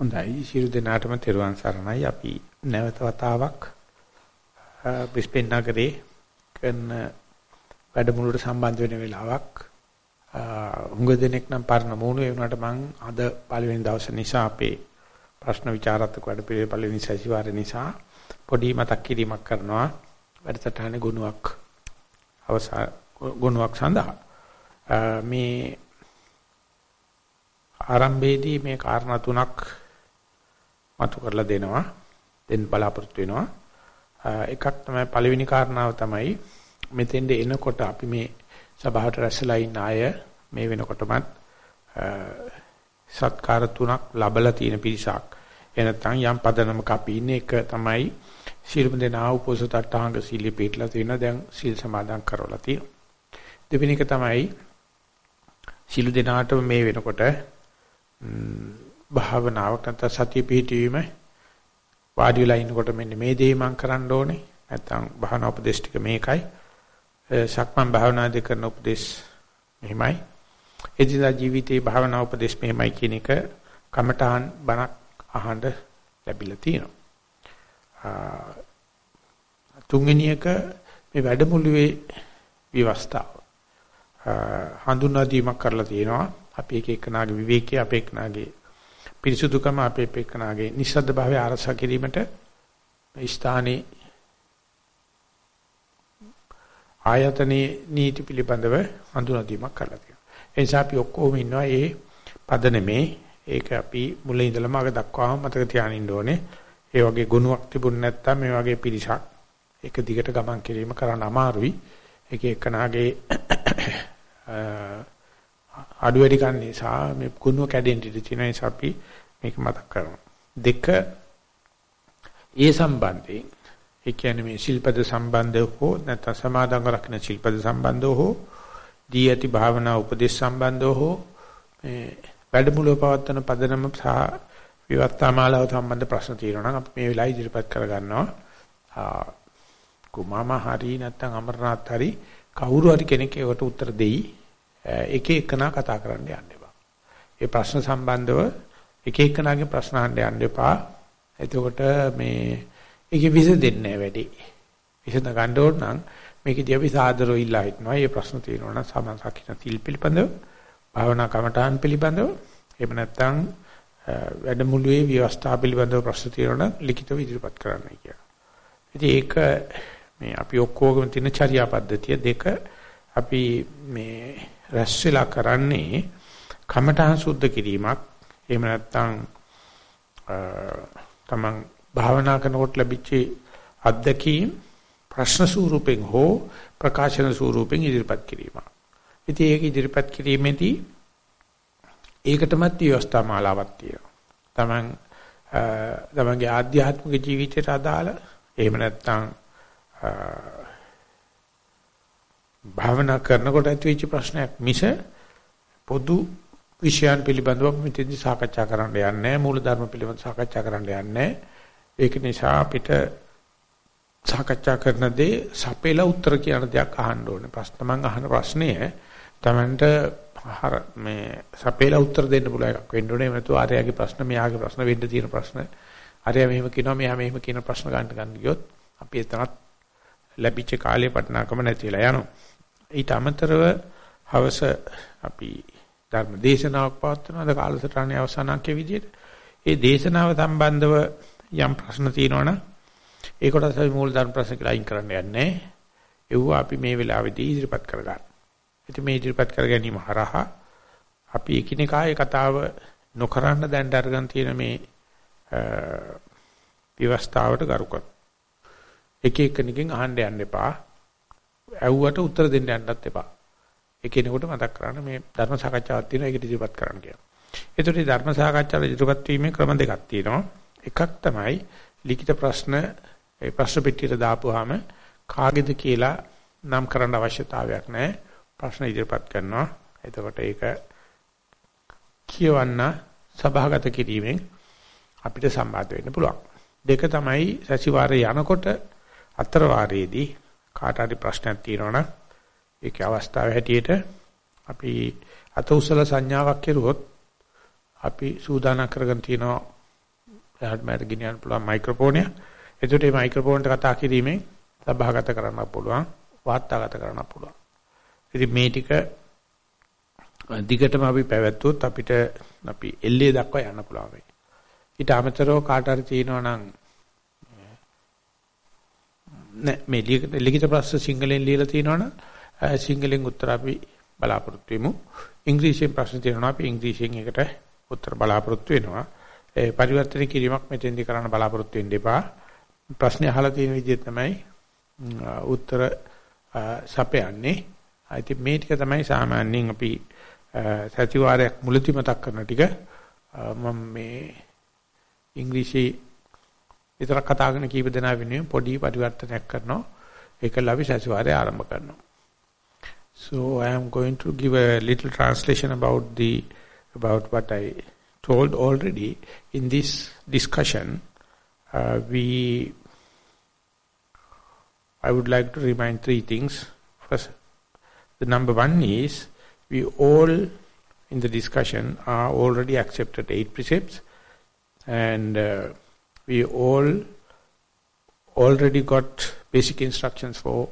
හොඳයි. සියලු දෙනාටම තෙරුවන් සරණයි. අපි නැවත වතාවක් බ්‍රිස්බේන් නගරේ කරන වැඩමුළුවට සම්බන්ධ වෙන වෙලාවක්. උඟ දෙනෙක් නම් පරණ මූණු ඒ වුණාට මම අද පළවෙනි දවස නිසා අපේ ප්‍රශ්න විචාරාත්මක වැඩ පිළිවෙල පළවෙනි සතිವಾರේ නිසා පොඩි මතක් කිරීමක් කරනවා. වැඩසටහනේ ගුණයක් අවසා ගුණයක් සඳහා. මේ ආරම්භයේදී මේ කාරණා තුනක් මතු කරලා දෙනවා. දෙන්න බලාපොරොත්තු වෙනවා. එකක් තමයි පළවෙනි කාරණාව තමයි මෙතෙන්ද එනකොට අපි මේ සභාවට රැස්ලා ඉන්න අය මේ වෙනකොටමත් සත්කාර තුනක් ලැබලා තියෙන පිරිසක්. එනතන් යම් පදනමක අපි ඉන්නේ එක තමයි සිල්ම දෙනා උපෝසත අටහංග සීලිය පිටලා තියෙන දැන් සීල් සමාදන් කරවලා තියෙනවා. දෙවෙනි එක තමයි සිළු දෙනාටම මේ වෙනකොට භාවනාවක් නැත්නම් සතිය පිහිටීම වාඩි වෙලා ඉන්නකොට මෙන්න මේ දේ මම කරන්න ඕනේ. නැත්නම් භාවනා උපදේශ ටික මේකයි. සක්මන් භාවනාදී කරන උපදේශ මෙහිමයි. එදිනදා ජීවිතේ භාවනා උපදේශ මෙහිමයි කියන එක කමඨාන් බණක් අහන්න ලැබිලා තියෙනවා. තුන්වෙනි එක මේ වැඩමුළුවේ විවස්ථාව. හඳුනා දීමක් කරලා තියෙනවා. අපි එක එකනාගේ විවේකයේ අපේ එකනාගේ පිරිසුදුකම අපේ එකනාගේ නිස්සද්ද භාවය ආරසා කිරීමට ස්ථානයේ ආයතනයේ නීති පිළිබඳව හඳුනා දීමක් කරලා තියෙනවා. ඒ නිසා අපි ඔක්කොම ඉන්නවා ඒ පදනමේ ඒක අපි මුලින් ඉඳලම අග දක්වාම මතක තියාගෙන ඉන්න ඕනේ. ඒ වගේ ගුණයක් තිබුණ නැත්නම් මේ වගේ පිරිසක් එක දිගට ගමන් කිරීම කරන්න අමාරුයි. ඒක එක්කනාගේ අඩු වැඩි ගන්න නිසා මේ කුණුව කැඩෙන්න ඉඩ තියෙන නිසා අපි මේක මතක් කරනවා. දෙක ඒ සම්බන්ධයෙන් ඒ කියන්නේ මේ ශිල්පද සම්බන්ධව හෝ නැත්නම් සමාදන් රකින්න ශිල්පද සම්බන්ධව හෝ දී ඇති භාවනා උපදේශ සම්බන්ධව හෝ මේ වැඩමුළුව පවත්වන පදනම සහ විවත්තාමාලාව සම්බන්ධ ප්‍රශ්න තියෙනවා නම් අපි මේ වෙලාව ඉදිරිපත් කරගන්නවා. කුමාම හරි නැත්නම් අමරනාත් හරි කවුරු හරි කෙනෙක් ඒකට උත්තර දෙයි. එක එකනා කතා කරන්න යන්න එපා. ඒ ප්‍රශ්න සම්බන්ධව එක එකනාගේ ප්‍රශ්න අහන්න යන්න එපා. එතකොට මේ ඒකේ විසඳෙන්නේ නැහැ වැඩි. විසඳ ගන්න ඕන නම් මේකදී අපි සාදරව ඉල්ලා හිටනවා. මේ ප්‍රශ්න තියෙනවා නම් සමසකින තිල් පිළිබඳව, භාවනා කමඨාන් පිළිබඳව, එහෙම නැත්නම් වැඩමුළුවේ ව්‍යවස්ථා පිළිබඳව ප්‍රශ්න තියෙනවා නම් ලිඛිතව ඉදිරිපත් කරන්නයි කියලා. ඉතින් ඒක මේ අපි ඔක්කොගම තියෙන චර්යා පද්ධතිය දෙක අපි මේ රැස් වෙලා කරන්නේ කමඨහං සුද්ධ කිරීමක් එහෙම නැත්නම් තමන් භාවනා කරනකොට ලැබිච්ච අත්දැකීම් ප්‍රශ්න ස්වරූපෙන් හෝ ප්‍රකාශන ස්වරූපෙන් ඉදිරිපත් කිරීම. ඉතින් ඒක ඉදිරිපත් කිරීමේදී ඒකටමත් ව්‍යවස්ථා මාලාවක් තියෙනවා. තමන් තමන්ගේ ආධ්‍යාත්මික ජීවිතයට අදාළ එහෙම නැත්නම් භාවනා කරනකොට ඇතිවෙච්ච ප්‍රශ්නයක් මිස පොදු විෂයන් පිළිබඳව මෙතෙන්දි සාකච්ඡා කරන්න යන්නේ මූලධර්ම පිළිබඳව සාකච්ඡා කරන්න යන්නේ ඒක නිසා අපිට සාකච්ඡා කරන දේ සපෙලා උත්තර කියන දෙයක් අහන්න ඕනේ. ප්‍රශ්න මං අහන ප්‍රශ්නය තමන්ට හර මේ සපෙලා උත්තර දෙන්න පුළුවන් එකක් වෙන්න ඕනේ. නැතු ආර්යයාගේ ප්‍රශ්න මෙයාගේ ප්‍රශ්න වෙන්න තියෙන ප්‍රශ්න. ආර්යයා මෙහෙම කියනවා මෙයා මෙහෙම කියන ප්‍රශ්න ගන්න ගන්න ගියොත් අපි එතනත් ලැබිච්ච කාලේ පටනාකම නැතිලා යනවා. ඊට අමතරව හවස අපි ධර්ම දේශනාවක් පවත්වනවාද කාලසටහනේ අවසාන අංකයේ විදිහට ඒ දේශනාව සම්බන්ධව යම් ප්‍රශ්න තියෙනවනම් ඒ කොටස අපි මූල ධර්ම ප්‍රශ්න කියලා අයින් කරන්න යන්නේ. ඒව අපි මේ වෙලාවේදී ඉදිරිපත් කරගන්න. ඉතින් මේ ඉදිරිපත් කර ගැනීම හරහා අපි එකිනෙකාගේ කතාව නොකරන්න දැන් අරගෙන තියෙන මේ විවස්ථාවට ගරුකර. එක එකනකින් අහන්න යන්න එපා. ඇව්වට උත්තර දෙන්න යන්නත් එපා. එකිනෙකට මතක් කරන්න මේ ධර්ම සාකච්ඡාවක් තියෙනවා ඒක ඉදිරිපත් කරන්න කියලා. ඒතකොට ධර්ම සාකච්ඡාව ඉදිරිපත් වීමේ ක්‍රම දෙකක් තියෙනවා. එකක් තමයි ලිඛිත ප්‍රශ්න ඒ ප්‍රශ්න පෙට්ටියට දාපුවාම කාගේද කියලා නම් කරන්න අවශ්‍යතාවයක් නැහැ. ප්‍රශ්න ඉදිරිපත් කරනවා. එතකොට ඒක කියවන්න සභාගත කිරීමෙන් අපිට සම්බන්ධ වෙන්න පුළුවන්. දෙක තමයි සතිವಾರේ යනකොට අතර වාරයේදී කාට හරි ප්‍රශ්නයක් තියෙනවා නම් ඒකේ අවස්ථාව හැටියට අපි අත උසල සංඥාවක් කෙරුවොත් අපි සූදානම් කරගෙන තියෙනවා එහාට මෙහාට ගෙනියන්න පුළුවන් මයික්‍රොෆෝනය. එතකොට මේ මයික්‍රොෆෝන් එකට කතා කිරීමෙන් සභාගත කරන්න පුළුවන්, වාර්තාගත කරන්න පුළුවන්. ඉතින් මේ ටික දිගටම අපි පැවැත්වුවොත් අපිට අපි එල්ලේ දක්වා යන්න පුළුවන් වෙයි. ඊට අමතරව කාට හරි තියෙනවා නම් නෑ මේ ලිඛිත ප්‍රශ්න සිංහලෙන් ලියලා තියෙනවනම් සිංහලෙන් උත්තර අපි බලාපොරොත්තු වෙමු. ඉංග්‍රීසියෙන් ප්‍රශ්න තියෙනවා අපි ඉංග්‍රීසියෙන් ඒකට උත්තර බලාපොරොත්තු වෙනවා. ඒ පරිවර්තන කිරීමක් මෙතෙන්දී කරන්න බලාපොරොත්තු වෙන්න එපා. ප්‍රශ්නේ අහලා තියෙන විදිහ තමයි උත්තර සපයන්නේ. ඉතින් මේ ටික තමයි සාමාන්‍යයෙන් අපි සතිವಾರයක් මුලදී මතක් කරන ටික මම මේ ඉංග්‍රීසි විතරක් කතා කරන කීප දෙනා වෙනුවෙන් පොඩි පරිවර්තනයක් කරනවා. ඒකලාවි සතිවාරය ආරම්භ කරනවා. So I am going to give a little translation about the about what I told already in this discussion. Uh, we I would like to remind three things. First, the number one is we all in the discussion are already accepted eight precepts and uh, we all already got basic instructions for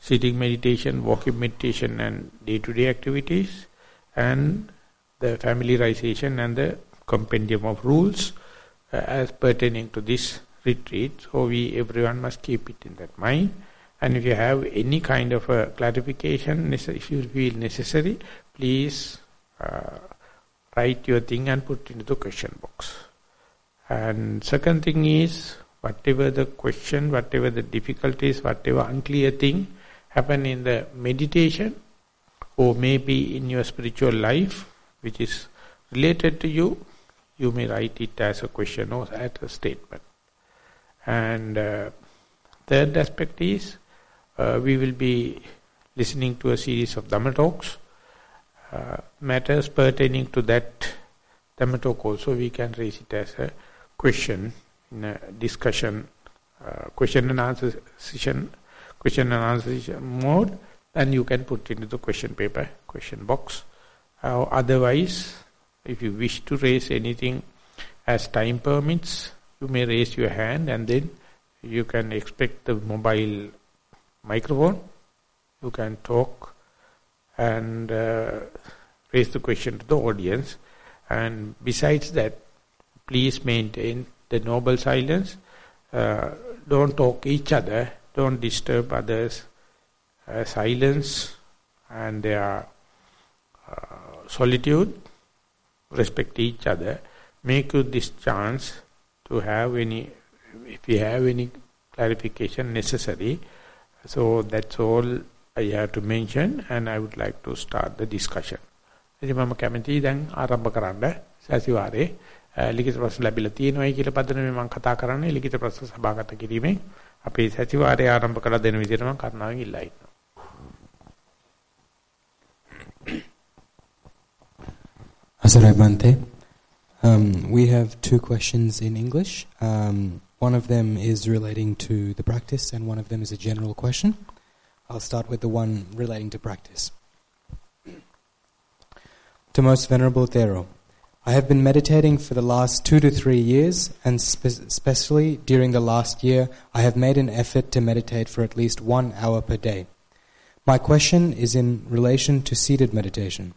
sitting meditation, walking meditation and day-to-day -day activities and the familiarization and the compendium of rules uh, as pertaining to this retreat. So we everyone must keep it in that mind and if you have any kind of a clarification, if you feel necessary, please uh, write your thing and put it into the question box. And second thing is, whatever the question, whatever the difficulties, whatever unclear thing happen in the meditation, or maybe in your spiritual life, which is related to you, you may write it as a question or as a statement. And uh, third aspect is, uh, we will be listening to a series of Dhamma talks. Uh, matters pertaining to that Dhamma talk also we can raise it as a question in a discussion, uh, question and answer session, question and answer session mode and you can put into the question paper, question box. Uh, otherwise, if you wish to raise anything as time permits, you may raise your hand and then you can expect the mobile microphone. You can talk and uh, raise the question to the audience. And besides that, please maintain the noble silence. Uh, don't talk each other. Don't disturb others. Uh, silence and their uh, solitude. Respect each other. Make you this chance to have any, if you have any clarification necessary. So that's all I have to mention and I would like to start the discussion. ඉතින් මම කැමතියි දැන් ආරම්භ කරන්න ලිඛිත ප්‍රශ්න ලැබිලා තියෙනවායි කියලා පදනමේ මම කතා කරන්නේ ලිඛිත ප්‍රශ්න සභාගත කිරීමෙන් අපේ ආරම්භ කළ දෙන විදිහට මම Um, we have two questions in English. Um, one of them is relating to the practice, and one of them is a general question. I'll start with the one relating to practice. To Most Venerable Thero, I have been meditating for the last two to three years, and spe- especially during the last year, I have made an effort to meditate for at least one hour per day. My question is in relation to seated meditation.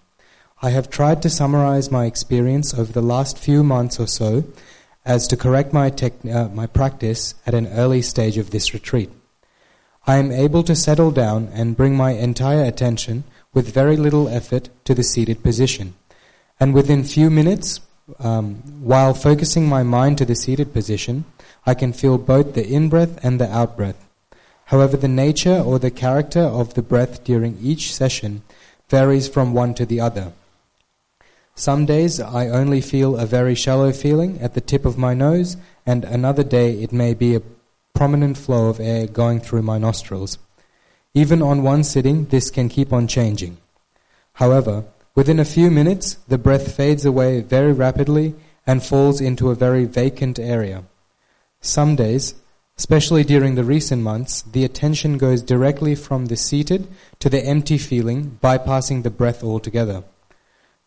I have tried to summarize my experience over the last few months or so as to correct my, tech, uh, my practice at an early stage of this retreat. I am able to settle down and bring my entire attention with very little effort to the seated position. And within few minutes, um, while focusing my mind to the seated position, I can feel both the in-breath and the out-breath. However, the nature or the character of the breath during each session varies from one to the other. Some days I only feel a very shallow feeling at the tip of my nose, and another day it may be a prominent flow of air going through my nostrils. Even on one sitting, this can keep on changing. However, within a few minutes, the breath fades away very rapidly and falls into a very vacant area. Some days, especially during the recent months, the attention goes directly from the seated to the empty feeling, bypassing the breath altogether.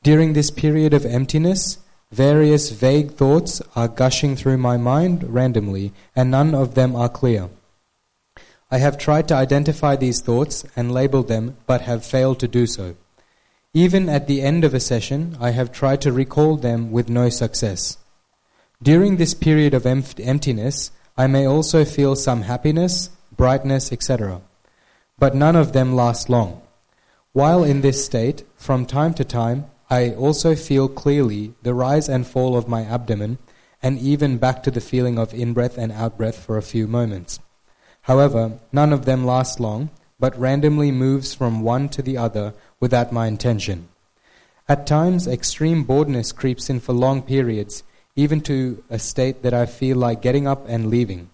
During this period of emptiness, Various vague thoughts are gushing through my mind randomly, and none of them are clear. I have tried to identify these thoughts and label them, but have failed to do so. Even at the end of a session, I have tried to recall them with no success. During this period of emptiness, I may also feel some happiness, brightness, etc. But none of them last long. While in this state, from time to time, I also feel clearly the rise and fall of my abdomen and even back to the feeling of in breath and out breath for a few moments. However, none of them last long, but randomly moves from one to the other without my intention. At times, extreme boredness creeps in for long periods, even to a state that I feel like getting up and leaving.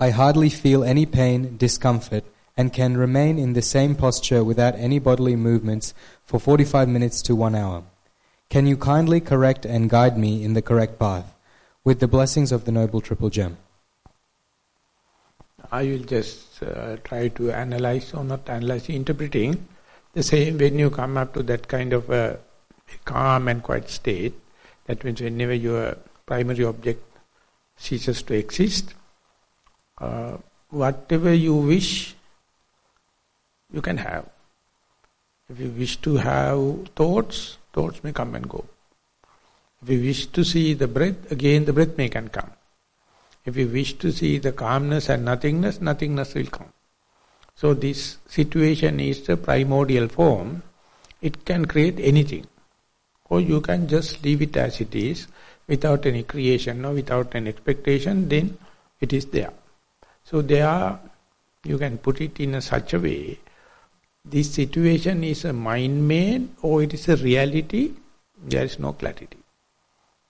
I hardly feel any pain, discomfort, and can remain in the same posture without any bodily movements for 45 minutes to one hour. Can you kindly correct and guide me in the correct path? With the blessings of the Noble Triple Gem. I will just uh, try to analyze or not analyze, interpreting the same when you come up to that kind of a calm and quiet state, that means whenever your primary object ceases to exist, uh, whatever you wish, you can have. If you wish to have thoughts, thoughts may come and go. If you wish to see the breath, again the breath may can come. If you wish to see the calmness and nothingness, nothingness will come. So this situation is the primordial form. It can create anything. Or you can just leave it as it is, without any creation or without any expectation, then it is there. So there, you can put it in a such a way, this situation is a mind-made or it is a reality, there is no clarity.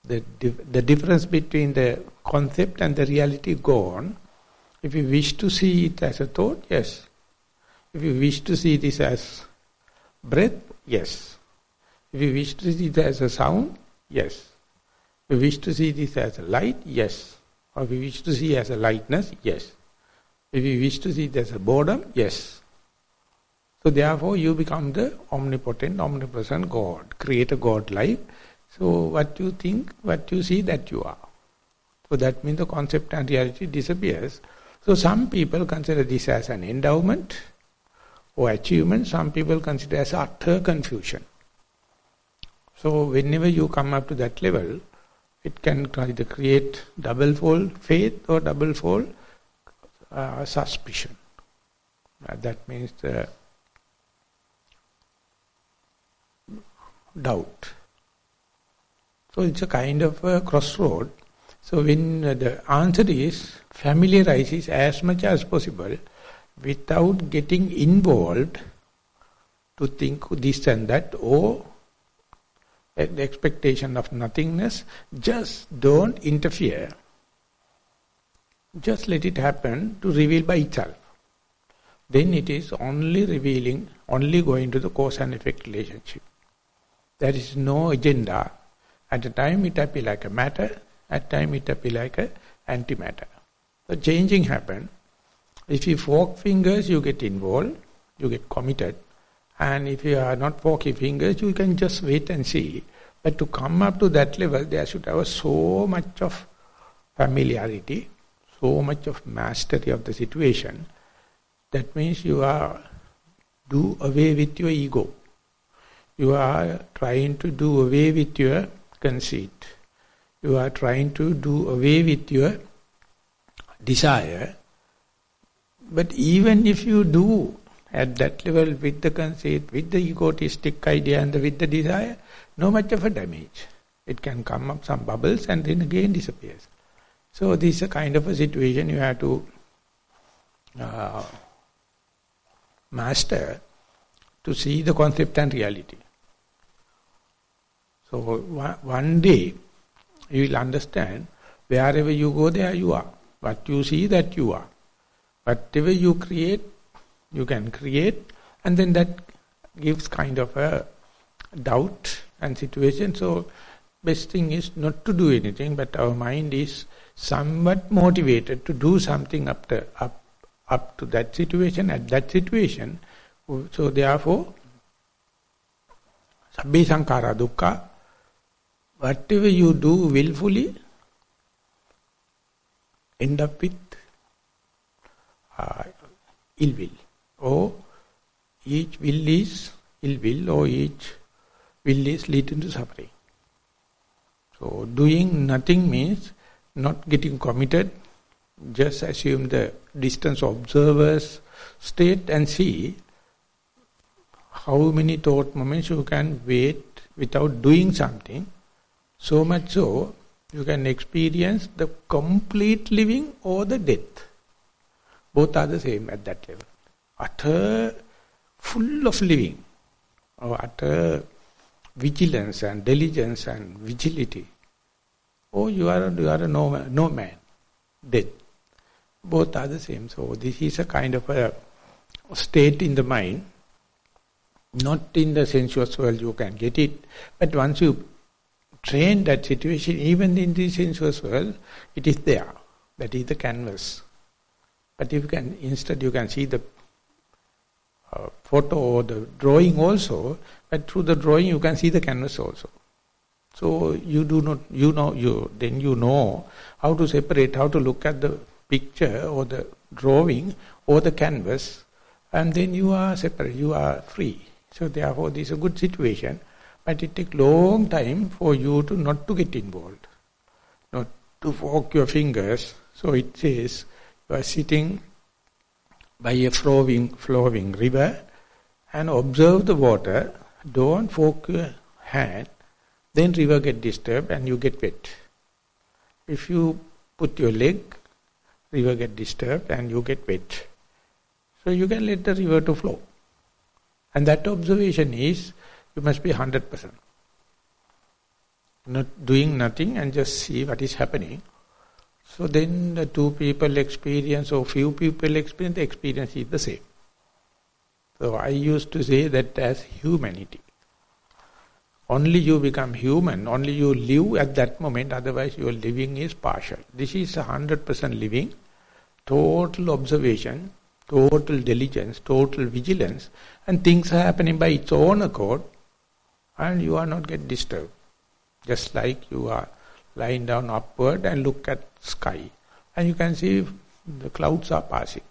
The, the difference between the concept and the reality gone. If you wish to see it as a thought, yes. If you wish to see this as breath, yes. If you wish to see this as a sound, yes. If you wish to see this as a light, yes. Or if you wish to see as a lightness, yes. If you wish to see it as a boredom, yes. So therefore you become the omnipotent, omnipresent God, create a God life. So what you think, what you see, that you are. So that means the concept and reality disappears. So some people consider this as an endowment, or achievement, some people consider as utter confusion. So whenever you come up to that level, it can either create double-fold faith or double-fold uh, suspicion. Uh, that means the doubt. So it's a kind of a crossroad. So when the answer is familiarize as much as possible without getting involved to think this and that or the expectation of nothingness, just don't interfere. Just let it happen to reveal by itself. Then it is only revealing, only going to the cause and effect relationship. There is no agenda. At a time it appear like a matter, at time it appear like a antimatter. The changing happen. If you fork fingers, you get involved, you get committed. And if you are not forking fingers, you can just wait and see. But to come up to that level, there should have so much of familiarity, so much of mastery of the situation. That means you are do away with your ego. You are trying to do away with your conceit. You are trying to do away with your desire but even if you do at that level with the conceit, with the egotistic idea and the, with the desire, no much of a damage. It can come up some bubbles and then again disappears. So this is a kind of a situation you have to uh, master to see the concept and reality. So one day you will understand wherever you go there you are. What you see that you are. Whatever you create, you can create, and then that gives kind of a doubt and situation. So, best thing is not to do anything, but our mind is somewhat motivated to do something up to, up, up to that situation, at that situation. So, therefore, sabbi sankara dukkha, whatever you do willfully, end up with uh, ill will. Or each will is ill will, or each will is leading to suffering. So doing nothing means not getting committed, just assume the distance observer's state and see how many thought moments you can wait without doing something. So much so, you can experience the complete living or the death. Both are the same at that level. Utter full of living or utter vigilance and diligence and vigility. Or you are, you are a no, no man, death. Both are the same. So this is a kind of a state in the mind. Not in the sensuous world you can get it, but once you train that situation, even in the sensuous world, it is there. That is the canvas. But if you can, instead you can see the uh, photo or the drawing also, but through the drawing you can see the canvas also. So you do not, you know, you then you know how to separate, how to look at the picture or the drawing or the canvas, and then you are separate, you are free. So therefore this is a good situation, but it takes long time for you to not to get involved, not to fork your fingers. So it says, are sitting by a flowing, flowing river and observe the water, don't fork your hand, then river get disturbed and you get wet. If you put your leg, river get disturbed and you get wet. So you can let the river to flow. And that observation is, you must be 100%. Not doing nothing and just see what is happening. So then the two people experience or few people experience, the experience is the same. So I used to say that as humanity. Only you become human, only you live at that moment, otherwise your living is partial. This is a 100% living, total observation, total diligence, total vigilance, and things are happening by its own accord, and you are not get disturbed. Just like you are lying down upward and look at sky, and you can see the clouds are passing.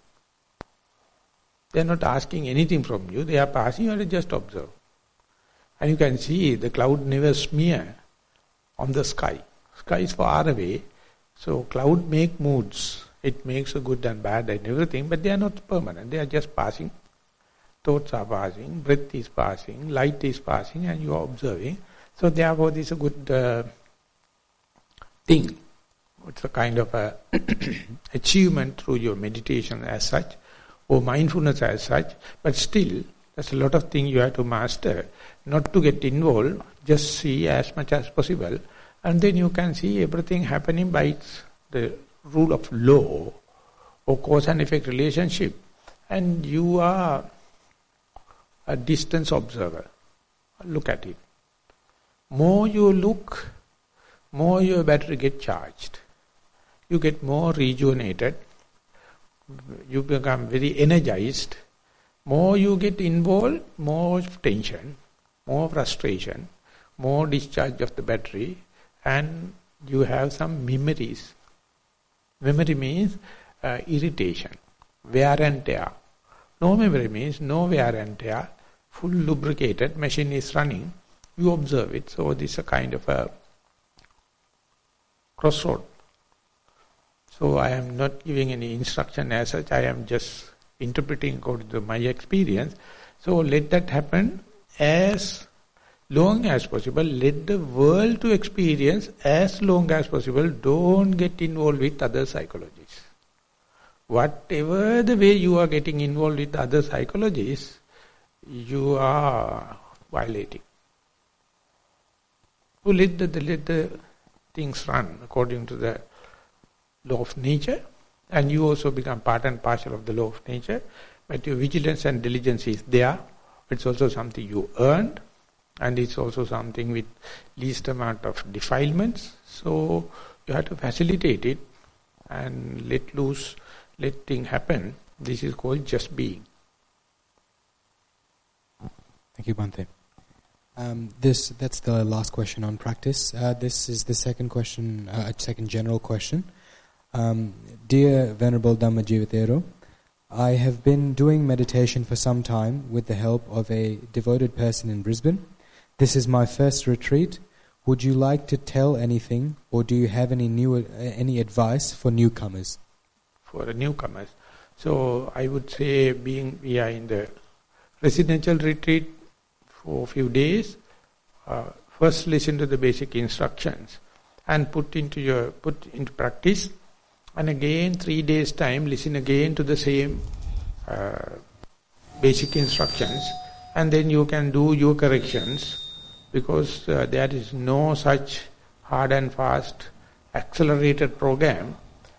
They are not asking anything from you, they are passing, you just observe. And you can see the cloud never smear on the sky. Sky is far away, so cloud make moods. It makes a good and bad and everything, but they are not permanent. They are just passing. Thoughts are passing, breath is passing, light is passing, and you are observing. So therefore, this is a good uh, thing. It's a kind of a achievement through your meditation as such, or mindfulness as such, but still, there's a lot of things you have to master not to get involved, just see as much as possible, and then you can see everything happening by its, the rule of law or cause and effect relationship, and you are a distance observer. Look at it. More you look, more your battery get charged. You get more rejuvenated, you become very energized. More you get involved, more tension, more frustration, more discharge of the battery, and you have some memories. Memory means uh, irritation, wear and tear. No memory means no wear and tear, full lubricated, machine is running, you observe it. So this is a kind of a crossroad. So I am not giving any instruction as such, I am just interpreting according to my experience. So let that happen as long as possible. Let the world to experience as long as possible. Don't get involved with other psychologies. Whatever the way you are getting involved with other psychologies, you are violating. So let the, let the things run according to the law of nature and you also become part and parcel of the law of nature but your vigilance and diligence is there it's also something you earned and it's also something with least amount of defilements. So you have to facilitate it and let loose, let thing happen. This is called just being. Thank you, Bhante. Um, this that's the last question on practice. Uh, this is the second question, uh, second general question. Um, dear Venerable Dhammajivitero, I have been doing meditation for some time with the help of a devoted person in Brisbane. This is my first retreat. Would you like to tell anything, or do you have any new uh, any advice for newcomers? For the newcomers, so I would say, being we are in the residential retreat for a few days, uh, first listen to the basic instructions and put into your put into practice and again, three days time, listen again to the same uh, basic instructions. And then you can do your corrections because uh, there is no such hard and fast accelerated program.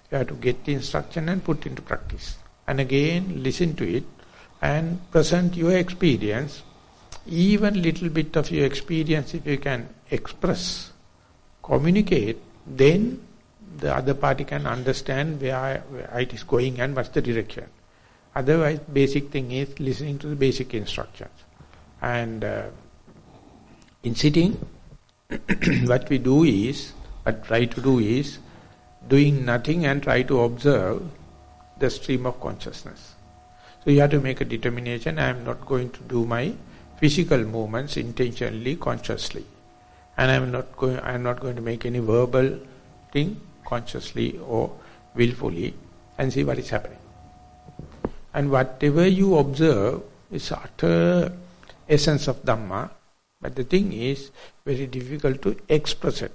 You have to get the instruction and put into practice. And again, listen to it and present your experience. Even little bit of your experience, if you can express, communicate, then the other party can understand where, it is going and what's the direction. Otherwise, basic thing is listening to the basic instructions. And uh, in sitting, what we do is, what try to do is, doing nothing and try to observe the stream of consciousness. So you have to make a determination, I am not going to do my physical movements intentionally, consciously. And I am not going I am not going to make any verbal thing consciously or willfully and see what is happening. And whatever you observe is utter essence of Dhamma, but the thing is very difficult to express it.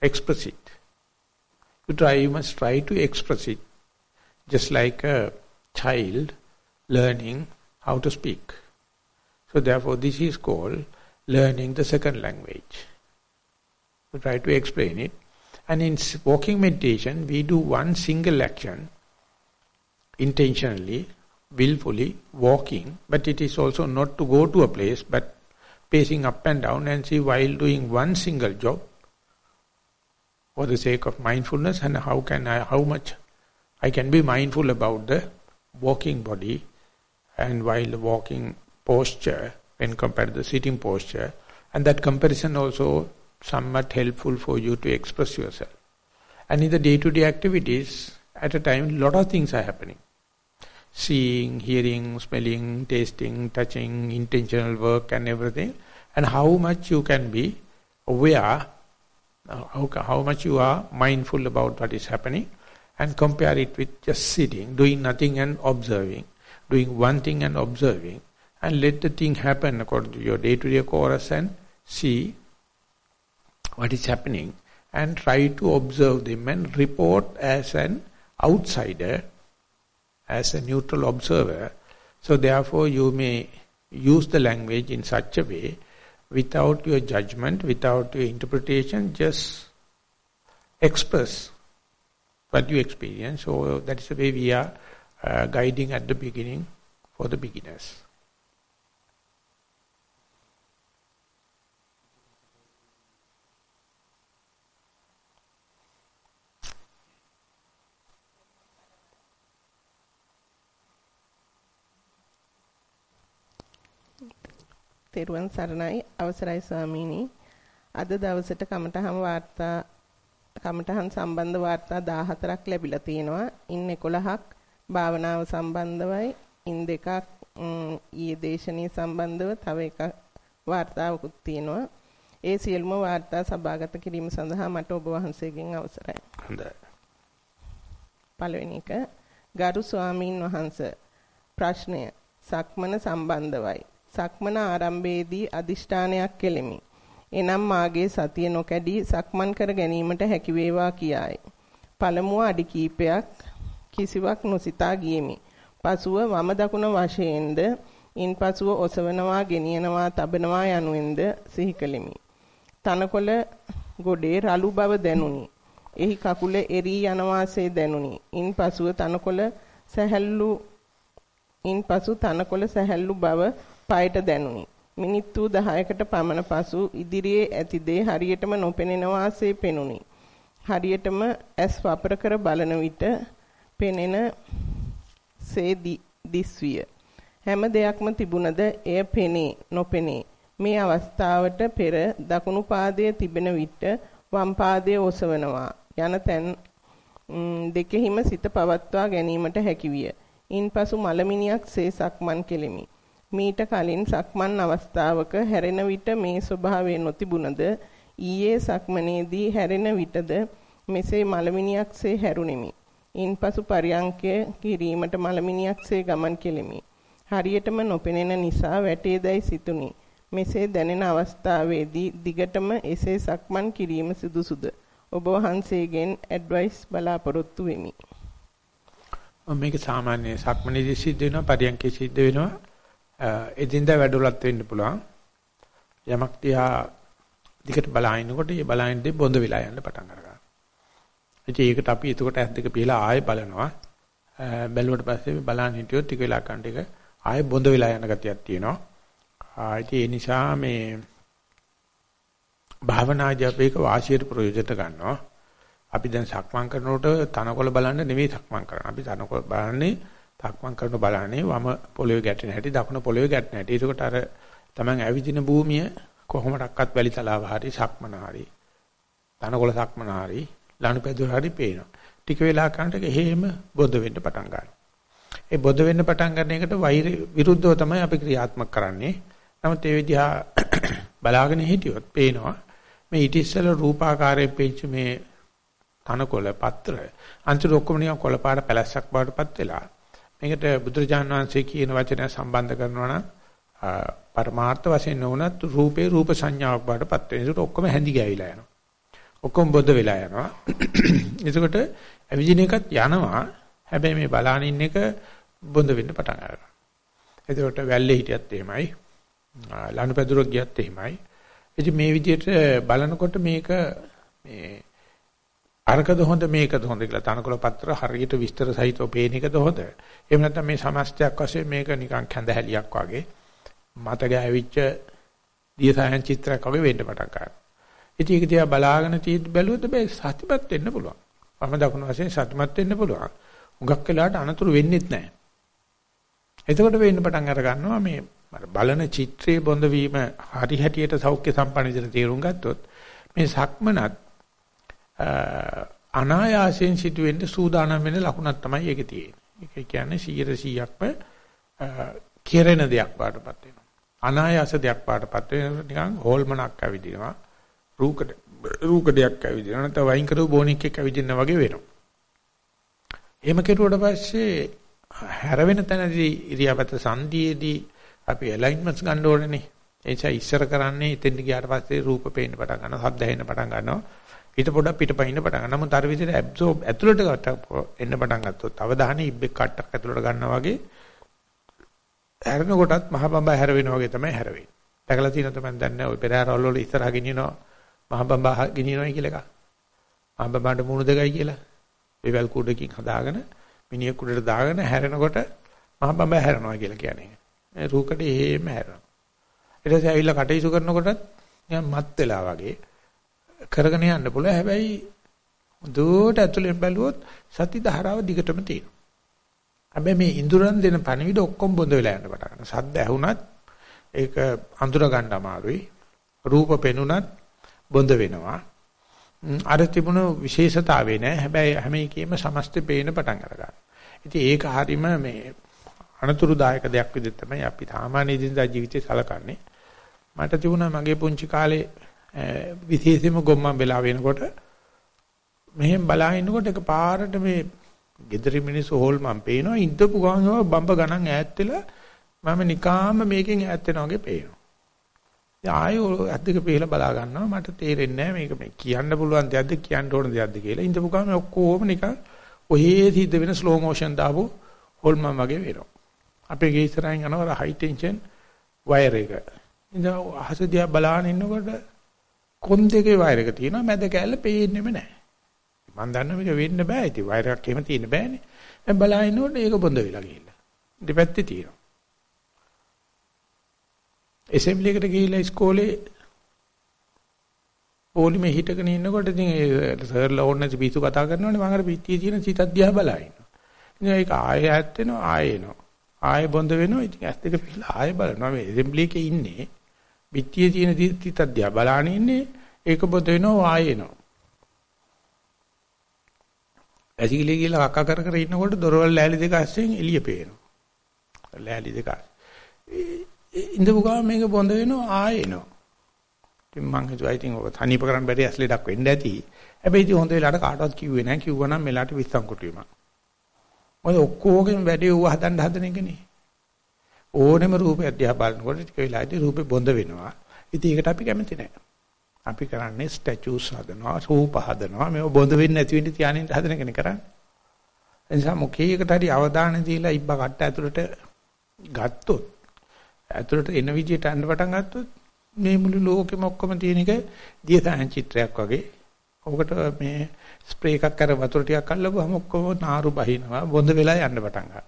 Express it. You try, you must try to express it, just like a child learning how to speak. So therefore this is called learning the second language. You try to explain it. And in walking meditation, we do one single action, intentionally, willfully, walking, but it is also not to go to a place, but pacing up and down and see while doing one single job, for the sake of mindfulness. And how can I, how much I can be mindful about the walking body and while the walking posture when compared to the sitting posture. And that comparison also somewhat helpful for you to express yourself. And in the day-to-day -day activities, at a time, lot of things are happening. Seeing, hearing, smelling, tasting, touching, intentional work and everything. And how much you can be aware, uh, how, how much you are mindful about what is happening and compare it with just sitting, doing nothing and observing, doing one thing and observing, and let the thing happen according to your day-to-day -day course and see what is happening and try to observe them and report as an outsider, as a neutral observer. So therefore you may use the language in such a way without your judgment, without your interpretation, just express what you experience. So that is the way we are uh, guiding at the beginning for the beginners. තෙරුවන් සරණයි අවසරයි ස්වාමීනි. අද දවසට කමඨහම් වාර්තා කමඨහන් සම්බන්ධ වාර්තා 14ක් ලැබිලා තියෙනවා. ඉන් 11ක් භාවනාව සම්බන්ධවයි. ඉන් දෙකක් ඊයේ දේශනීය සම්බන්ධව තව එකක් වාර්තාවකුත් තියෙනවා. ඒ සියලුම වාර්තා සභාගත කිරීම සඳහා මට ඔබ වහන්සේගෙන් අවසරයි. හොඳයි. පළවෙනි එක ගරු ස්වාමීන් වහන්සේ ප්‍රශ්නය සක්මන සම්බන්ධවයි. සක්මන ආරම්භයේදී අදිෂ්ඨානයක් කෙලෙමි. එනම් මාගේ සතිය නොකැඩී සක්මන් කර ගැනීමට හැකි වේවා කියායි. පළමුව අඩි කීපයක් කිසිවක් නොසිතා ගියෙමි. පසුව වම දකුණ වශයෙන්ද ඉන්පසුව ඔසවනවා, ගෙනියනවා, තබනවා යනුවෙන්ද සිහි කළෙමි. තනකොළ ගොඩේ රළු බව දැනුනි. එහි කකුල එරී යනවාසේ දැනුනි. ඉන්පසුව තනකොළ සැහැල්ලු ඉන්පසු තනකොළ සැහැල්ලු බව පයට දැනුනි. මිනිත්තු 10කට පමණ පසු ඉදිරියේ ඇති දේ හරියටම නොපෙනෙන වාසේ පෙනුනි. හරියටම ඇස් වපර කර බලන විට පෙනෙන සේ දිස්විය. හැම දෙයක්ම තිබුණද එය පෙනේ නොපෙනේ. මේ අවස්ථාවට පෙර දකුණු පාදයේ තිබෙන විට වම් පාදයේ ඔසවනවා යන තැන් දෙකෙහිම සිත පවත්වා ගැනීමට හැකියිය. ඉන්පසු මලමිනියක් සේ සක්මන් කෙලිමි. මීට කලින් සක්මන් අවස්ථාවක හැරෙන විට මේ ස්වභාවය නොතිබුණද ඊයේ සක්මනේදී හැරෙන විටද මෙසේ මලමිනියක් සේ හැරුණෙමි. ඉන්පසු පරියංකය කිරීමට මලමිනියක් සේ ගමන් කෙලිමි. හරියටම නොපෙනෙන නිසා වැටේදයි සිතුනි. මෙසේ දැනෙන අවස්ථාවේදී දිගටම එසේ සක්මන් කිරීම සුදුසුද? ඔබ වහන්සේගෙන් ඇඩ්වයිස් බලාපොරොත්තු වෙමි. මේක සාමාන්‍ය සක්මනේදී සිද්ධ වෙනවා පරියන්කේ සිද්ධ වෙනවා එදින්දා වැඩවලත් වෙන්න පුළුවන්. යමක් තියා දිගට බලහිනකොට ඒ බලහින්දී බොඳ වෙලා යන්න පටන් ගන්නවා ඉතින් ඒකට අපි එතකොට ඇස් දෙක පිහලා ආයෙ බලනවා. බැලුවට පස්සේ බලන් හිටියොත් ටික වෙලා කන් ටික ආයෙ බොඳ වෙලා යන ගතියක් තියෙනවා. ඉතින් ඒ නිසා මේ භාවනාදී අපි ඒක වාසියට ප්‍රයෝජනට ගන්නවා. අපි දැන් සක්මන් කරනකොට තනකොළ බලන්න නෙවෙයි සක්මන් කරන්නේ. අපි තනකොළ බලන්නේ සක්මන් කරන බලන්නේ වම පොළවේ ගැටෙන හැටි, දකුණ පොළවේ ගැටෙන හැටි. ඒකට අර Taman ඇවිදින භූමිය කොහොමඩක්වත් වැලි තලාව හරි සක්මන හරි තනකොළ සක්මන හරි ලනුපැදුර හරි පේනවා. ටික වෙලා කරනකොට එහෙම බොද වෙන්න පටන් ගන්නවා. ඒ බොද වෙන්න පටන් ගන්න එකට වෛර විරුද්ධව තමයි අපි ක්‍රියාත්මක කරන්නේ. නමුත් ඒ විදිහා බලාගෙන හිටියොත් පේනවා මේ ඉතිස්සල රූපාකාරයේ පෙච්ච මේ තනකොළ පත්‍ර අන්තිම ඔක්කොම නිකන් කොළ පාට පැලැස්සක් බවටපත් වෙලා මේකට බුදුරජාණන් වහන්සේ කියන වචනය සම්බන්ධ කරනවා නම් පරමාර්ථ වශයෙන් නොවනත් රූපේ රූප සංඥාවක් බවටපත් වෙන. ඒකට ඔක්කොම හැඳි ගෑවිලා යනවා. ඔක්කොම බොද්ද වෙලා යනවා. එතකොට අවිජින එකත් යනවා. හැබැයි මේ බලාන ඉන්න එක බොඳ වෙන්න පටන් ගන්නවා. එතකොට වැල්ලේ හිටියත් එහෙමයි. ලනුපැදුරක් ගියත් එහෙමයි. ඉතින් මේ විදිහට බලනකොට මේක මේ අරකද හොඳ මේකද හොඳ කියලා තනකොළ පත්‍ර හරියට විස්තර සහිතව පේන එකද හොඳ. එහෙම නැත්නම් මේ සමස්තයක් වශයෙන් මේක නිකන් කැඳහැලියක් වගේ මත ගෑවිච්ච දියසයන් චිත්‍රයක් වගේ වෙන්න පටන් ගන්නවා. ඉතින් ඒක දිහා බලාගෙන තියෙද්දි බැලුවොත් බෑ සතිපත් වෙන්න පුළුවන්. වම දකුණු වශයෙන් සතිමත් වෙන්න පුළුවන්. හුඟක් වෙලාවට අනතුරු වෙන්නේත් නැහැ. එතකොට වෙන්න පටන් අර ගන්නවා මේ බලන චිත්‍රයේ බොඳ වීම හරි හැටියට සෞඛ්‍ය සම්පන්න විදිහට තේරුම් ගත්තොත් මේ සක්මනත් අනායාසයෙන් සිදුවෙන්න සූදානම් වෙන ලකුණක් තමයි ඒකේ තියෙන්නේ. ඒක කියන්නේ 100%ක්ම කෙරෙන දෙයක් වඩපත් වෙනවා. අනායාස දෙයක් වඩපත් වෙන නිකන් හෝල්මනක් ඇවිදිනවා. රූකඩ රූකඩයක් ඇවිදිනවා. නැත්නම් වයින් කරව බොනික් එක්ක ඇවිදිනා වගේ වෙනවා. එහෙම කෙරුවට පස්සේ හැරවෙන තැනදී ඉරියාපත සංදීයේදී අපි ඇලයින්මන්ට්ස් ගන්න ඕනේනේ. ඒ නිසා ඉස්සර කරන්නේ එතෙන්ට ගියාට පස්සේ රූප පේන්න පටන් ගන්නවා, ශබ්ද ඇහෙන්න පටන් ගන්නවා. ඊට පොඩක් පිටපයින්න පටන් ගන්නවා. නමුත් අර විදිහට ඇබ්සෝබ් ඇතුළට එන්න පටන් ගත්තොත් අවධානය ඉබ්බෙක් කට්ටක් ඇතුළට ගන්නවා වගේ හැරෙන කොටත් මහ බඹා හැර වෙනවා වගේ තමයි හැර වෙන්නේ. දැකලා තියෙනවද මම දන්නේ ඔය පෙරහැරවල වල ඉස්සරහා ගෙනියනවා මහ බඹා ගෙනියනවා කියලා එකක්. මහ බඹාට මුණු දෙකයි කියලා. ඒ වැල් කුඩකින් හදාගෙන මිනිහ කුඩට දාගෙන හැරෙනකොට මහ බඹා හැරෙනවා කියලා කියන්නේ. මේ රූකඩ එහෙම හැරෙනවා. ඊට පස්සේ ඇවිල්ලා කටයුතු කරනකොටත් නිකන් මත් වෙලා වගේ කරගෙන යන්න පුළුවන්. හැබැයි දුවට ඇතුලෙන් බැලුවොත් සති ධාරාව දිගටම තියෙනවා. හැබැයි මේ ඉඳුරන් දෙන පණිවිඩ ඔක්කොම බොඳ වෙලා යන්න පටන් ගන්නවා. සද්ද ඇහුණත් ඒක අඳුර ගන්න අමාරුයි. රූප පෙනුනත් බොඳ වෙනවා. අර තිබුණු විශේෂතාවේ නෑ. හැබැයි හැම එකෙම සමස්ත පේන පටන් අරගන්නවා. ඉතින් ඒක හරීම මේ අනතුරුදායක දෙයක් විදිහට තමයි අපි සාමාන්‍ය දිනදා ජීවිතේ සලකන්නේ. මට තිබුණා මගේ පුංචි කාලේ විශේෂයෙන්ම ගොම්මන් වෙලා වෙනකොට මෙහෙම බලා ඉන්නකොට එක පාරට මේ gedari මිනිස්සු හොල් මම පේනවා ඉඳපු ගමන් බම්බ ගණන් ඈත් වෙලා මම නිකාම මේකෙන් ඈත් වෙනා වගේ පේනවා. ආයෙ අද්දක පේලා බලා ගන්නවා මට තේරෙන්නේ නැහැ මේක මේ කියන්න පුළුවන් දෙයක්ද කියන්න ඕන දෙයක්ද කියලා. ඉඳපු ගමන් ඔක්කොම නිකන් ඔහේ සිද්ධ වෙන ස්ලෝ මෝෂන් දාපු හොල් මම වගේ වෙනවා. අපේ ගේ ඉස්සරහින් යනවා හයි ටෙන්ෂන් වයර් එක. ඉතින් අහස දිහා බලාගෙන ඉන්නකොට කොන් දෙකේ වයර් එක තියෙනවා මැද කැල්ල පේන්නෙම නැහැ. මම දන්නවා මේක වෙන්න බෑ. ඉතින් වයර් එකක් එහෙම තියෙන්න බෑනේ. දැන් බලහිනකොට ඒක බොඳ වෙලා ගිහිල්ලා. දෙපැත්තේ තියෙනවා. ඇසෙම්බලි එකට ගිහිල්ලා ඉස්කෝලේ පොලිමේ හිටගෙන ඉන්නකොට ඉතින් ඒ සර්ලා ඕනේ පිස්සු කතා කරනවනේ මම අර පිටියේ තියෙන සිතක් දිහා බලනවා. ඉතින් ඒක ආයෙ ඈත් වෙනවා ආයෙ එනවා. ආයෙ බොඳ වෙනවා. ඉතින් ඇස් දෙක පිහලා ආයෙ බලනවා මේ ඇසෙම්බලි එකේ ඉන්නේ පිටියේ තියෙන තිතක් දිහා බලාගෙන ඉන්නේ ඒක බොද වෙනවා වායේනවා. ඇසිකිලි කියලා කක්ක කර කර ඉන්නකොට දොරවල් ලෑලි දෙක අස්සෙන් එළිය පේනවා. ලෑලි දෙක. ඉඳපු ගමන් මේක බොඳ වෙනවා ආයෙනවා. ඉතින් මං හිතුවා ඉතින් ඔක තනිප කරන්න බැරි ඇස්ලෙඩක් වෙන්න ඇති. හැබැයි ඉතින් හොඳ වෙලාවට කාටවත් කිව්වේ නැහැ. කිව්වනම් මෙලාට විස්සම් කොටුවීමක්. මොකද ඔක්කොගෙම වැඩේ ඌව හදන්න හදන එකනේ. ඕනෙම රූපයක් දිහා බලනකොට ටික වෙලාවදී රූපේ බොඳ වෙනවා. ඉතින් ඒකට අපි කැමති නැහැ. අපි කරන්නේ ස්ටැචුස් හදනවා, රූප හදනවා. මේව බොඳ වෙන්නේ නැති වෙන්න තියානින් හදන එකනේ කරන්නේ. ඒ නිසා මොකේකට හරි අවධානය දීලා ඉබ්බ කට්ට ඇතුළට ගත්තොත් ඇතුළට එන විදියට අඬ පටන් ගත්තොත් මේ මුළු ලෝකෙම ඔක්කොම තියෙන එක දියසයන් චිත්‍රයක් වගේ. ඔකට මේ ස්ප්‍රේ එකක් කර වතුර ටිකක් අල්ලපුවම ඔක්කොම නාරු බහිනවා බොඳ වෙලා යන්න පටන් ගන්නවා.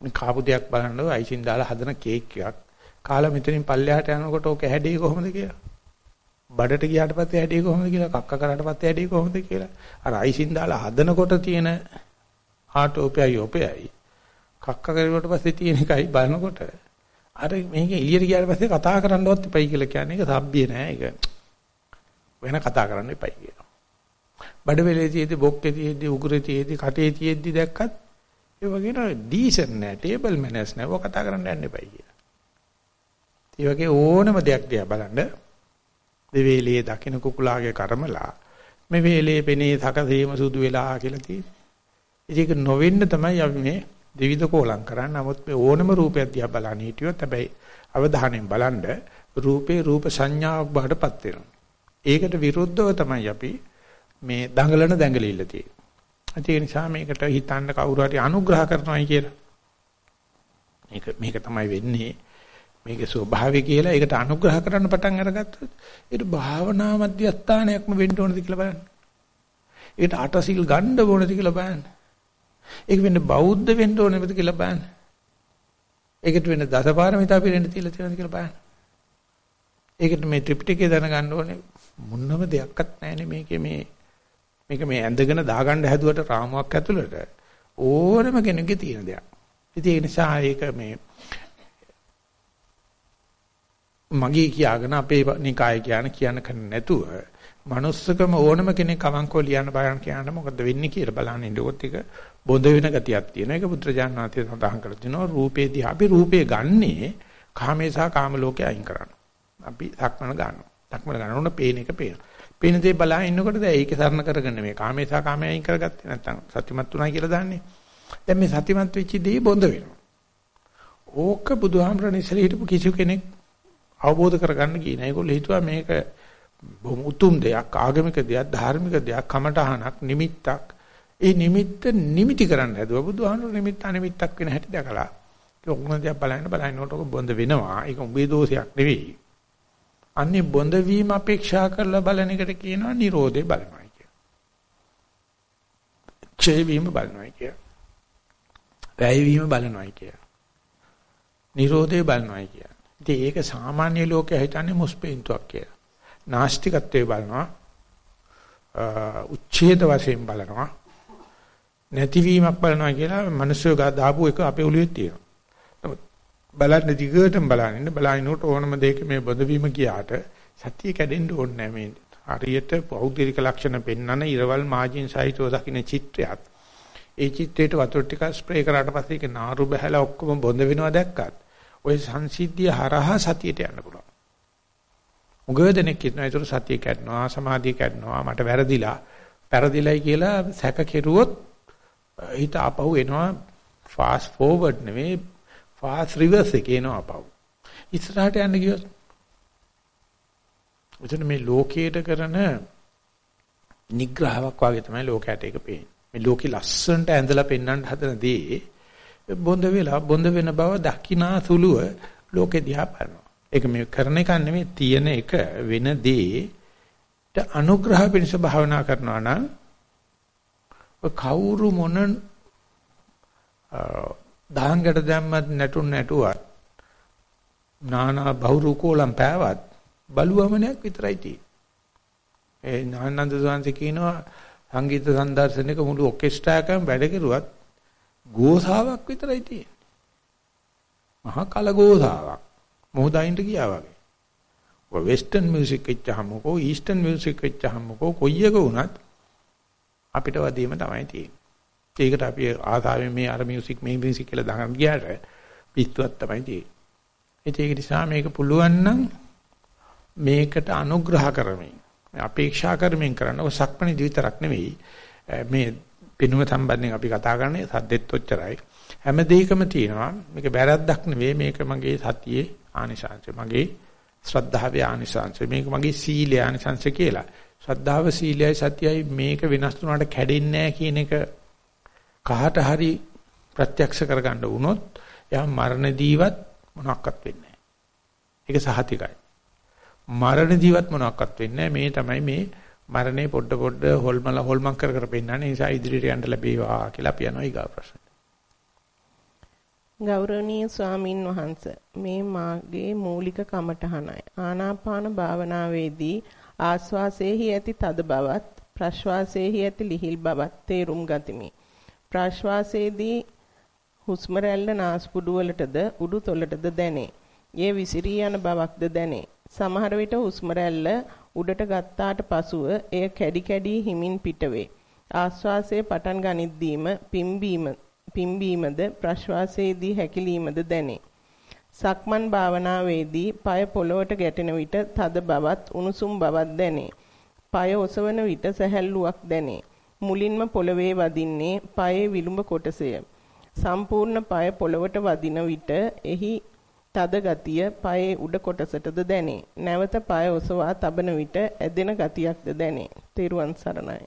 මේ කාපු දෙයක් බලන්න අයිසින් දාලා හදන කේක් එකක් කාලා මෙතනින් පල්ලෙහාට යනකොට ඕක හැඩේ කොහොමද කියලා. බඩට ගියාට පස්සේ හැඩේ කොහොමද කියලා කක්ක කරාට පස්සේ හැඩේ කොහොමද කියලා. අර අයිසින් දාලා හදනකොට තියෙන ආටෝපයයි ඔපයයි කක්ක කරුවට පස්සේ තියෙන එකයි බලනකොට අර මේක එළියට ගියාට පස්සේ කතා කරන්නවත් එපයි කියලා කියන්නේ ඒක සබ්බිය නෑ ඒක. වෙන කතා කරන්න එපයි කියනවා. බඩ වෙලේ තියෙද්දි බොක්කේ තියෙද්දි උගුරේ තියෙද්දි කටේ තියෙද්දි දැක්කත් ඒ වගේ නෝ ඩීසන්ට් නෑ ටේබල් මැනර්ස් නෑ ඔය කතා කරන්න යන්න එපයි කියලා. ඒ වගේ ඕනම දෙයක් දිහා බලන්න දෙවේලියේ දකින්න කුකුලාගේ කර්මලා මේ වේලේ පෙනේ සකසීම සුදු වෙලා කියලා තියෙන්නේ. ඒක නොවෙන්න තමයි අපි මේ දෙවිද කෝලම් කරන්නේ. නමුත් මේ ඕනම රූපයක් දිහා බලන්න හිටියොත් හැබැයි අවධානයෙන් බලන්න රූපේ රූප සංඥාවක් බාටපත් වෙනවා. ඒකට විරුද්ධව තමයි අපි මේ දඟලන දැඟලිල්ල තියෙන්නේ. ඒ නිසා මේකට හිතන්න කවුරු හරි අනුග්‍රහ කරනවායි කියලා. මේක මේක තමයි වෙන්නේ. මේකේ ස්වභාවය කියලා ඒකට අනුග්‍රහ කරන්න පටන් අරගත්තොත් ඒක භාවනා මධ්‍යස්ථානයක්ම වෙන්න ඕනද කියලා බලන්න. ඒකට අටසිල් ගන්න ඕනද කියලා බලන්න. ඒක වෙන්නේ බෞද්ධ වෙන්න ඕනද කියලා බලන්න. ඒකට වෙන්නේ දසපාරමිතා පිරෙන්න තියලා තියෙනවද කියලා බලන්න. ඒකට මේ ත්‍රිපිටකය දැනගන්න ඕනේ මොනම දෙයක්වත් නැහැනේ මේකේ මේ මේක මේ ඇඳගෙන දාගන්න හැදුවට රාමුවක් ඇතුළට ඕනම කෙනෙකුගේ තියෙන දෙයක්. ඉතින් ඒ නිසා ඒක මේ මගේ කියාගෙන අපේ නිකාය කියන කියන කන්නේ නැතුව manussකම ඕනම කෙනෙක් අවංකව ලියන්න බලන්න කියන්න මොකද වෙන්නේ කියලා බලන්න ඉන්නකොත් ඒක බොඳ වෙන ගතියක් තියෙනවා. ඒක පුත්‍රජාන නාථය සඳහන් කරලා තිනවා රූපේදී අපි රූපේ ගන්නේ කාමේ සහ කාම ලෝකේ අයින් කරන්න. අපි සක්මන ගන්නවා. සක්මන ගන්නකොට පේන එක පේනවා. පේන දේ බලා ඉන්නකොට දැන් ඒකේ සරණ කරගෙන මේ කාමේ සහ කාමයේ අයින් කරගත්තේ නැත්නම් සත්‍යමත් උනා කියලා දාන්නේ. දැන් මේ සත්‍යමත් වෙච්ච දේ බොඳ වෙනවා. ඕක බුදුහාමරණ ඉස්සෙල්ලා හිටපු කිසි කෙනෙක් අවබෝධ කරගන්න කියන. ඒගොල්ලෝ හිතුවා මේක බොහොම උතුම් දෙයක්, ආගමික දෙයක්, ධාර්මික දෙයක්, කමඨහනක්, නිමිත්තක්. ඒ නිමිත්ත නිමිටි කරන්න හැදුවා. බුදුහාමරණ නිමිත්ත අනිමිත්තක් වෙන හැටි දැකලා. ඒක ඔක්කොම දිහා බලන්න බලනකොට ඔක බොඳ වෙනවා. ඒක උඹේ දෝෂයක් නෙවෙයි. අන්නේ බොඳ වීම අපේක්ෂා කරලා බලන එකට කියනවා Nirodhe බලනවා කියලා. ඡේ වීම බලනවා කියලා. වැය වීම බලනවා කියලා. Nirodhe බලනවා කියලා. ඉතින් ඒක සාමාන්‍ය ලෝකයා හිතන්නේ මුස්පේන්තුවක් කියලා. නාස්තිකත්වයේ බලනවා. උච්ඡේද වශයෙන් බලනවා. නැතිවීමක් බලනවා කියලා මිනිස්සු දාපු එක අපේ ඔළුවේ තියෙනවා. බලන්න දිගටම බලන්න බලනකොට ඕනම දෙයක මේ බොදවීම ගියාට සතිය කැඩෙන්න ඕනේ නැහැ මේ. හරියට පෞද්ගලික ලක්ෂණ පෙන්වන ඉරවල් මාජින් සහිතව දකින්න චිත්‍රයක් ඒ චිත්‍රයට වතුර ටික ස්ප්‍රේ කරාට පස්සේ ඒක නාරු බහැලා ඔක්කොම බොඳ වෙනවා දැක්කත් ওই සංසිද්ධිය හරහා සතියට යන්න පුළුවන්. උගවදෙනෙක් කියනවා ඒතර සතිය කැඩනවා සමාධිය කැඩනවා මට වැරදිලා. වැරදිලයි කියලා සැක කෙරුවොත් හිත ආපහු එනවා ෆාස්ට් ෆෝවර්ඩ් නෙවෙයි ෆාස්ට් රිවර්ස් එකේ එනවා පව්. ඉස්සරහට යන්න ගියොත් උතන මේ ලෝකයට කරන නිග්‍රහයක් වගේ තමයි ලෝකයට ඒක පේන්නේ. මේ ලෝකේ ලස්සනට ඇඳලා පෙන්වන්න හදන දේ බොඳ වෙලා බොඳ වෙන බව දකිනා සුළුව ලෝකෙ දිහා බලනවා. ඒක මේ කරන එක නෙමෙයි තියෙන එක වෙන දේට අනුග්‍රහ පිණිස භාවනා කරනවා නම් කවුරු මොන දහංගට දැම්මත් නැටුන් නැටුවත් නානා බහුරුකෝලම් පෑවත් බලුවමනක් විතරයි තියෙන්නේ. ඒ ඥානන්ද සාංශ කියනවා සංගීත සංදර්ශනයක මුළු ඔකෙස්ට්‍රා එකම වැඩ කෙරුවත් ගෝසාවක් විතරයි තියෙන්නේ. මහා කල ගෝසාවක්. මොහොතයින්ට ගියා වගේ. ඔය වෙස්ටර්න් මියුසික් වෙච්චහමකෝ ඊස්ටර්න් මියුසික් වෙච්චහමකෝ කොයි එක වුණත් අපිට වදීම තමයි තියෙන්නේ. ඒකට අපි ආසාවෙන් මේ අර මියුසික් මේ මියුසික් කියලා දාගන්න ගියාට පිස්සුවක් තමයි තියෙන්නේ. ඒක නිසා මේක පුළුවන් නම් මේකට අනුග්‍රහ කරමින් අපේක්ෂා කරමින් කරන ඔය සක්මණේ විතරක් නෙවෙයි. මේ පිනුම සම්බන්ධයෙන් අපි කතා කරන්නේ සද්දෙත් ඔච්චරයි. හැම දෙයකම තියෙනවා. මේක වැරද්දක් නෙවෙයි. මේක මගේ සතියේ ආනිසංශය. මගේ ශ්‍රද්ධාවේ ආනිසංශය. මේක මගේ සීලයේ ආනිසංශය කියලා. ශ්‍රද්ධාව සීලයයි සතියයි මේක වෙනස් වුණාට කැඩෙන්නේ නැහැ කියන එක කහට හරි ප්‍රත්‍යක්ෂ කරගන්න වුණොත් එයා මරණදීවත් මොනක්වත් වෙන්නේ නැහැ ඒක සහතිකයි මරණ ජීවත් මොනක්වත් වෙන්නේ මේ තමයි මේ මරණේ පොඩ පොඩ හොල්මල හොල්මන් කර කර පෙන්නන්නේ නිසා ඉදිරියට යන්න ලැබේවා කියලා අපි යනවා ඊගා ප්‍රශ්න. ගෞරවනීය ස්වාමින් වහන්සේ මේ මාගේ මූලික කමඨහනයි. ආනාපාන භාවනාවේදී ආස්වාසයේහි ඇති තද බවත් ප්‍රශ්වාසයේහි ඇති ලිහිල් බවත් තේරුම් ගතිමි. ප්‍රශ්වාසයේදී හුස්ම රැල්ල නාස්පුඩු වලටද උඩු තොලටද දැනේ. ඒ විසිරී යන බවක්ද දැනේ. සමහර විට හුස්ම රැල්ල උඩට ගත්තාට පසුව එය කැඩි කැඩි හිමින් පිටවේ. ආශ්වාසයේ පටන් ගනිද්දීම පිම්බීම පිම්බීමද ප්‍රශ්වාසයේදී හැකිලීමද දැනේ. සක්මන් භාවනාවේදී পায় පොළවට ගැටෙන විට තද බවත් උණුසුම් බවක් දැනේ. পায় ඔසවන විට සැහැල්ලුවක් දැනේ. මුලින්ම පොළවේ වදින්නේ පයේ විලුඹ කොටසය. සම්පූර්ණ පය පොළවට වදින විට එහි තද ගතිය පයේ උඩ කොටසටද දැනේ. නැවත පය ඔසවා තබන විට ඇදෙන ගතියක්ද දැනේ. තෙරුවන් සරණයි.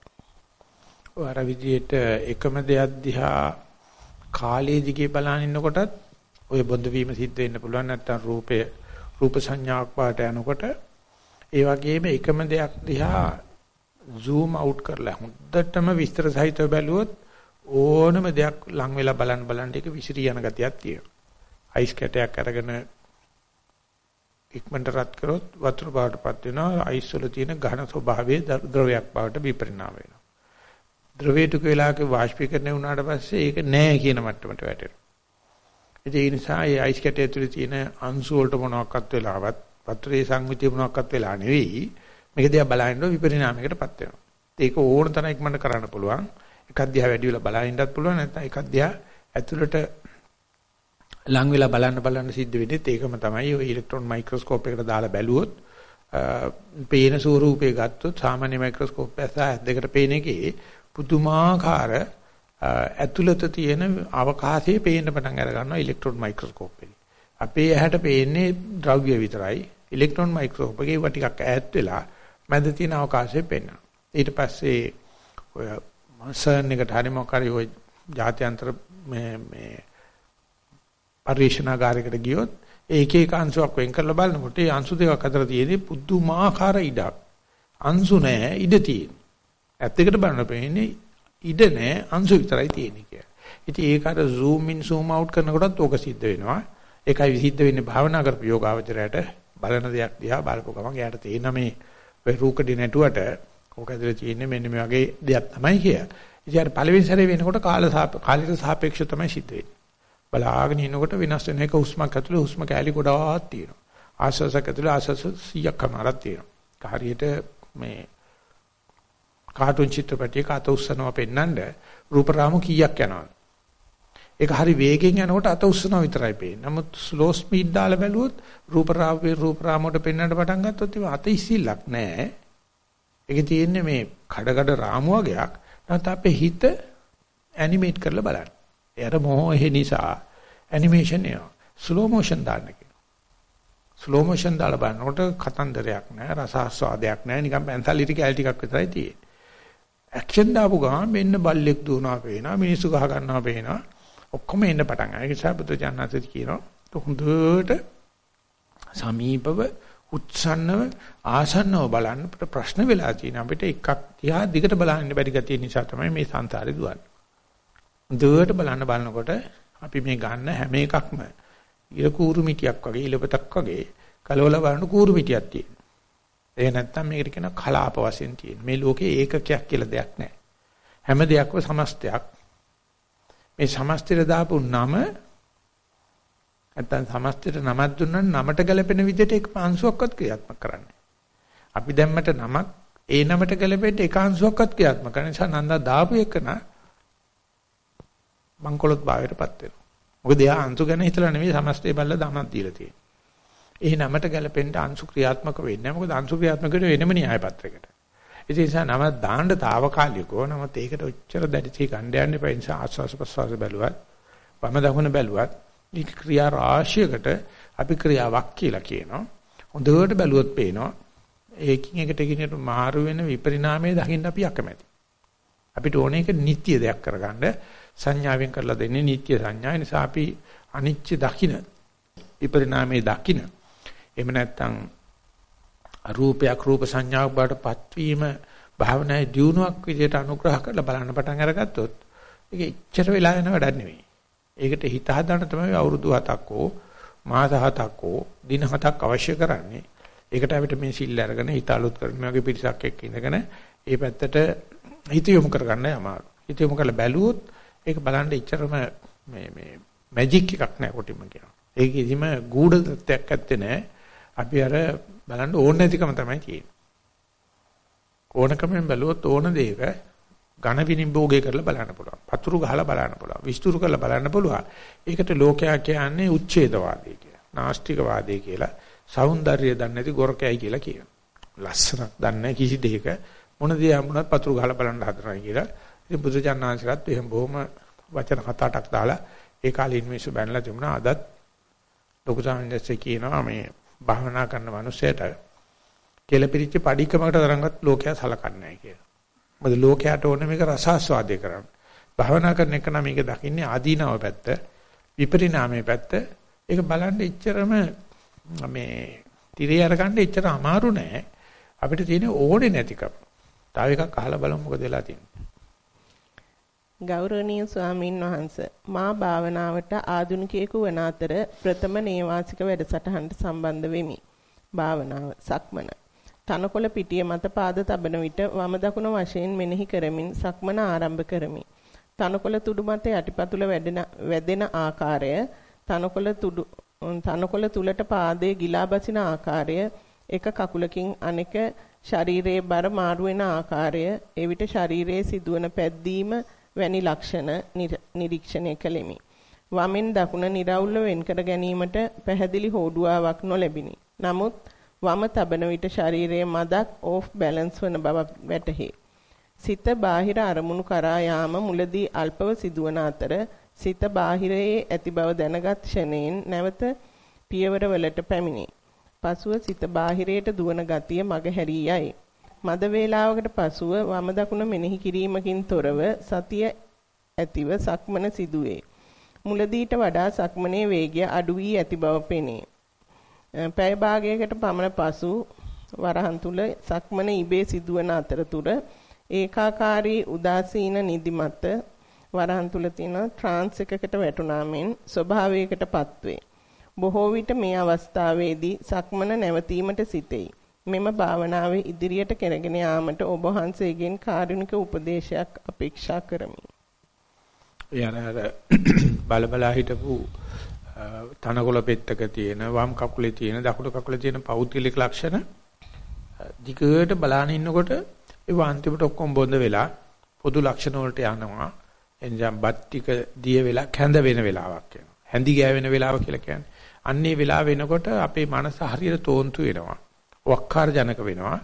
අර විදියට එකම දෙයක් දිහා කාලයේ දිගේ බලන ඉන්නකොටත් ඔය බොඳ වීම සිද්ධ වෙන්න පුළුවන් නැත්නම් රූපය රූප සංඥාවක් පාට යනකොට ඒ වගේම එකම දෙයක් දිහා zoom out කරලා හොඳටම විස්තර සහිතව බැලුවොත් ඕනම දෙයක් ලං වෙලා බලන්න බලන්න ඒක විසිරී යන ගතියක් තියෙනවා. අයිස් කැටයක් අරගෙන ඉක්මනට රත් කරොත් වතුර බවටපත් වෙනවා. අයිස් වල තියෙන ඝන ස්වභාවයේ ද්‍රවයක් බවට විපරිණාම වෙනවා. ද්‍රවයට වෙලාවක වාෂ්පීකරණය වුණාට පස්සේ ඒක නෑ කියන මට්ටමට වැටෙනවා. ඒ නිසා ඒ අයිස් කැටය තුළ තියෙන අංශු වලට මොනවාක්වත් වෙලාවත් වතුරේ සංවිතිය මොනවාක්වත් වෙලා නෙවෙයි. මේක දිහා බලනකොට විපරිණාමයකටපත් වෙනවා ඒක ඕන තරම් ඉක්මනට කරන්න පුළුවන් එකක් දිහා වැඩි වෙලා බලනින්නත් පුළුවන් නැත්නම් එකක් දිහා ඇතුළට ලං වෙලා බලන්න බලන්න සිද්ධ වෙන්නේ ඒකම තමයි ඔය ඉලෙක්ට්‍රෝන මයික්‍රොස්කෝප් එකට දාලා බැලුවොත් පේන ස්වරූපේ ගත්තොත් සාමාන්‍ය මයික්‍රොස්කෝප් එක දෙකට පේන එකේ පුදුමාකාර ඇතුළත තියෙන අවකාශයේ පේන්න පටන් අර ගන්නවා ඉලෙක්ට්‍රෝන මයික්‍රොස්කෝප් එකේ. අපේ ඇහැට පේන්නේ ද්‍රව්‍ය විතරයි. ඉලෙක්ට්‍රෝන මයික්‍රොස්කෝප් එකේ වා ටිකක් ඈත් වෙලා මැද තියෙන අවකාශයේ පේනවා. ඊට පස්සේ ඔය සර්න් එකට හරි මොකක් හරි ඔය ජාත්‍යන්තර මේ මේ පරිශනාගාරයකට ගියොත් ඒක එක අංශුවක් වෙන් කරලා බලනකොට ඒ අංශු දෙකක් අතර තියෙන පුදුමාකාර ඉඩක්. අංශු නැහැ ඉඩ තියෙන. ඇත්ත එකට බලන පෙන්නේ ඉඩ නැහැ අංශු විතරයි තියෙන්නේ කියලා. ඉතින් ඒක අර zoom in zoom out කරනකොටත් ඕක සිද්ධ වෙනවා. ඒකයි සිද්ධ වෙන්නේ භාවනා කරපු යෝගාවචරයට බලන දෙයක් දිහා බලපු ගමන් එයාට තේින මේ වෙ රූකඩි නැටුවට ඕක ඇතුලේ තියෙන්නේ මෙන්න මේ වගේ දෙයක් තමයි කිය. ඉතින් අර පළවෙනි සැරේ වෙනකොට කාල කාලයට සාපේක්ෂව තමයි සිද්ධ වෙන්නේ. බලාගෙන ඉනකොට වෙනස් වෙන එක හුස්මක් ඇතුලේ හුස්ම කැලි ගොඩාක් තියෙනවා. ආශ්වාසයක් ඇතුලේ ආශ්වාස 100ක් කමාරක් තියෙනවා. හරියට මේ කාටුන් චිත්‍රපටයක අත උස්සනවා පෙන්නඳ රූප රාමු කීයක් යනවද? ඒක හරි වේගෙන් යනකොට අත උස්සනවා විතරයි පේන්නේ. නමුත් ස්ලෝ ස්පීඩ් දාලා බැලුවොත් රූප රාමයේ රූප රාමුවට පෙන්වන්න පටන් ගත්තොත් ඒක අත ඉස්සිල්ලක් නැහැ. ඒකේ තියෙන්නේ මේ කඩකඩ රාමු වගේක්. නැත්නම් අපේ හිත ඇනිමේට් කරලා බලන්න. එයාට මොහේ නිසා ඇනිමේෂන් එනවා. ස්ලෝ මොෂන් දාන්න කියනවා. ස්ලෝ මොෂන් දාලා බලනකොට කතන්දරයක් නැහැ, රසාස්වාදයක් නැහැ, නිකන් පැන්සල් ඉටි කැල් ටිකක් විතරයි තියෙන්නේ. ඇක්ෂන් දාපු ගමන් මෙන්න බල්ලෙක් දුවනවා පේනවා, මිනිස්සු ගහ ගන්නවා පේනවා. ඔක්කොම එන්න පටන් ගන්නවා. ඒ නිසා බුදු ජානනාථ කියනවා හොඳට සමීපව උත්සන්නව ආසන්නව බලන්න ප්‍රශ්න වෙලා තියෙන අපිට එකක් තියා දිගට බලන්න බැරි ගතිය නිසා තමයි මේ සංසාරේ දුවන්නේ. දුවට බලන්න බලනකොට අපි මේ ගන්න හැම එකක්ම ඉර කූරු මිටියක් වගේ ඉලපතක් වගේ කලවල බලන කූරු මිටියක් තියෙනවා. ඒ නැත්තම් මේකට කියන කලාප වශයෙන් තියෙන. මේ ලෝකේ ඒකකයක් කියලා දෙයක් නැහැ. හැම දෙයක්ම සමස්තයක්. මේ සමස්තයට දාපු නම නැත්තම් සමස්තයට නමක් දුන්නා නමට ගැලපෙන විදිහට එක අංශුවක්වත් ක්‍රියාත්මක කරන්නේ. අපි දැම්මට නමක් ඒ නමට ගැලපෙන්න එක අංශුවක්වත් ක්‍රියාත්මක කරන නිසා නන්දා දාපු එකන මංකොලොත් භාවයටපත් වෙනවා. මොකද එයා අංශු ගැන හිතලා නෙවෙයි සමස්තය බලලා දමක් දීලා තියෙන්නේ. ඒ නමට ගැලපෙන්න අංශු ක්‍රියාත්මක වෙන්නේ නැහැ. මොකද අංශු ක්‍රියාත්මක වෙන්නේ වෙනම න්‍යාය පත්‍රයකට. ඒ නිසා නම දාන්න తాවකාලිකව නමුත් ඒකට ඔච්චර දැඩිචි ගන්න යන්න එපා. ඒ නිසා ආස්වාස ප්‍රසවාස බැලුවත් වම දකුණ බැලුවත් මේ ක්‍රියා රාශියකට අපි ක්‍රියාවක් කියලා කියනවා. හොඳට බැලුවොත් පේනවා ඒකින් එකට එකිනෙකට මාරු වෙන විපරිණාමය දකින්න අපි අකමැති. අපිට ඕනේ ඒක නිත්‍ය දෙයක් කරගන්න සංඥාවෙන් කරලා දෙන්නේ නිත්‍ය සංඥා. නිසා අපි අනිත්‍ය දකින්න විපරිණාමයේ දකින්න. එහෙම නැත්නම් රූපයක් රූප සංඥාවක් බවට පත්වීම භාවනායේ දියුණුවක් විදිහට අනුග්‍රහ කරලා බලන්න පටන් අරගත්තොත් ඒක එච්චර වෙලා යන වැඩක් නෙවෙයි. ඒකට හිත හදාන්න තමයි අවුරුදු 7ක් හෝ මාස 7ක් හෝ දින 7ක් අවශ්‍ය කරන්නේ. ඒකට අපිට මේ සිල් අරගෙන හිත අලුත් කරන මේ වගේ පිරිසක් එක්ක ඉඳගෙන ඒ පැත්තට හිත යොමු කරගන්න අමාරු. හිත යොමු කරලා බැලුවොත් ඒක බලන්න ඉච්චරම මේ මේ මැජික් එකක් නෑ කොටිම කියනවා. ඒක කිසිම ගූඪ තත්ත්වයක් ඇත්තේ නෑ. අපි අර බලන්න ඕන නැතිකම තමයි තියෙන්නේ. ඕනකමෙන් බැලුවොත් ඕන දෙයක ඝන විනිභෝගය කරලා බලන්න පුළුවන්. පතුරු ගහලා බලන්න පුළුවන්. විස්තර කරලා බලන්න පුළුවන්. ඒකට ලෝකයා කියන්නේ උච්ඡේදවාදී කියලා. නාස්තිකවාදී කියලා. సౌందර්යය දන්නේ නැති ගොරකයි කියලා කියනවා. ලස්සනක් දන්නේ කිසි දෙයක මොන දේ හම්බුණත් පතුරු ගහලා බලන්න හදනවා කියලා. ඉතින් බුදුජානනාංශලත් එහෙම බොහොම වචන හත අටක් දාලා ඒ කාලේ ඉන්වෙස්ට් බැනලා තිබුණා. අදත් ලොකු සාමින්දස්සේ කියනවා මේ භාවනා කරන මනුස්සයට කෙලපිරිච්ච padikkaමකට තරංගවත් ලෝකයා සලකන්නේ නැහැ කියලා. මොකද ලෝකයට ඕනේ මේක රසාස්වාදය කරන්න. භාවනා කරන එක නම් මේක දකින්නේ ආදීනව පැත්ත, විපරිණාමයේ පැත්ත. ඒක බලන්න ඉච්චරම මේ tire අරගන්න එච්චර අමාරු නෑ. අපිට තියෙන ඕනේ නැතිකම. තව එකක් අහලා බලමු මොකද වෙලා තියෙන්නේ. ගෞරවනීය ස්වාමින් වහන්සේ මා භාවනාවට ආධුනිකයෙකු වන අතර ප්‍රථම නේවාසික වැඩසටහනට සම්බන්ධ වෙමි. භාවනාව සක්මන. තනකොළ පිටිය මත පාද තබන විට වම දකුණ වශයෙන් මෙනෙහි කරමින් සක්මන ආරම්භ කරමි. තනකොළ තුඩු මත යටිපතුල වැදෙන ආකාරය තනකොළ තුඩු තනකොළ තුලට පාදයේ ගිලා බසින ආකාරය එක කකුලකින් අනෙක ශරීරයේ බර මාරු වෙන ආකාරය එවිට ශරීරයේ සිදුවන පැද්දීම වැනි ලක්ෂණ නිරීක්ෂණය කළෙමි. වමෙන් දකුණ निराවුල්ව වෙන්කර ගැනීමට පැහැදිලි හෝඩුවාවක් නොලැබිනි. නමුත් වම තබන විට ශරීරයේ මදක් ඕෆ් බැලන්ස් වන බව වැටහි. සිත බාහිර අරමුණු කරා යාම මුලදී අල්පව සිදුවන අතර සිත බාහිරයේ ඇති බව දැනගත් ෂණයෙන් නැවත පියවර වලට පැමිණේ. පසුව සිත බාහිරයට දුවන ගතිය මග හැරී යයි. මද වේලාවකට පසුව වම දකුණ මෙනෙහි කිරීමකින් තොරව සතිය ඇතිව සක්මන සිදුවේ. මුලදීට වඩා සක්මනේ වේගය අඩු වී ඇති බව පෙනේ. පැය භාගයකට පමණ පසු වරහන් තුල සක්මන ඉබේ සිදුවන අතරතුර ඒකාකාරී උදාසීන නිදිමත වරහන් තුල තියෙන ට්‍රාන්ස් එකකට වැටුණා මෙන් ස්වභාවයකටපත් වේ. බොහෝ විට මේ අවස්ථාවේදී සක්මන නැවතීමට සිටෙයි. මෙම භාවනාවේ ඉදිරියට කරගෙන යාමට ඔබ වහන්සේගෙන් කාරුණික උපදේශයක් අපේක්ෂා කරමි. යනාර බලබලා හිටපු තනකොළ පෙත්තක තියෙන වම් කකුලේ තියෙන දකුණු කකුලේ තියෙන පෞද්ගලික ලක්ෂණ දිගට බලාන ඉන්නකොට ඒ වාන්තිමට ඔක්කොම බොඳ වෙලා පොදු ලක්ෂණ වලට යනවා එනිසා බත් ටික දිය වෙලා කැඳ වෙන වෙලාවක් වෙනවා. හැඳි ගෑවෙන වෙලාව කියලා කියන්නේ. අන්නේ වෙලාව වෙනකොට අපේ මනස හරියට තෝන්තු වෙනවා. වක්කාර ජනක වෙනවා.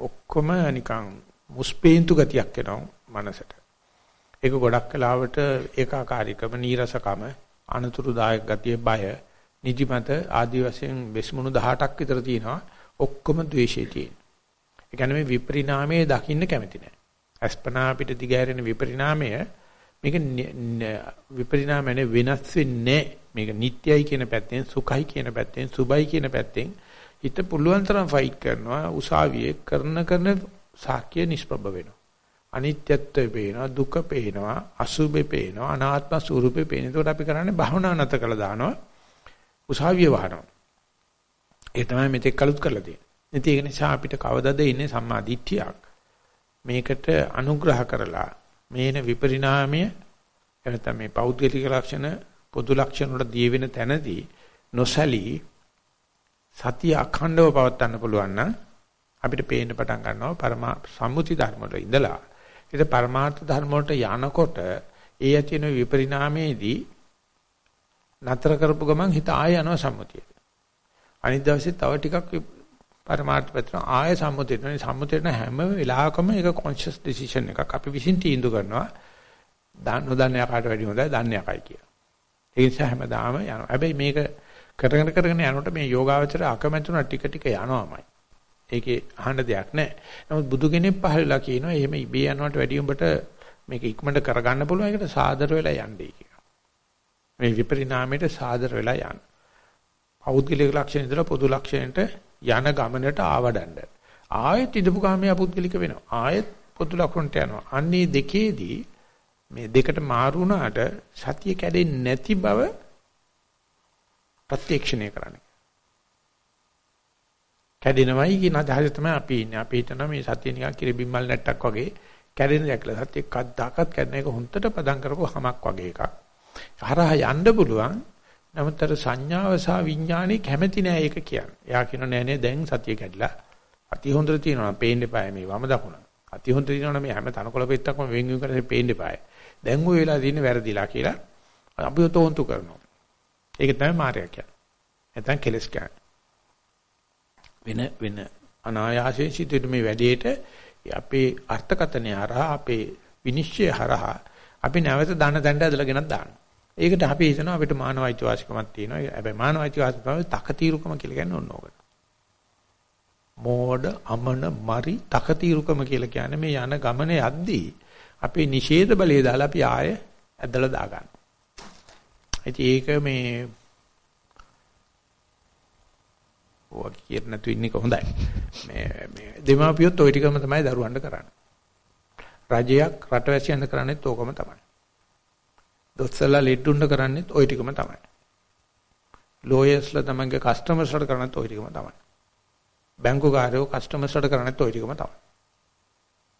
ඔක්කොම නිකන් මුස්පේන්තු ගතියක් එනවා මනසට. ඒක ගොඩක් කලාවට ඒකාකාරීකම නීරසකම අනතුරුදායක ගතිය බය නිදිමත ආදී වශයෙන් වෙස්මුණු 18ක් විතර තියෙනවා. ඔක්කොම ද්වේෂය තියෙන. ඒ කියන්නේ මේ විපරිණාමයේ දකින්න කැමති නැහැ. අස්පනා අපිට දිගහැරෙන විපරිණාමය මේක විපරිණාමනේ වෙනස් වෙන්නේ මේක නිට්ටයයි කියන පැත්තෙන් සුඛයි කියන පැත්තෙන් සුබයි කියන පැත්තෙන් හිත පුළුවන් තරම් ෆයිට් කරනවා උසාවියේ කරන කරන සාක්‍ය නිෂ්ප්‍රභ වෙනවා. අනිත්‍යත්වය පේනවා දුක පේනවා අසුභේ පේනවා අනාත්ම ස්වરૂපේ පේනවා. ඒකට අපි කරන්නේ භවනා නැත කළා දානවා උසාවිය වහනවා. ඒ තමයි මෙතෙක් කලුත් කරලා තියෙන්නේ. ඉතින් ඒක නිසා අපිට කවදද ඉන්නේ සම්මා දිට්ඨියක්. මේකට අනුග්‍රහ කරලා මේන විපරිණාමය එනතම මේ පෞද්ගලික ලක්ෂණ පොදු ලක්ෂණ වල දී වෙන තැනදී නොසලී සතිය අඛණ්ඩව පවත්වන්න පුළුවන් නම් අපිට පේන්න පටන් ගන්නවා පරමා සම්මුති ධර්ම වල ඉඳලා ඊට පරමාර්ථ ධර්ම වලට යනකොට ඒ ඇති වෙන විපරිණාමයේදී නතර කරපු ගමන් හිත ආය යනවා සම්මුතියට. අනිත් දවසේ තව ටිකක් පරමාර්ථ පැත්තට ආය සම්මුතියට. මේ සම්මුතියට හැම වෙලාවකම ඒක කොන්ෂස් ඩිසිෂන් එකක්. අපි විසින් තීන්දුව කරනවා. නොදන්න යකාට වැඩි හොඳයි දන්න යකයි කියලා. ඒ නිසා හැමදාම යනවා. හැබැයි මේක කරගෙන කරගෙන යනකොට මේ යෝගාවචර අකමැතුණා ටික ටික යනවාමයි. ඒකේ අහන්න දෙයක් නැහැ. නමුත් බුදු කෙනෙක් පහළලා කියනවා එහෙම ඉබේ යනවට වැඩිය උඹට මේක ඉක්මනට කරගන්න පුළුවන් එකට සාදර වෙලා යන්නේ කියලා. මේ විපරිණාමයට සාදර වෙලා යන්න. පෞද්ගලික ලක්ෂණ ඉදලා පොදු ලක්ෂණයට යන ගමනට ආවඩන්න. ආයෙත් ඉදපු කාමයේ අපුද්ගලික වෙනවා. ආයෙත් පොදු ලක්ෂණට යනවා. අන්නේ දෙකේදී මේ දෙකට මාරු වුණාට සතිය කැඩෙන්නේ නැති බව ප්‍රත්‍යක්ෂණය කරන්නේ. කැඩෙනවයි කියන අදහස තමයි අපි ඉන්නේ. අපි හිතනවා මේ සතිය නිකන් කිරිබිම්මල් නැට්ටක් වගේ කැඩෙන දැක්ලා සතිය කද්දාකත් කැඩෙන එක හොන්තට පදම් කරපු හැමක් වගේ එකක්. හරහා යන්න පුළුවන්. නමුත් අර සංඥාව සහ විඥානේ කැමැති නෑ ඒක කියන්නේ. එයා කියන නෑ නෑ දැන් සතිය කැඩිලා. අති හොඳට තියෙනවා පේන්න එපායි මේ වම දකුණ. අති හොඳට තියෙනවා මේ හැම තනකොළ පෙත්තක්ම වෙන් වෙන් කරලා පේන්න එපායි. දැන් ওই වෙලාව දින්නේ වැරදිලා කියලා අපි උතෝන්තු කරනවා. ඒක තමයි මායя කියන්නේ. නැත්නම් කෙලස් කියන්නේ. වෙන වෙන අනායාසයෙන් සිදුවෙන මේ වැඩේට අපේ අර්ථකතනය හරහා අපේ විනිශ්චය හරහා අපි නැවත දාන දණ්ඩ ඇදලාගෙනත් දානවා. ඒකට අපි හිතනවා අපිට මානව අයිතිවාසිකමක් තියෙනවා. හැබැයි මානව අයිතිවාසිකම තකතිරුකම කියලා කියන්නේ ඕන ඕකට. මෝඩ අමන මරි තකතිරුකම කියලා කියන්නේ මේ යන ගමන යද්දී අපේ නිෂේධ බලය දාලා අපි ආය ඇදලා දාගන්න. ඉතින් ඒක මේ ඔය කියන නැතු ඉන්නේ කොහොඳයි. මේ මේ දෙමාපියොත් ওই ටිකම තමයි දරුවන්ට කරන්නේ. රජයක් රටවැසියන්ට කරන්නේත් ඕකම තමයි. දොස්සලා ලෙඩුන්ට කරන්නේත් ওই ටිකම තමයි. ලෝයර්ස්ලා තමන්ගේ කස්ටමර්ස්ලාට කරන්නේත් ওই ටිකම තමයි. බැංකු කාර්යෝ කස්ටමර්ස්ලාට කරන්නේත් ওই ටිකම තමයි.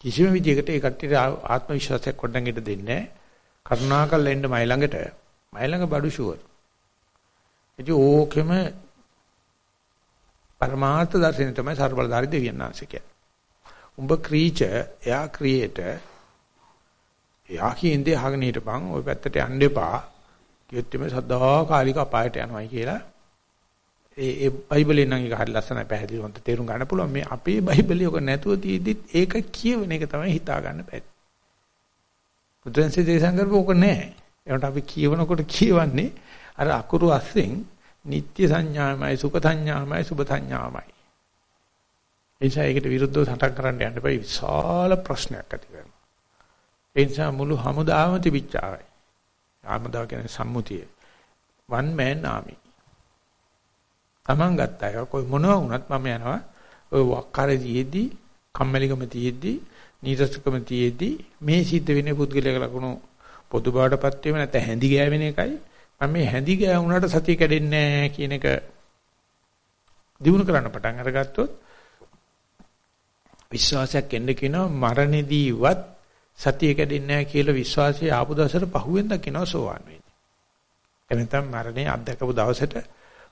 කිසිම විදිහකට ඒ කට්ටියට ආත්ම විශ්වාසයක් කොණ්ඩංගෙට දෙන්නේ නැහැ. කරුණාකරලා එන්න මයි ළඟට. මයි ළඟ බඩු ෂුවර්. ඉතින් ඕකෙම පරමාර්ථ දර්ශනේ තමයි ਸਰබලධාරි දෙවියන් වහන්සේ කියන්නේ. උඹ ක්‍රීචර්, එයා ක්‍රියේටර්. එයා කියන්නේ අහගෙන හිටපන්, ওই පැත්තට යන්න එපා. කිව්වොත් මේ සදාකාලික අපායට යනවායි කියලා. ඒ ඒ බයිබලේ නම් ඒක හරි ලස්සනයි පැහැදිලිව උන්ට තේරුම් ගන්න පුළුවන්. මේ අපේ බයිබලේ ඔක නැතුව තියෙද්දිත් ඒක කියවෙන එක තමයි හිතා ගන්න බැරි. බුදුන්සේ දේශනා කරපු ඕක නැහැ. ඒකට අපි කියවනකොට කියවන්නේ අර අකුරු අස්සෙන් නිත්‍ය සංඥාමයි සුඛ සංඥාමයි සුභ සංඥාමයි. එනිසා ඒකට විරුද්ධව සටන් කරන්න යන්න බෑ විශාල ප්‍රශ්නයක් ඇති වෙනවා. ඒ නිසා මුළු හමුදාවම තිබිච්චාවයි. ආමදාව කියන්නේ සම්මුතිය. one man army. Taman ගත්තා එක કોઈ මොනවා වුණත් මම යනවා ඔය වක්කාරදීෙද්දි කම්මැලිකම තියෙද්දි නීරසකම තියෙද්දි මේ සිද්ධ වෙන්නේ පුද්ගලයාක ලකුණු පොදු බවටපත් වීම නැත්නම් හැඳි ගෑවෙන එකයි මම මේ හැඳි ගෑවුනට සතිය කැඩෙන්නේ නැහැ කියන එක දිනු කරන්න පටන් අරගත්තොත් විශ්වාසයක් එන්න කියනවා මරණෙදීවත් සතිය කැඩෙන්නේ නැහැ කියලා විශ්වාසය ආපු දවසට පහුවෙන් දකිනවා සෝවාන් වෙන්නේ. එනතම් මරණය අත්දකපු දවසට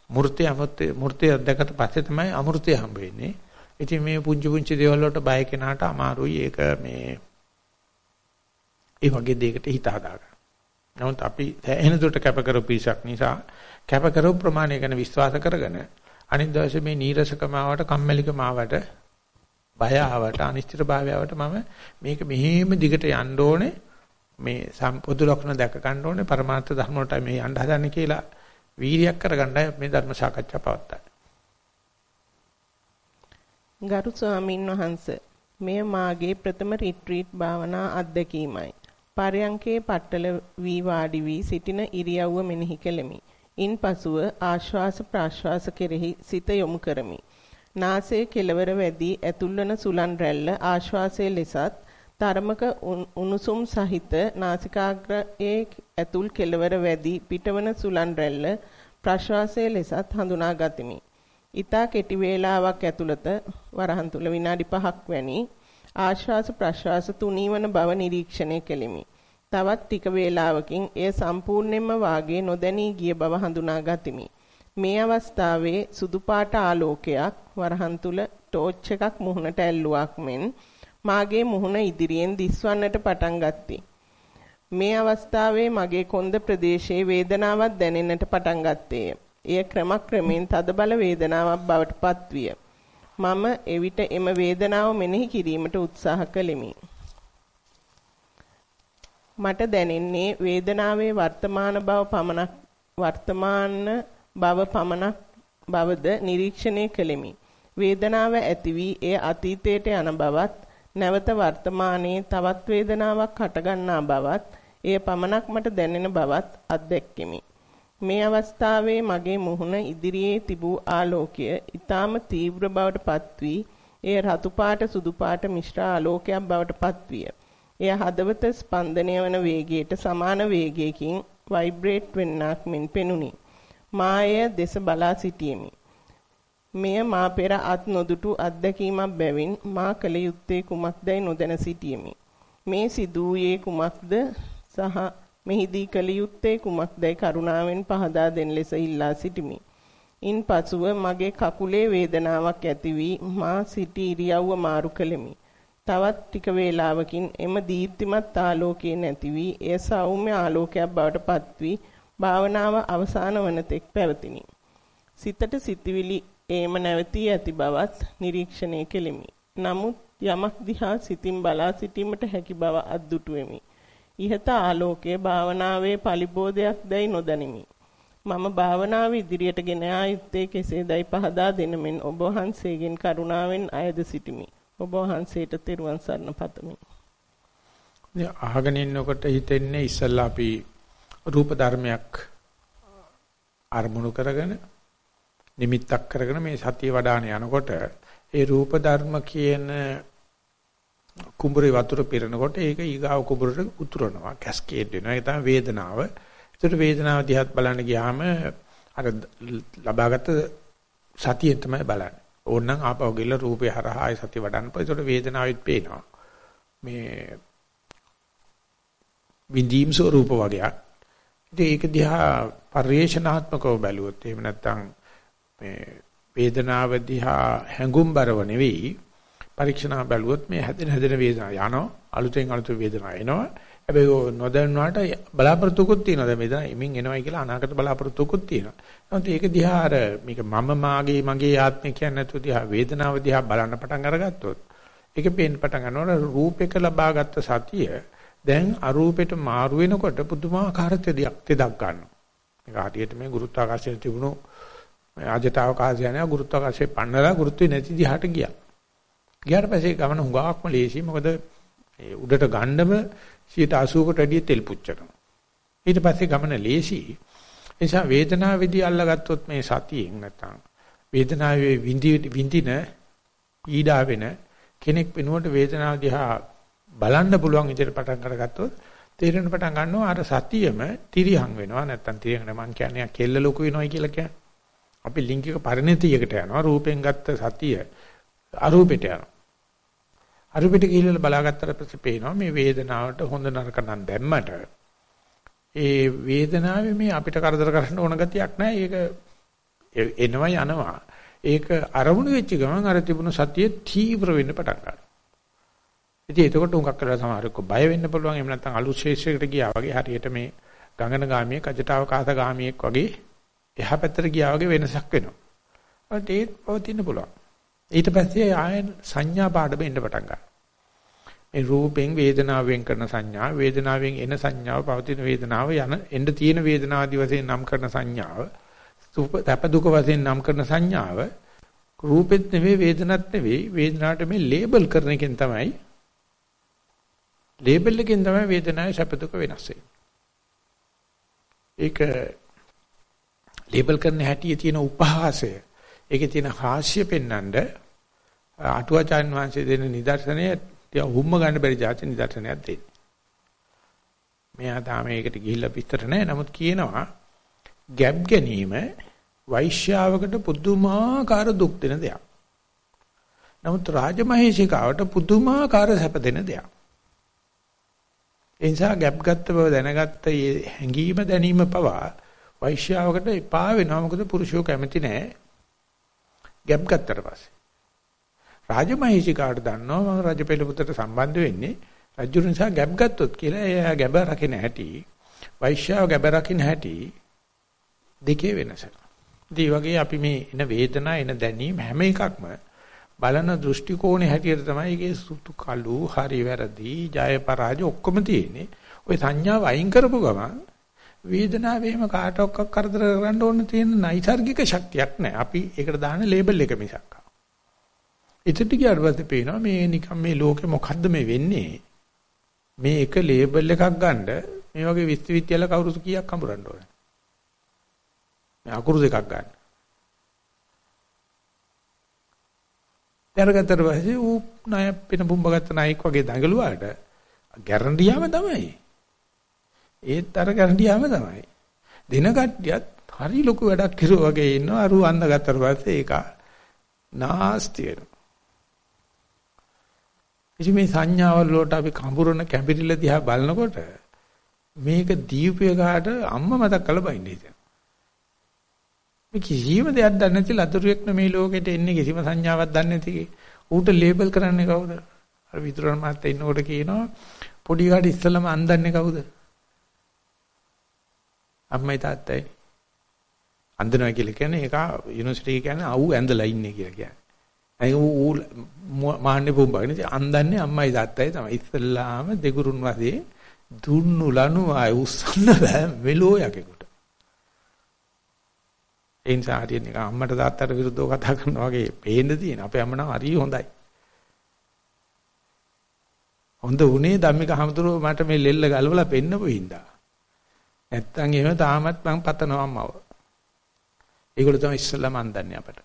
මූර්තිය අමෘතය මූර්තිය අත්දකට පස්සේ තමයි අමෘතය හම්බ වෙන්නේ. ඉතින් මේ පුංචි පුංචි දේවල් වලට බය කෙනාට අමාරුයි ඒක මේ ඒ වගේ දෙයකට හිත හදාගන්න. නමුත් අපි එහෙන දුරට කැප කරපු පිසක් නිසා කැප කරපු ප්‍රමාණය ගැන විශ්වාස කරගෙන අනිත් දවසේ මේ නීරසකම ආවට කම්මැලිකම ආවට බය ආවට අනිශ්චිත භාවය ආවට මම මේක මෙහෙම දිගට යන්න ඕනේ මේ සම්පොදු ලක්ෂණ දැක ගන්න ඕනේ පරමාර්ථ ධර්ම වලට මේ යන්න හදන්නේ කියලා වීරියක් කරගන්නයි මේ ධර්ම සාකච්ඡා පවත්වන්නේ. ගරු ස්වාමින් වහන්සේ මෙය මාගේ ප්‍රථම රිට්‍රීට් භාවනා අත්දැකීමයි. පරයන්කේ පట్టල වී වාඩි වී සිටින ඉරියව්ව මෙනෙහි කෙලෙමි. ඉන්පසුව ආශ්වාස ප්‍රාශ්වාස කෙරෙහි සිත යොමු කරමි. නාසයේ කෙළවර වැදී ඇතුල්වන සුලන් රැල්ල ආශ්වාසයේ ලෙසත් තරමක උණුසුම් සහිත නාසිකාග්‍රයේ ඇතුල් කෙළවර වැදී පිටවන සුලන් රැල්ල ප්‍රශ්වාසයේ ලෙසත් හඳුනා ගතිමි. ඊතා කෙටි වේලාවක් ඇතුළත වරහන් තුල විනාඩි 5ක් වැනි ආශ්වාස ප්‍රශ්වාස තුනීවන බව නිරීක්ෂණය කෙලිමි. තවත් ටික වේලාවකින් එය සම්පූර්ණයෙන්ම වාගේ නොදැනී ගිය බව හඳුනා ගතිමි. මේ අවස්ථාවේ සුදු පාට ආලෝකයක් වරහන් තුල ටෝච් එකක් මුහුණට ඇල්ලුවක් මෙන් මාගේ මුහුණ ඉදිරියෙන් දිස්වන්නට පටන් ගත්තේ. මේ අවස්ථාවේ මගේ කොන්ද ප්‍රදේශයේ වේදනාවක් දැනෙන්නට පටන් ගත්තේය. එය ක්‍රමක්‍රමයෙන් තදබල වේදනාවක් බවට පත්විය. මම එවිට එම වේදනාව මෙනෙහි කිරීමට උත්සාහ කළෙමි. මට දැනෙන්නේ වේදනාවේ වර්තමාන බව පමණක් වර්තමාන බව පමණක් බවද නිරීක්ෂණය කළෙමි. වේදනාව ඇති වී එය අතීතයට යන බවත් නැවත වර්තමානයේ තවත් වේදනාවක් හටගන්නා බවත් එය පමණක් මට දැනෙන බවත් අත්දැක්කෙමි. මේ අවස්ථාවේ මගේ මුහුණ ඉදිරියේ තිබූ ආලෝකය ඊටාම තීව්‍ර බවට පත්වී එය රතු පාට සුදු පාට මිශ්‍ර ආලෝකයක් බවට පත්විය. එය හදවත ස්පන්දනය වන වේගයට සමාන වේගයකින් ভাইබ්‍රේට් වෙන්නක් මෙන් පෙනුනි. මාය දෙස බලා සිටියෙමි. මෙය මා පෙර අත් නොදුටු අත්දැකීමක් බැවින් මා කල යුත්තේ කුමක්දයි නොදැන සිටියෙමි. මේ සිදුවේ කුමක්ද සහ මෙහිදී කල යුත්තේ කුමක්දයි කරුණාවෙන් පහදා දෙන ලෙස ඉල්ලා සිටිමි. ඉන්පසුව මගේ කකුලේ වේදනාවක් ඇති වී මා සිටි ඉරියව්ව මාරු කළෙමි. තවත් ටික වේලාවකින් එම දීප්තිමත් ආලෝකයේ නැති වී එය සෞම්‍ය ආලෝකයක් බවට පත් වී භාවනාව අවසන් වන තෙක් පැවතිනි. සිතට සිතවිලි ඒම නැවතී ඇති බවත් නිරීක්ෂණය කෙලිමි. නමුත් යමක් දිහා සිතින් බලා සිටීමට හැකි බව අද්දුටුවෙමි. ইহත ආලෝකයේ භාවනාවේ පලිබෝධයක් දැයි නොදනිමි. මම භාවනාව ඉදිරියට ගෙන යා යුත්තේ කෙසේදයි පහදා දෙනමින් ඔබ වහන්සේගෙන් කරුණාවෙන් අයද සිටිමි. ඔබ වහන්සේට තෙරුවන් සරණ පතමි. දැන් අහගෙන ඉන්නකොට හිතෙන්නේ ඉස්සල්ලා අපි රූප ධර්මයක් අරමුණු කරගෙන නිමිත්තක් කරගෙන මේ සතිය වඩාන යනකොට ඒ රූප ධර්ම කියන කුඹුරේ වතුර පිරෙනකොට ඒක ඊගාව කුඹුරට උතුරනවා කැස්කේඩ් වෙනවා ඒක තමයි වේදනාව. ඒකට වේදනාව දිහාත් බලන්න ගියාම අර ලබාගත් සතියෙන් තමයි බලන්නේ. ඕනනම් ආපහු ගිහලා රූපේ හරහා ආය සතිය වඩන්න පුළුවන්. ඒකට වේදනාවෙත් පේනවා. මේ විඳීම් ස්වරූප වගේක්. ඉතින් ඒක දිහා පරිේශනාත්මකව බැලුවොත් එහෙම නැත්නම් මේ වේදනාව දිහා හැඟුම්overව නෙවෙයි පරීක්ෂණ බැලුවොත් මේ හැදෙන හැදෙන වේදනාව යනවා. අලුතෙන් අලුත වේදනාව එනවා. හැබැයි නොදන්නාට බලාපොරොත්තුකුත් තියෙනවා. දැන් වේදනාව එමින් එනවයි කියලා අනාගත බලාපොරොත්තුකුත් තියෙනවා. නමුත් ඒක දිහා අර මේක මම මාගේ මගේ ආත්මය කියන්නේ නැතුව දිහා වේදනාව දිහා බලන්න පටන් අරගත්තොත් ඒක පේන්න පටන් ගන්නකොට රූපයක ලබාගත් සතිය දැන් අරූපෙට මාරු වෙනකොට පුදුමාකාර තෙදයක් තෙදක් ගන්නවා. මේක හරියට මේ ගුරුත්වාකර්ෂණය තිබුණු ආජතාවකාශය යනවා ගුරුත්වාකර්ෂය පන්නලා ගුරුත්වය නැති දිහාට ගියා. ගියාට පස්සේ ගමන හුඟක්ම ලේසි. මොකද ඒ උඩට ගන්නම 80කට වැඩිය තෙල් පුච්චනවා. ඊට පස්සේ ගමන ලේසි. ඒ නිසා වේදනාවේදී අල්ලගත්තොත් මේ සතියෙන් නැත්තම් වේදනාවේ විඳින ඊඩා වෙන කෙනෙක් වෙනුවට වේදනාව දිහා බලන්න පුළුවන් විදිහට පටන් අරගත්තොත් තේරෙන පටන් ගන්නවා අර සතියම තිරියන් වෙනවා නැත්තම් තිරියන් මං කියන්නේ කෙල්ල ලොකු වෙනවයි කියලා කියන්නේ. අපි ලිංගික පරිණතියකට යනවා රූපෙන් ගත්ත සතිය අරූපෙට යනවා. අරූපෙට ගිහිල්ලා බලාගත්තට පස්සේ පේනවා මේ වේදනාවට හොඳ නරක නම් දැම්මට ඒ වේදනාවේ මේ අපිට කරදර කරන්න ඕන ගතියක් නැහැ. ඒක එනවා යනවා. ඒක අරමුණු වෙච්ච ගමන් අර තිබුණු සතිය තීව්‍ර වෙන්න පටන් ගන්නවා. ඉතින් එතකොට උඟක් කරලා සමහරෙක් බය වෙන්න පුළුවන්. එහෙම නැත්නම් අලුත් ශේෂයකට ගියා වගේ හරියට මේ ගංගන ගාමියෙක් අජටාව කාත ගාමියෙක් වගේ එහා පැත්තට ගියා වගේ වෙනසක් වෙනවා. ඒත් ඒත් පවතින්න පුළුවන්. ඊට පස්සේ ආයන සංඥා පාඩම එන්න පටන් ගන්නවා. මේ රූපෙන් වේදනාවෙන් කරන සංඥා වේදනාවෙන් එන සංඥාව පවතින වේදනාව යන එන්න තියෙන වේදනාදි වශයෙන් නම් කරන සංඥාව සුප දුක වශයෙන් නම් කරන සංඥාව රූපෙත් නෙවෙයි වේදනත් නෙවෙයි වේදනාවට මේ ලේබල් කරන එකෙන් තමයි ලේබල් එකෙන් තමයි වේදනාවේ සැප දුක වෙනස් වෙන්නේ. ඒක ලේබල් කරන හැටියේ තියෙන උපහාසය ඒකේ තියෙන හාස්‍ය පෙන්වන්න අටුවාචාන් වහන්සේ දෙන නිදර්ශනය තියා හුම්ම ගන්න බැරි જાති නිදර්ශනයක් දෙන්නේ. මෙයා තාම ඒකට ගිහිල්ලා පිටතට නැහැ. නමුත් කියනවා ගැප් ගැනීම වෛශ්‍යාවකට පුදුමාකාර දුක් දෙන දෙයක්. නමුත් රාජමහේෂිකාවට පුදුමාකාර සැප දෙන දෙයක්. ඒ නිසා ගැප් ගත්ත බව දැනගත්ත හැඟීම දැනීම පවා වෛශ්‍යාවකට එපා වෙනවා මොකද පුරුෂයෝ කැමති නැහැ ගැප් ගත්තට පස්සේ. රාජමහේෂිකාට දන්නවා මම රජපෙළපුතට සම්බන්ධ වෙන්නේ රජු නිසා ගැප් ගත්තොත් කියලා එයා ගැබ රකින්න හැටි වෛශ්‍යාව ගැබ රකින්න හැටි දෙකේ වෙනස. ඒ වගේ අපි මේ එන වේදනා එන දැනීම හැම එකක්ම බලන දෘෂ්ටි කෝණේ හැටියට තමයි ඒකේ සුතු කළු හරි වැරදි ජය පරාජය ඔක්කොම තියෙන්නේ. ওই සංඥාව අයින් කරපු ගමන් වේදනාවේම කාටවත් කරදර කරන්න ඕන තියෙන නයිසાર્ගික ශක්තියක් නැහැ. අපි ඒකට දාන ලේබල් එක මිසක්. ඉතින් ටිකට පස්සේ පේනවා මේ නිකන් මේ ලෝකෙ මොකද්ද මේ වෙන්නේ? මේ එක ලේබල් එකක් ගන්න මේ වගේ විශ්වවිද්‍යාල කවුරුත් කීයක් හම්බුරන්න ඕනේ. මේ අකුරු දෙකක් ගන්න. දැනගත්තට පස්සේ ඌ ණය පින බුම්බ ගත්ත ණයෙක් වගේ දඟලුවාට ගැරන්ඩියාම තමයි. ඒත් අර ගැරන්ඩියාම තමයි. දින කට්ටියත් හරි ලොකු වැඩක් කිරුවා වගේ ඉන්නවා අරු අඳ ගත්තට පස්සේ ඒක නාස්ති වෙනවා. ඉතින් මේ සංඥාවල් වලට අපි කඹුරන කැඹිරිල දිහා බලනකොට මේක දීපයකට අම්මා මතක් කරලා බයින්නේ හිතෙනවා. මේ කිසිම දෙයක් දන්නේ නැති ලදරුවෙක් නෙමේ ලෝකෙට එන්නේ කිසිම සංඥාවක් දන්නේ නැති. ඌට ලේබල් කරන්නේ කවුද? අර විතරන් මහත්තයා ඉන්නකොට කියනවා පොඩි කාට ඉස්සලම අන්දන්නේ කවුද? අම්මයි තාත්තයි. අන්දනවා කියලා කියන්නේ ඒක යුනිවර්සිටි කියන්නේ අවු ඇඳලා ඉන්නේ කියලා කියන්නේ. ඒක ඌ මාන්නේ පුම්බගෙන ඉතින් අන්දන්නේ අම්මයි තාත්තයි තමයි. ඉස්සල්ලාම දෙගුරුන් වශයෙන් දුන්නු ලනු ආය උස්සන්න බෑ මෙලෝ යකෙකුට. ඒ නිසා හරියට නිකන් අම්මට තාත්තට විරුද්ධව කතා කරනවා වගේ පේන්න තියෙන. අපේ අම්ම නම් හරිය හොඳයි. හොඳ උනේ ධම්මික හමුදුරුව මට මේ ලෙල්ල ගලවලා පෙන්නපු හින්දා. නැත්තම් එහෙම තාමත් මං පතනවා අම්මව. ඒගොල්ලෝ තමයි ඉස්සෙල්ලාම අන්දන්නේ අපට.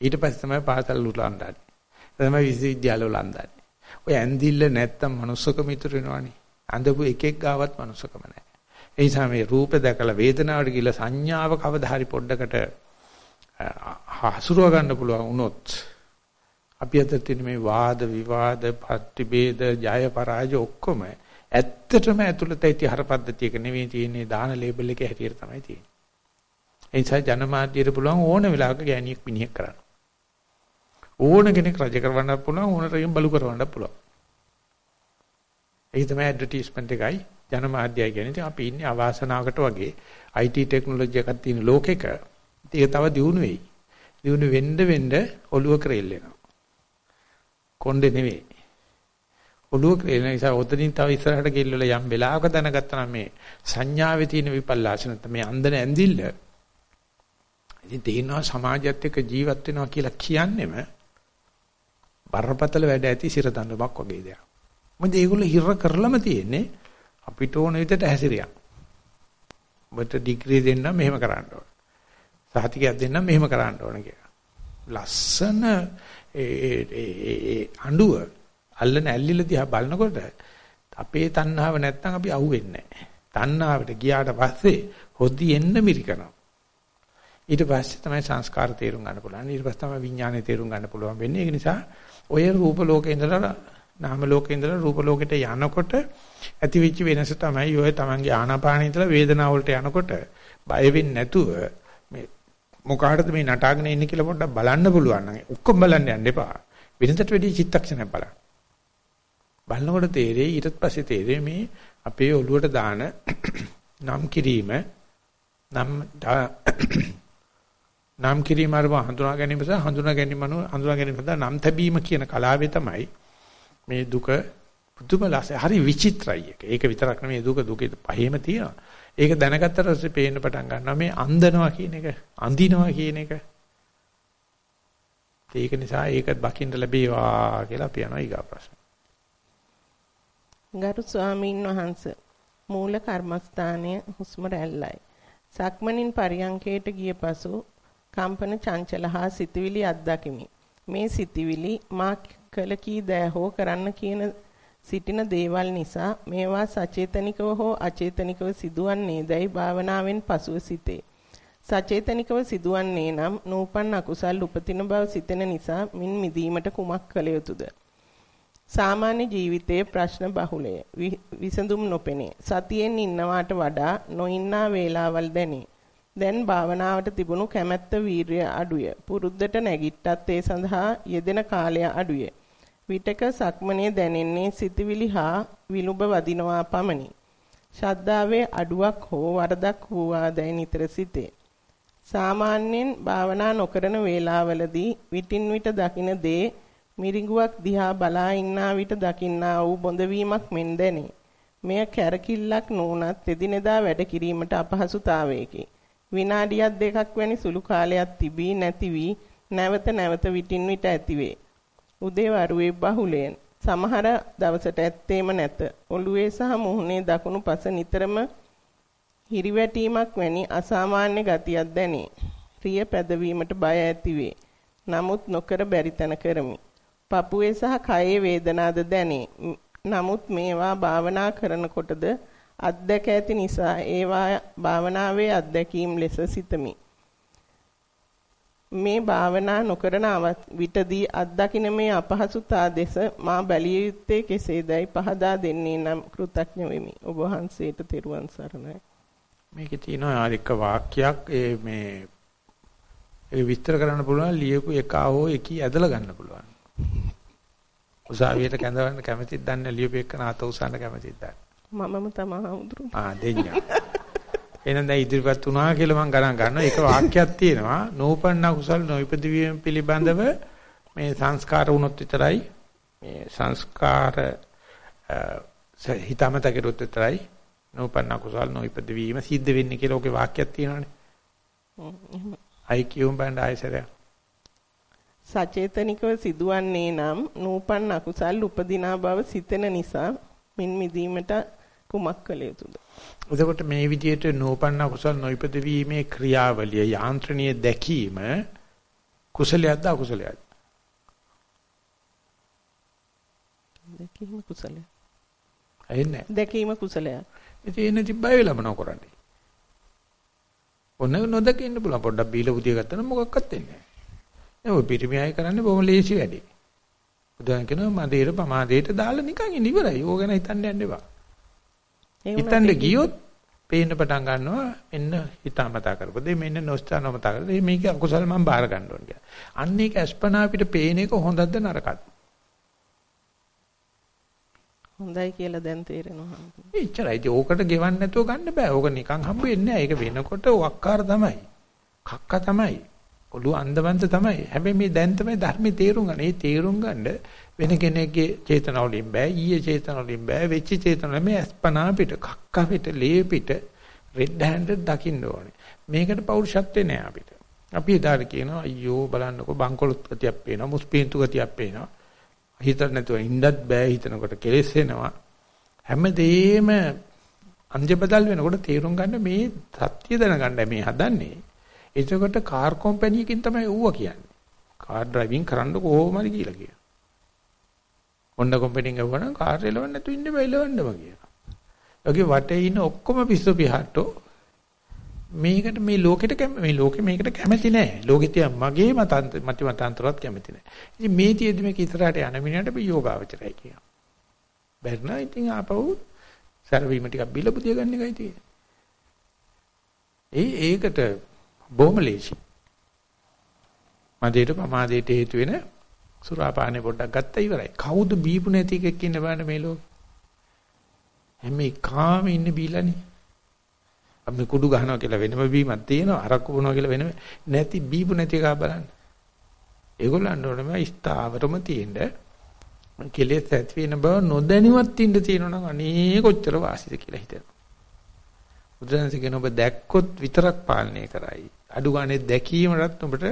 ඊට පස්සේ තමයි පාසල් වල අන්දන්නේ. තමයි විශ්වවිද්‍යාල වල අන්දන්නේ. ඔය ඇඳිල්ල නැත්තම් manussකම ඉතුරු වෙනවනේ. අඳපු එකෙක් ගාවත් manussකම නැහැ. ඒ නිසා මේ රූප දැකලා වේදනාවට ගිහලා සංඥාව කවදා හරි පොඩ්ඩකට හසුරුව ගන්න පුළුවන් වුණොත් අපි අතර තියෙන මේ වාද විවාද ප්‍රතිභේද ජය පරාජය ඔක්කොම ඇත්තටම ඇතුළත ඇති හර පද්ධතියක නෙවෙයි තියෙන්නේ දාන ලේබල් එකේ හැටියට තමයි තියෙන්නේ. ඒ නිසා ජනමාධ්‍යයට පුළුවන් ඕන වෙලාවක ගෑණියෙක් මිනිහෙක් කරන්න. ඕන කෙනෙක් රජ කරවන්නත් පුළුවන් ඕන රජෙන් බලු කරවන්නත් පුළුවන්. ඒ තමයි ඇඩ්වර්ටයිස්මන්ට් එකයි ජනමාධ්‍යය කියන්නේ. ඉතින් අපි ඉන්නේ අවාසනාවකට වගේ IT ටෙක්නොලොජි එකක් තියෙන ලෝකෙක. ඒක තව දියුණු වෙයි. දියුණු වෙන්න වෙන්න ඔළුව ක්‍රේල් වෙනවා. කොණ්ඩේ නෙවෙයි. ඔළුව ක්‍රේල් නිසා ඔතනින් තව ඉස්සරහට ගෙල්ලලා යම් වෙලාවක දැනගත්තා නම් මේ සංඥාවේ තියෙන විපල්ලාශ නැත්නම් මේ අන්දන ඇඳිල්ල ඉතින් තේිනවා සමාජයත් එක්ක ජීවත් වෙනවා කියලා කියන්නෙම බරපතල වැඩ ඇති සිර දඬුමක් වගේ දෙයක්. මොකද ඒගොල්ලෝ හිර කරලම තියෙන්නේ අපිට ඕන විදිහට හැසිරියක්. ඔබට ඩිග්‍රී දෙන්න මෙහෙම කරන්න ඕන. සහතිකයක් දෙන්න මෙහෙම කරන්න ඕන කියලා. ලස්සන ඒ අඬුව අල්ලන ඇල්ලිල දිහා බලනකොට අපේ තණ්හාව නැත්තම් අපි අහුවෙන්නේ නැහැ. තණ්හාවට ගියාට පස්සේ හොදි එන්න මිරිකනවා. ඊට පස්සේ තමයි සංස්කාර තේරුම් ගන්න පුළුවන්. ඊට පස්සේ තමයි විඥානය තේරුම් ගන්න පුළුවන් වෙන්නේ. ඒක නිසා ඔය රූප ලෝකේ ඉඳලා නාම ලෝකේ ඉඳලා රූප ලෝකෙට යනකොට ඇතිවෙච්ච වෙනස තමයි ඔය තමන්ගේ ආනාපානෙ ඉඳලා වේදනාව වලට යනකොට බය වෙන්නේ නැතුව මේ මොකාටද මේ නටාගෙන ඉන්නේ කියලා පොඩ්ඩක් බලන්න පුළුවන් නම් ඔක්කොම බලන්න යන්න එපා. වෙනදට වැඩි චිත්තක්ෂණයක් බලන්න. බලනකොට තේරෙයි ඊට පස්සේ තේරෙයි මේ අපේ ඔළුවට දාන නම් කිරීම නම් නම් කිරීම අරව හඳුනා ගැනීම සහ හඳුනා ගැනීම අනුව හඳුනා ගැනීම සඳහා නම් තැබීම කියන කලාවේ තමයි මේ දුක පුදුම ලස හරි විචිත්‍රයි එක. ඒක විතරක් නෙමෙයි දුක දුකේ පහේම තියෙනවා. ඒක දැනගත්තට පස්සේ පේන්න පටන් ගන්නවා මේ අන්දනවා කියන එක, අඳිනවා කියන එක. ඒක නිසා ඒක බකින්න ලැබේවා කියලා අපි යනවා ඊගා ප්‍රශ්න. ගරු ස්වාමීන් වහන්සේ මූල කර්මස්ථානයේ හුස්ම රැල්ලයි. සක්මණින් පරියංකයට ගිය පසු කම්පන චංචල හා සිතවිලි අත්දකිමි. මේ සිතවිලි මා කළ කී දෑ හෝ කරන්න කියන සිටින දේවල් නිසා මේවා සචේතනිකව හෝ අචේතනිකව සිදුවන්නේ දැයි භාවනාවෙන් පසුව සිටේ. සචේතනිකව සිදුවන්නේ නම් නූපන් අකුසල් උපතින බව සිතෙන නිසා මින් මිදීමට කුමක් කළ යුතුද? සාමාන්‍ය ජීවිතයේ ප්‍රශ්න බහුලය. විසඳුම් නොපෙනේ. සතියෙන් ඉන්නවාට වඩා නොඉන්නා වේලාවල් දැනේ. දැන් භාවනාවට තිබුණු කැමැත්ත වීරිය අඩුය. පුරුද්දට නැගිට්ටත් ඒ සඳහා යෙදෙන කාලය අඩුය. විටක සක්මනේ දැනෙන්නේ සිතවිලි හා විලුඹ වදිනවා පමණි. ශද්ධාවේ අඩුවක් හෝ වරදක් වූවාදයි නිතර සිතේ. සාමාන්‍යයෙන් භාවනා නොකරන වේලාවලදී විටින් විට දකින දේ මිරිඟුවක් දිහා බලා ඉන්නා විට දකින්නා වූ බොඳවීමක් මෙන් දැනේ. මෙය කැරකිල්ලක් නොඋනත් එදිනෙදා වැඩ කිරීමට අපහසුතාවයකි. විනාඩියක් දෙකක් වැනි සුළු කාලයක් තිබී නැති වී නැවත නැවත විටින් විට ඇතිවේ. උදේවරුේ බහුලයෙන් සමහර දවසට ඇත්තේම නැත. ඔළුවේ සහ මුහුණේ දකුණු පස නිතරම හිරිවැටීමක් වැනි අසාමාන්‍ය ගතියක් දැනේ. රිය පැදවීමට බය ඇතිවේ. නමුත් නොකර බැරි තැන කරමි. පපුවේ සහ කයේ වේදනාද දැනේ. නමුත් මේවා භාවනා කරනකොටද අත්දැක ඇති නිසා ඒවා භාවනාවේ අත්දැකීම් ලෙස සිතමි. මේ භාවනා නොකරන විටදී අත්දකින මේ අපහසුතා දෙස මා බැලිය යුත්තේ කෙසේදයි පහදා දෙන්නේ නම් කෘතඥ වෙමි. ඔබ වහන්සේට තෙරුවන් සරණයි. මේකේ තියෙනවා ආරික වාක්‍යයක් ඒ මේ ඒ විස්තර කරන්න පුළුවන් ලියපු එක හෝ එකී ඇදලා ගන්න පුළුවන්. උසාවියට කැඳවන්න කැමතිද දන්නේ ලියපු එක නාත උසන්න කැමතිද දන්නේ. මමම තමයි හඳුරු. ආ දෙඤ්ඤා. එහෙනම් දැන් ඉදිරිපත් වුණා කියලා මම ගණන් ගන්නවා. ඒක වාක්‍යයක් තියෙනවා. නෝපන්න කුසල් නොයිපදවීම පිළිබඳව මේ සංස්කාර වුණොත් විතරයි මේ සංස්කාර හිතමත කෙරුවොත් විතරයි නෝපන්න කුසල් නොයිපද වීම සිද්ධ වෙන්නේ කියලා ඔගේ වාක්‍යයක් තියෙනවානේ. හ්ම් අයි කියුම් බණ්ඩ ආයසරය. සචේතනිකව සිදුවන්නේ නම් නූපන් අකුසල් උපදිනා බව සිතෙන නිසා මින් මිදීමට කුමක් කළ යුතුද? එතකොට මේ විදිහට නූපන් අකුසල් නොයිපද වීමේ ක්‍රියාවලිය යාන්ත්‍රණීය දැකීම කුසලයක්ද අකුසලයක්ද? දැකීම කුසලයක්. නැහැ. දැකීම කුසලයක්. ඉතින් එන්නේ තිබ්බය වෙලා මොනව කරන්නේ? ඔන්න නොදක ඉන්න පුළුවන්. පොඩ්ඩක් බීලා පුතිය ගත්තා නම් මොකක්වත් වෙන්නේ නැහැ. ඔය පිරිමියයි කරන්නේ බොහොම ලේසි වැඩේ. බුදුන් කියනවා මදේර පමාදේට දාලා නිකන් ඉවරයි. ඕක ගැන හිතන්න යන්න එපා. හිතන්න ගියොත් පේන්න පටන් ගන්නවා මෙන්න හිතාමතා කරපොදේ මෙන්න නොස්තානමතා කරලා මේක අකුසල මම බාර ගන්න ඕන කියලා. අන්න ඒක අස්පනා අපිට පේන එක හොඳද නරකද? හොඳයි කියලා දැන් තේරෙනවා. එච්චරයි. ඉතින් ඕකට ගෙවන්න නැතුව ගන්න බෑ. ඕක නිකන් හම්බ වෙන්නේ නැහැ. ඒක වෙනකොට වක්කාර තමයි. කක්ක තමයි. ඔළුව අන්දවන්ත තමයි. හැබැයි මේ දැන් තමයි ධර්මයේ තේරුම් ගන්න. ඒ තේරුම් ගන්න වෙන කෙනෙක්ගේ චේතනාවලින් බෑ. ඊයේ චේතනාවලින් බෑ. වෙච්ච චේතනාවලින් මේ අස්පනා පිට, කක්ක පිට, ලේ පිට රෙඩ් හෑන්ඩඩ් දකින්න ඕනේ. මේකට පෞරුෂත්වේ නෑ අපිට. අපි එදාට කියනවා අයියෝ බලන්නකෝ බංකොලොත් ගතියක් පේනවා, මුස්පීන්තු ගතියක් පේනවා. හිතට නැතුව ඉන්නත් බෑ හිතනකොට කෙලෙස් එනවා හැමදේම අන්ජ බදල් වෙනකොට තේරුම් ගන්න මේ සත්‍ය දැනගන්න මේ හදන්නේ එතකොට කාර් කම්පැනි එකකින් තමයි ඌව කියන්නේ කාර් ඩ්‍රයිවිං කරන්න කොහොමද කියලා කියනවා හොන්ඩා කම්පැනි එක වුණා කාර් එලවන්න නැතුව ඉන්න බෑ එලවන්නම කියනවා. ඔගේ වටේ ඉන්න ඔක්කොම පිස්සු පිහට්ටෝ මේකට මේ ලෝකෙට මේ ලෝකෙ මේකට කැමති නෑ. ලෝකෙ තියා මගේ මතන්ත මත මතාන්තරවත් කැමති නෑ. ඉතින් මේ තියෙද්දි මේක ඉතරට යන මිනිහට අපි යෝගාවචරයි කියනවා. බැරනා ඉතින් ආපහු සර්වීම ටිකක් බිල පුතිය ගන්න එකයි තියෙන්නේ. ඒ ඒකට බොහොම ලේසි. මදේට පමාදේට හේතු වෙන සුරාපානේ පොඩ්ඩක් ගත්තා ඉවරයි. කවුද බීපු නැති එකෙක් ඉන්න බෑනේ මේ ලෝකෙ. හැම එකාම ඉන්නේ බීලානේ. අපි කුඩු ගහනවා කියලා වෙනම බීමක් තියෙනවා අරක්කු බොනවා කියලා වෙනම නැති බීපු නැති එකා බලන්න. ඒගොල්ලන්ට ඕනම ස්ථාවරම තියෙන්න කෙලෙස් ඇති වෙන බව නොදැනුවත් ඉන්න තියෙනවා නම් අනේ කොච්චර වාසිද කියලා හිතෙනවා. බුදුරජාණන් කියන ඔබ දැක්කොත් විතරක් පාලනය කරයි. අඩු ගානේ දැකීමකට ඔබට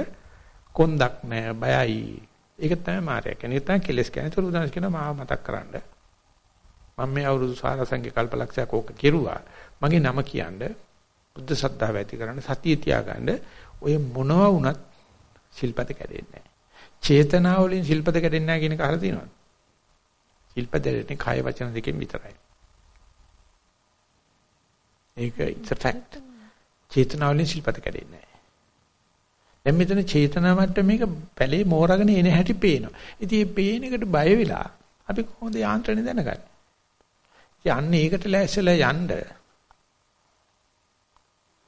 කොන්දක් නැහැ බයයි. ඒක තමයි මායя. කෙනෙක් තමයි කෙලස් කියන්නේ. ඒක බුදුරජාණන් කියන මාව මතක් කරන්න. මම මේ අවුරුදු සාරසංගේ කල්පලක්ෂයක් ඕක කෙරුවා. මගේ නම කියන්නේ බුද්ධ ශ්‍රද්ධාව ඇති කරන්න සතිය තියාගන්න ඔය මොනවා වුණත් ශිල්පත කැඩෙන්නේ නැහැ. චේතනාව වලින් ශිල්පත කැඩෙන්නේ නැහැ කියන එක අහලා තියෙනවද? ශිල්පත දෙන්නේ කාය වචන දෙකෙන් විතරයි. ඒක it's a fact. චේතනාව වලින් ශිල්පත කැඩෙන්නේ නැහැ. දැන් මෙතන චේතනා මට්ටම මේක පැලේ මෝරගෙන එන හැටි පේනවා. ඉතින් මේ පේන එකට බය වෙලා අපි කොහොමද යාන්ත්‍රණය දැනගන්නේ? යන්නේ ඒකට ලෑස්තිලා යන්න.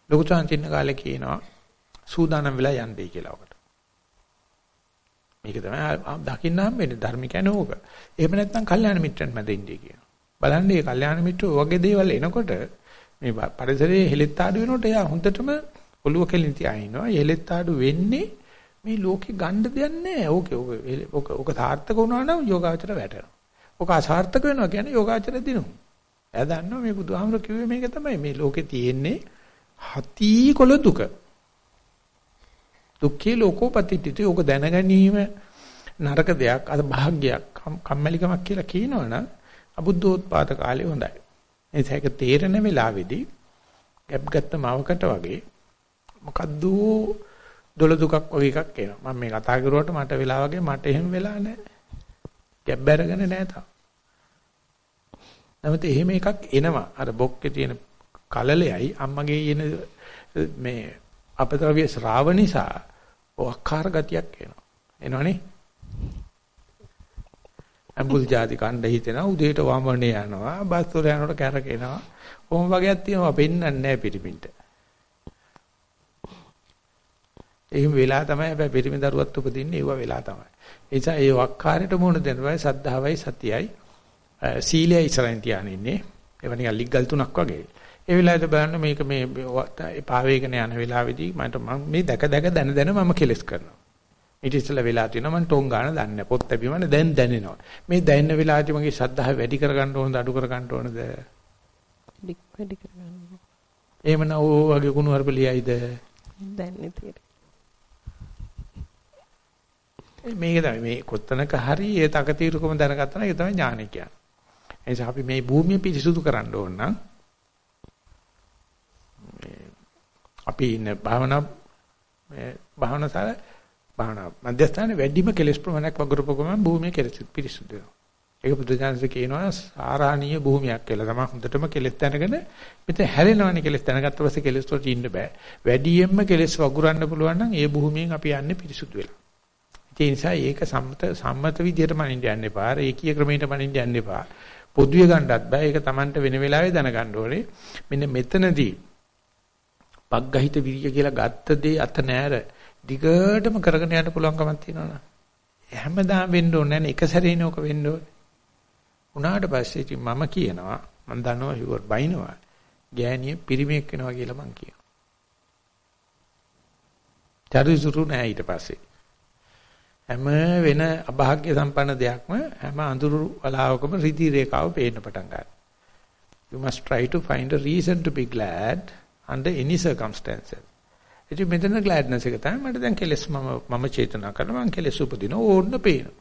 ලොකු චාන්තින්න කාලේ කියනවා සූදානම් වෙලා යන්නයි කියලා ඔකට. මේක තමයි දකින්න හම්බෙන්නේ ධර්ම කියන්නේ ඕක. එහෙම නැත්නම් කල්යාණ මිත්‍රන් මැද ඉන්නේ කියනවා. බලන්න මේ කල්යාණ මිත්‍රෝ වගේ දේවල් එනකොට මේ පරිසරයේ හෙලෙත් ආඩු වෙනකොට එයා හොඳටම ඔළුව කෙලින් තියා ඉන්නවා. හෙලෙත් ආඩු වෙන්නේ මේ ලෝකේ ගන්න දෙයක් නැහැ. ඕකේ ඕක ඕක සාර්ථක වුණා නම් යෝගාචර වැටෙනවා. ඕක අසාර්ථක වෙනවා කියන්නේ යෝගාචර දිනුවා. එයා දන්නවා මේ බුදුහාමර කිව්වේ මේක තමයි මේ ලෝකේ තියෙන්නේ හති කොළ දුක. දුක්ඛේ ලෝකෝපතිත්‍ති ඕක දැනගැනීම නරක දෙයක් අද භාග්යක් කම්මැලිකමක් කියලා කියනවනම් අබුද්ධෝත්පාද කාලේ හොඳයි. එතැක තේරෙන වෙලාවේදී ගැප් ගත්ත මවකට වගේ මොකද්ද දොළ දුකක් වගේ එකක් එනවා. මම මේ කතා කරුවට මට වෙලා වගේ මට එහෙම වෙලා නැහැ. ගැප් බැරගෙන නැහැ තාම. නමුත් එහෙම එකක් එනවා. අර බොක්කේ තියෙන කලලෙයි අම්මගේ එන මේ අපතරවිය ශ්‍රාව නිසා ඔක්කාර ගතියක් එනවා. එනවනේ. අඹුල් ಜಾති කණ්ඩ හිතෙනවා උදේට වමනේ යනවා බස් වල යනකොට කැරකෙනවා. කොහොම වගේක් තියෙනවා පෙන්වන්නේ නැහැ පිටිමින්ට. එහෙම වෙලා තමයි හැබැයි පිටිමි දරුවත් උපදින්නේ ඒව වෙලා තමයි. ඒ නිසා ඒ වක්කාරයට මුහුණ දෙන්නවයි සද්ධාවයි සතියයි සීලය ඉස්සරහින් තියාගෙන ඉන්නේ. ඒව නිකන් ලිග්ගල් තුනක් වගේ. ඒ වෙලාවට බලන්න මේක මේ පාවේගෙන යන වෙලාවේදී මට මේ දැක දැක දැන දැන මම කෙලස් කරනවා. ඊට ඉස්සෙල්ලා වෙලා තියෙනවා මම ටොං ගන්න දන්නේ පොත් ලැබීමනේ දැන් දැනෙනවා. මේ දැනෙන වෙලාවදී මගේ ශ්‍රද්ධාව වැඩි කරගන්න ඕනද අඩු කරගන්න ඕනද? වැඩි කරගන්න. එහෙමනම් ඕ වගේ කුණු හර්ප ලියයිද? දැන්නේ තියෙන්නේ. මේක තමයි මේ කොත්තනක හරි ඒ තකතිරුකම දැනගත්තා නම් ඒක තමයි ඥානය කියන්නේ. ඒ නිසා අපි මේ භූමිය පිරිසුදු කරන්න ඕන නම් අපි ඉන්න භාවනා මේ භාවනාසාර භාවනා මධ්‍යස්ථානයේ වැඩිම කෙලස් ප්‍රමාණයක් වගුරුපකම භූමිය කෙලස් පිරිසුදු වෙනවා. ඒක බුදුජානක කියනවා සාරාණීය භූමියක් කියලා. තමයි හොඳටම කෙලස් දැනගෙන මෙතන හැලෙනවනේ කෙලස් දැනගත්ත පස්සේ කෙලස් වලට ඉන්න බෑ. වැඩියෙන්ම කෙලස් වගුරන්න පුළුවන් නම් ඒ භූමියෙන් අපි යන්නේ පිරිසුදු වෙලා. ඒ නිසා ඒක සම්මත සම්මත විදියට මනින්න යන්න එපා. ඒකීය ක්‍රමයට මනින්න යන්න එපා. පොදුවේ ගන්නත් බෑ. ඒක Tamanට වෙන වෙලාවෙ දැනගන්න ඕනේ. මෙන්න මෙතනදී පග්ගහිත විරිය කියලා ගත්ත දේ අත නෑර දිගටම කරගෙන යන්න පුළුවන්කමක් තියෙනවනේ. හැමදාම වෙන්න ඕනේ නෑනේ එක සැරේනේ ඕක වෙන්න ඕනේ. උනාට පස්සේ ඉතින් මම කියනවා මම දන්නවා හිවර් බයිනවා. ගෑණිය පිරිමියෙක් වෙනවා කියලා මං කියනවා. චරිසුරු නෑ ඊට පස්සේ. හැම වෙන අභාග්‍ය සම්පන්න දෙයක්ම හැම අඳුරු වලාවකම රිදි රේඛාව පේන්න පටන් ගන්නවා. You must try to find a reason to be glad under any circumstances. ඉතින් මෙතන gladness එක තමයි මට දැන් කෙලස් මම මම චේතනා කරනවා මම කෙලස් උපදින ඕන්න පේනවා.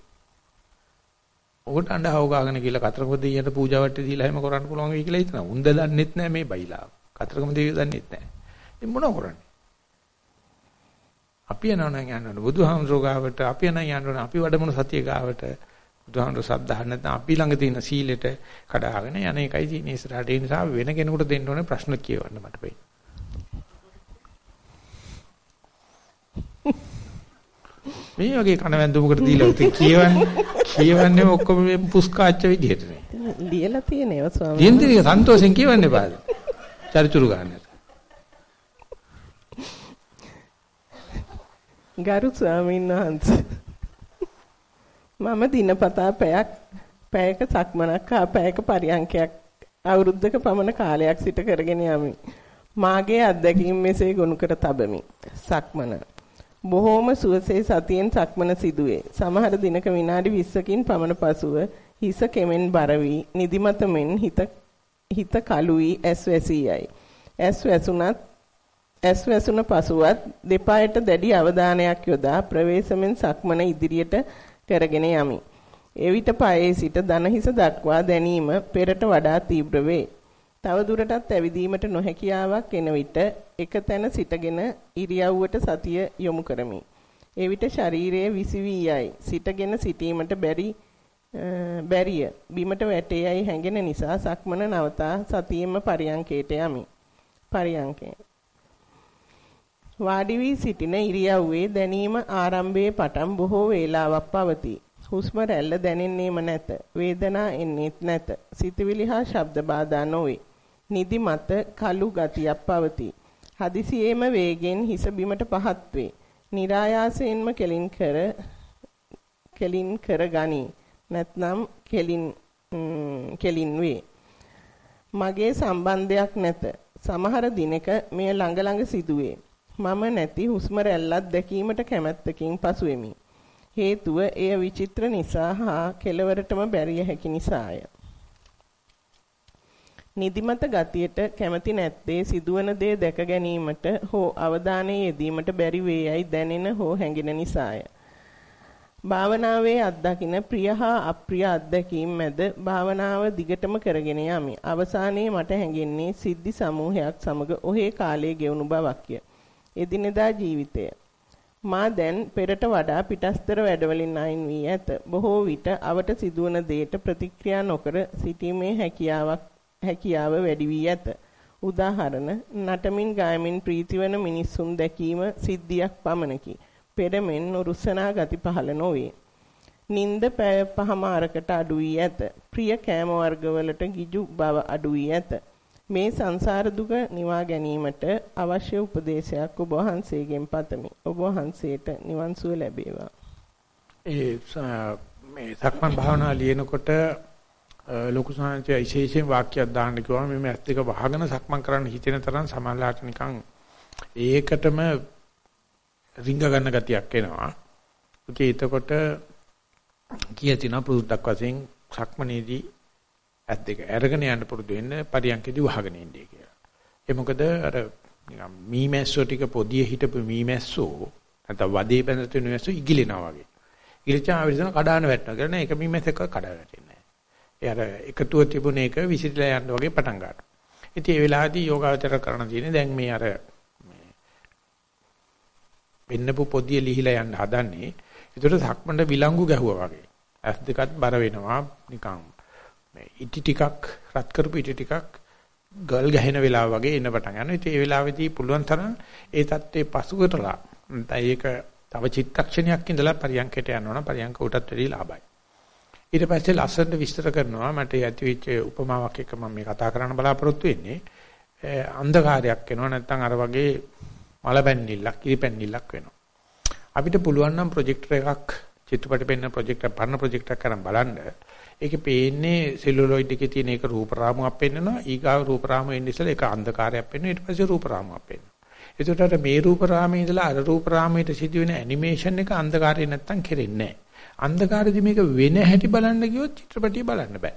ඔකට අඬහව ගාගෙන කියලා කතරගම දෙයියට පූජා වට්ටි දීලා එහෙම කරන්න පුළුවන් වෙයි කියලා හිතනවා. උන්ද දන්නෙත් නැහැ මේ බයිලාව. කතරගම දෙවියෝ දන්නෙත් නැහැ. ඉතින් මොනව කරන්නේ? අපි යනවා නම් යන්න බුදුහාමුදුරුවෝ ගාවට අපි යනවා යන්න අපි වඩමුණු සතිය ගාවට බුදුහාමුදුරුවෝ සද්ධා නැත්නම් අපි ළඟ තියෙන සීලෙට කඩාගෙන යන එකයි තියෙන ඉස්සරහට ඒ නිසා වෙන කෙනෙකුට දෙන්න ඕනේ ප්‍රශ්න කියවන්න මට වෙයි. මේ වගේ කනවැන්දුමකට දීලා උතේ කියවන්නේ කියවන්නේ ඔක්කොම මේ පුස්කාච්ච විදිහට නේ. ලියලා තියෙනවා ස්වාමීනි. දින්දිරිය සන්තෝෂෙන් කියවන්නේ පාද. චරිචුරු ගන්නට. ගරු ස්වාමීන් වහන්සේ මම දිනපතා පැයක් පැයක සක්මනක් හා පැයක පරියන්කයක් අවුරුද්දක පමණ කාලයක් සිට කරගෙන යමි. මාගේ අත්දැකීම් මෙසේ ගොනු කර තබමි. සක්මන. බොහෝම සුවසේ සතියෙන් සක්මන සිදුවේ. සමහර දිනක විනාඩි 20කින් පමණ පසුව හිස කෙමෙන් බර වී නිදිමත මෙන් හිත හිත කළු වී ඇස් වැසී යයි. ඇස් වැසුණත් ඇස් වැසුන පසුවත් දෙපායට දැඩි අවධානයක් යොදා ප්‍රවේශමෙන් සක්මන ඉදිරියට කරගෙන යමි. එවිට පායේ සිට දනහිස දක්වා දැනීම පෙරට වඩා තීව්‍ර වේ. තව දුරටත් ඇවිදීමට නොහැකියාවක් එන විට එක තැන සිටගෙන ඉරියව්වට සතිය යොමු කරමි. එවිට ශරීරයේ විසිවි යයි. සිටගෙන සිටීමට බැරි බැරිය. බිමට වැටේයයි හැඟෙන නිසා සක්මන නවතා සතියෙම පරියන්කේට යමි. පරියන්කේ වාඩි වී සිටින ඉරියව්වේ දැනීම ආරම්භයේ පටන් බොහෝ වේලාවක් පවතී. හුස්ම රැල්ල දැනෙන්නේම නැත. වේදනා එන්නේත් නැත. සිතවිලි හා ශබ්ද බාධා නොවේ. නිදි මත කළු ගතියක් පවතී. හදිසියේම වේගෙන් හිස බිමට පහත් වේ. નિરાයාසයෙන්ම කෙලින් කර කෙලින් කර ගනී. නැත්නම් කෙලින් කෙලින් වේ. මගේ සම්බන්ධයක් නැත. සමහර දිනක මෙය ළඟ ළඟ සිදුවේ. මම නැති හුස්ම රැල්ලක් දැකීමට කැමැත්තකින් පසුවෙමි. හේතුව එය විචිත්‍ර නිසා හා කෙලවරටම බැරිය හැකි නිසාය. නිදිමත ගතියට කැමති නැත්තේ සිදුවන දේ දැක ගැනීමට හෝ අවධානය යෙදීමට බැරි වේයයි දැනෙන හෝ හැඟෙන නිසාය. භාවනාවේ අත්දකින ප්‍රිය හා අප්‍රිය අත්දැකීම් මැද භාවනාව දිගටම කරගෙන යමි. අවසානයේ මට හැඟෙන්නේ සිද්ධි සමූහයක් සමග ඔහේ කාලය ගෙවුණු බවක්ය. එදිනෙදා ජීවිතය. මා දැන් පෙරට වඩා පිටස්තර වැඩවලින් අයින් වී ඇත. බොහෝ විට අවට සිදුවන දේට ප්‍රතික්‍රියා නොකර සිටීමේ හැකියාවක් හැකියාව වැඩි වී ඇත. උදාහරණ නටමින් ගායමින් ප්‍රීතිවන මිනිසුන් දැකීම සිද්ධියක් පමණකි. පෙරමෙන් නුරුස්සනා ගති පහළ නොවේ. නිନ୍ଦ පැය පහමාරකට අඩු වී ඇත. ප්‍රිය කෑම වර්ගවලට ගිජු බව අඩු වී ඇත. මේ සංසාර දුක නිවා ගැනීමට අවශ්‍ය උපදේශයක් ඔබ වහන්සේගෙන් පතමි. ඔබ වහන්සේට නිවන් සුව ලැබේවා. ඒ මේ සක්මන් භාවනා ලියනකොට ලොකු සංහතිය විශේෂයෙන් වාක්‍යයක් දාන්න කිව්වම මේ ඇස් දෙක වහගෙන සක්මන් කරන්න හිතෙන තරම් සමහරලාට නිකන් ඒකටම රිංග ගන්න ගතියක් එනවා. ඒකේ එතකොට කියතින පුරුද්දක් වශයෙන් සක්මනේදී ඇස් දෙක අරගෙන යන්න පුරුදු වෙන්න පරියන්කේදී වහගෙන ඉන්නේ කියලා. ඒ මොකද අර නිකන් මීමැස්සෝ ටික පොදිය හිටපු මීමැස්සෝ නැත්නම් වදේ බැඳ තුන මීමැස්සෝ ඉගිලෙනවා වගේ. ඉගිලචා ආවිසන කඩාන වැටෙනවා කියලා නේ ඒක මීමැස්සක කඩා වැටෙන්නේ නැහැ. ඒ අර එකතුව තිබුණ එක විසිරලා යන්න වගේ පටන් ගන්නවා. ඉතින් ඒ වෙලාවේදී යෝගාවචර කරන තියෙන්නේ දැන් මේ අර පෙන්නපු පොදිය ලිහිලා යන්න හදන්නේ. ඒකට සක්මණට විලංගු ගැහුවා වගේ. ඇස් දෙකත් බර වෙනවා නිකන්. මේ ඉටි ටිකක් රත් කරපු ඉටි ටිකක් ගල් ගැහෙන වෙලාව වගේ එන්න පටන් ගන්නවා. ඉතින් ඒ වෙලාවේදී පුළුවන් තරම් ඒ தත්ත්වේ පසු කරලා නැත්නම් ඒක තව චිත්තක්ෂණයක් ඉඳලා පරියන්කයට යනවනම් පරියන්ක උටත් වැඩි ලාභයි. ඊට පස්සේ ලස්සනට විස්තර කරනවා මට ඇතිවෙච්ච උපමාවක් එක මම මේ කතා කරන්න බලාපොරොත්තු වෙන්නේ. අන්ධකාරයක් එනවා නැත්නම් අර වගේ මලපැන්නිල්ලක් කිරිපැන්නිල්ලක් වෙනවා. අපිට පුළුවන් නම් ප්‍රොජෙක්ටර් එකක් චිත්‍රපට පෙන්න ප්‍රොජෙක්ටර් පරණ ප්‍රොජෙක්ටර් එකක් කරන් බලන්න. ඒකේ පේන්නේ සෙලුලොයිඩ් එකේ තියෙන එක රූප රාමුවක් පෙන්නනවා. ඊගාව රූප රාමුව එන්නේ ඉස්සෙල්ලා ඒක අන්ධකාරයක් පෙන්වනවා. ඊට පස්සේ රූප රාමුවක් පෙන්වනවා. එතකොට මේ රූප රාමයේ ඉඳලා අර රූප රාමයට සිදුවෙන ඇනිමේෂන් එක අන්ධකාරය නැත්තම් කෙරෙන්නේ නැහැ. අන්ධකාරයේදී මේක වෙන හැටි බලන්න ගියොත් චිත්‍රපටිය බලන්න බෑ.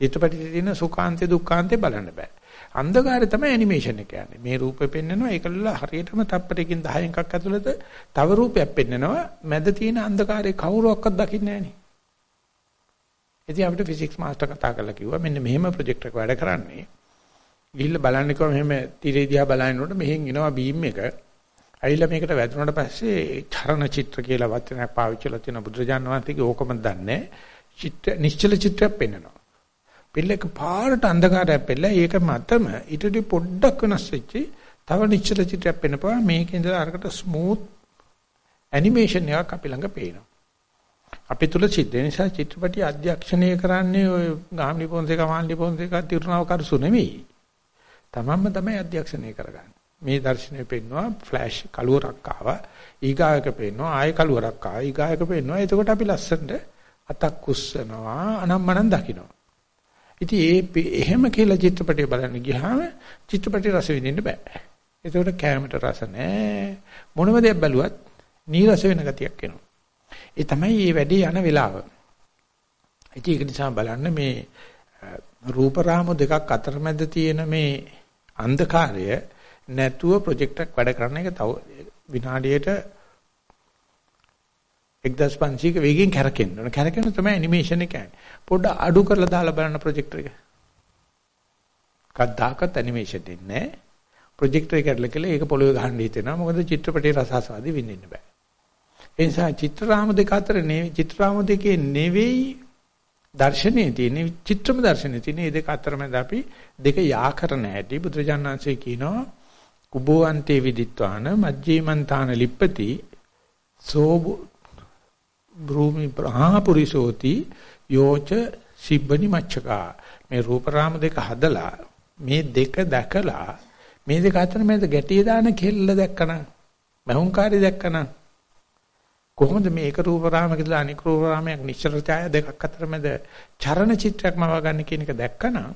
චිත්‍රපටියේ තියෙන සුඛාන්තේ දුක්ඛාන්තේ බලන්න බෑ. අන්ධකාරය තමයි ඇනිමේෂන් එක කියන්නේ. මේ රූපේ පෙන්නනවා ඒකල හරියටම තප්පරයකින් 10 එකක් ඇතුළත තව රූපයක් පෙන්නනවා. මැද තියෙන අන්ධකාරය කවුරුවක්වත් දකින්නේ නැහැ නේ. ඉතින් අපිට ෆිසික්ස් මාස්ටර් කතා කරලා කිව්වා මෙන්න මෙහෙම ප්‍රොජෙක්ට් එක වැඩ කරන්නේ. ගිහිල්ලා බලන්න කිව්වා මෙහෙම තිරේ දිහා බලනකොට මෙහෙන් එනවා බීම් එක. ඇවිල්ලා මේකට වැදුනට පස්සේ චරණ චිත්‍ර කියලා වචනයක් පාවිච්චි කරලා තියෙන බුදුරජාණන් වහන්සේගේ ඕකම දන්නේ. චිත්‍ර නිශ්චල චිත්‍රයක් පෙන්නනවා. පෙල්ලක පාරට අන්ධකාරයක් පෙල්ල ඒක මතම ඊටදී පොඩ්ඩක් වෙනස් වෙච්චි තව නිශ්චල චිත්‍රයක් පෙන්නපුවා මේකේ ඉඳලා අරකට ස්මූත් ඇනිමේෂන් එකක් අපි ළඟ පේනවා. අපි තුල සිද්ධ නිසා චිත්‍රපටි අධ්‍යක්ෂණය කරන්නේ ඔය ගාම්ලි පොන්සේක මාන්ලි පොන්සේක තිරුණාව කරසු නෙවෙයි. තමන්ම තමයි අධ්‍යක්ෂණය කරගන්නේ. මේ දර්ශනය පෙන්නවා ෆ්ලෑෂ් කළුවරක් ආවා ඊගායක පෙන්නවා ආය කළුවරක් ආවා ඊගායක පෙන්නවා එතකොට අපි ලස්සනට අතක් කුස්සනවා අනම්මනම් දකිනවා ඉතින් ඒ එහෙම කියලා චිත්‍රපටය බලන්න ගියාම චිත්‍රපටය රස විඳින්න බෑ. ඒකට කැමරට රස නෑ. මොනම දෙයක් බැලුවත් නීරස වෙන ගතියක් එනවා. ඒ තමයි මේ වැඩේ යන වෙලාව. ඉතින් ඒක නිසා බලන්න මේ රූප රාමු දෙකක් අතරමැද තියෙන මේ අන්ධකාරය නැතුව ප්‍රොජෙක්ට් එකක් වැඩ කරන එක තව විනාඩියට 1500ක වේගෙන් කැරකෙන්න ඕන. කැරකෙන තමයි ඇනිමේෂන් එක කියන්නේ. පොඩ්ඩ අඩු කරලා දාලා බලන්න ප්‍රොජෙක්ටර් එක. කද්දාකත් ඇනිමේෂන් දෙන්නේ නැහැ. ප්‍රොජෙක්ටර් එක ඇටල කියලා ඒක පොළවේ ගහන්න හිතෙනවා. මොකද චිත්‍රපටයේ රසාස්වාදී විඳින්න බෑ. ඒ නිසා චිත්‍රාම දෙක අතර නෙවෙයි චිත්‍රාම දෙකේ නෙවෙයි දර්ශනයේ තියෙන චිත්‍රම දර්ශනයේ තියෙන මේ දෙක අතරමැද අපි දෙක යා කරන හැටි බුදුරජාණන්සේ කියනවා. කුබෝවන්තේ විදිත්වාන මජ්ජේමන්තාන ලිප්පති සෝ භූමි ප්‍රහාපුරිසෝති යෝච සිබ්බනි මච්චකා. මේ රූප රාම දෙක හදලා මේ දෙක දැකලා මේ දෙක අතර මැද ගැටිය දාන කෙල්ල දැක්කනම් මහුංකාරي දැක්කනම් කොහොමද මේ එක රූප රාමයක ඉඳලා අනික රූප රාමයක් නිශ්චල ඡාය දෙකක් අතර මැද චරණ චිත්‍රයක් මවා ගන්න කියන එක දැක්කනම්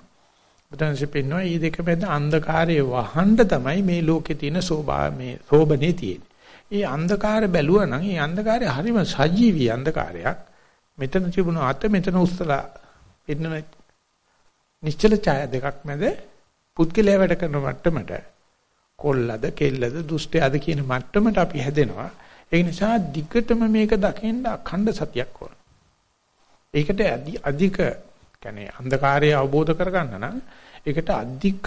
බුදුන්සේ පෙන්වනවා මේ දෙක මැද අන්ධකාරයේ වහන්න තමයි මේ ලෝකේ තියෙන සෝභා මේ සෝබනේ තියෙන්නේ. මේ අන්ධකාරය බැලුවා නම් මේ අන්ධකාරය හරිම සජීවී අන්ධකාරයක්. මෙතන තිබුණ අත මෙතන උස්සලා පෙන්නන නිශ්චල ඡාය දෙකක් මැද පුද්ගලයා වැඩ කරන මට්ටමට කොල්ලද කෙල්ලද දුෂ්ටයද කියන මට්ටමට අපි හැදෙනවා. ඒ නිසා දිගටම මේක දකින්න අඛණ්ඩ සතියක් ඕන. ඒකට අධික කියන්නේ අන්ධකාරය අවබෝධ කරගන්න නම් ඒකට අධික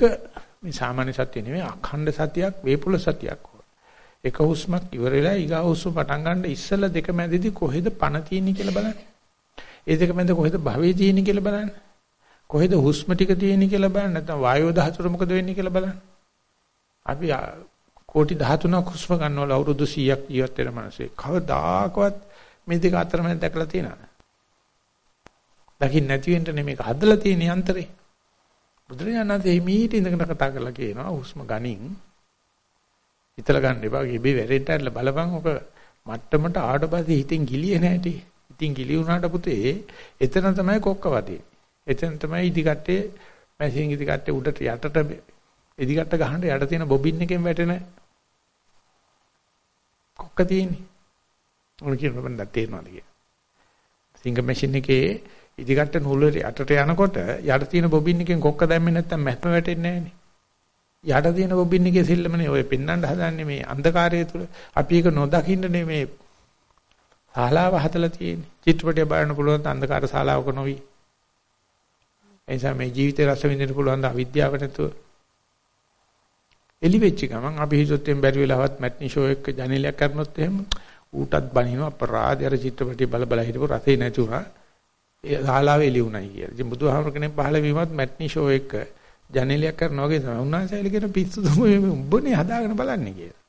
මේ සාමාන්‍ය සතිය නෙමෙයි අඛණ්ඩ සතියක් වේපුල සතියක් ඕන. එක හුස්මක් ඉවර වෙලා ඊගා හුස්ම පටන් ගන්න ඉස්සෙල්ලා දෙක මැදදී කොහෙද පණ තියෙන්නේ කියලා බලන්න. ඒ දෙක මැද කොහෙද භවයේ තියෙන්නේ කියලා බලන්න. කොහෙද හුස්ම ටික තියෙන්නේ කියලා බලන්න. නැත්නම් වායෝ දහතුර මොකද වෙන්නේ කියලා බලන්න. අපි කෝටි 13ක් හුස්ම ගන්නවල අවුරුදු 100ක් ජීවත් වෙන මිනිස්සේ කවදාකවත් මේ දෙක අතර මැද දැකලා තියෙනවද? දකින්න නැති වෙන්න නෙමෙයි හදලා තියෙන යන්ත්‍රේ. බුදුරජාණන්සේ මීට ඉඳගෙන කතා කරලා කියනවා හුස්ම ගනින් හිතලා ගන්න එපා. ඉබේ වැරෙන්න බලපන් ඔක මට්ටමට ආඩපස්සේ හිතෙන් ගිලියේ නැහැටි. ඉතින් ගිලි වුණාට පුතේ එතන තමයි කොක්ක වදින්නේ. එතන තමයි ඉදිකට්ටේ මැෂින් ඉදිකට්ටේ උඩට යටට ඉදිකට්ට ගහන්න යට තියෙන බොබින් එකෙන් වැටෙන කොක්ක තියෙන්නේ. මොන කියන බඳ තේරෙනවද කිය. සිංග මැෂින් එකේ ඉදිකට්ට නූල යටට යනකොට යට තියෙන බොබින් එකෙන් කොක්ක දැම්මේ නැත්තම් මැප්ම වැටෙන්නේ නැහනේ. යට තියෙන බොබින් එකේ සිල්ලමනේ ඔය පෙන්වන්න හදන්නේ මේ අන්ධකාරය තුල අපි ඒක නොදකින්නේ මේ ශාලාව හදලා තියෙන්නේ. චිත්‍රපටය බලන්න පුළුවන් අන්ධකාර ශාලාවක නොවි. එනිසා මේ ජීවිතේ රස විඳින්න පුළුවන් ද අවිද්‍යාව නැතුව. එලි වෙච්ච ගමන් අපි හිතුවෙන් බැරි වෙලාවත් මැට්නි ෂෝ එක ජනේලයක් කරනොත් එහෙම ඌටත් බනිනවා අපරාධය අර චිත්‍රපටය බල බල හිටපු රසේ නැතුණා. ඒ ශාලාවේ එළි උණයි කියලා. ඉතින් බුදුහාමර කෙනෙක් පහළ වීමත් මැට්නි ෂෝ එක ජනේලයක් කරනවා වගේ තමයි. උන්වහන්සේලා කියන පිස්සු තමයි උඹනේ හදාගෙන බලන්නේ කියලා.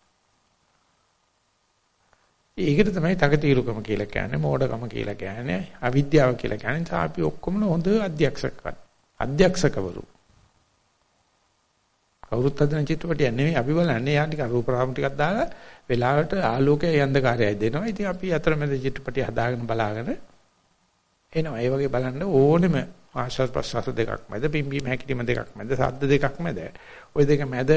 ඒකට තමයි තකතිරුකම කියලා කියන්නේ මෝඩකම කියලා කියන්නේ අවිද්‍යාව කියලා කියන්නේ අපි ඔක්කොම හොඳ අධ්‍යක්ෂක අධ්‍යක්ෂකවරු කවුරුත් හදන චිත්‍රපටියක් නෙමෙයි අපි බලන්නේ යා ටික රූප රාම ටිකක් දාලා වෙලාවට ආලෝකයේ අන්ධකාරයයි දෙනවා ඉතින් අපි අතරමැද චිත්‍රපටිය හදාගෙන බලාගෙන එනවා ඒ වගේ බලන්න ඕනෙම ආශ්වාස ප්‍රශ්වාස දෙකක් මැද පිම්බීම හැකිලිම දෙකක් මැද සද්ද දෙකක් මැද ওই දෙක මැද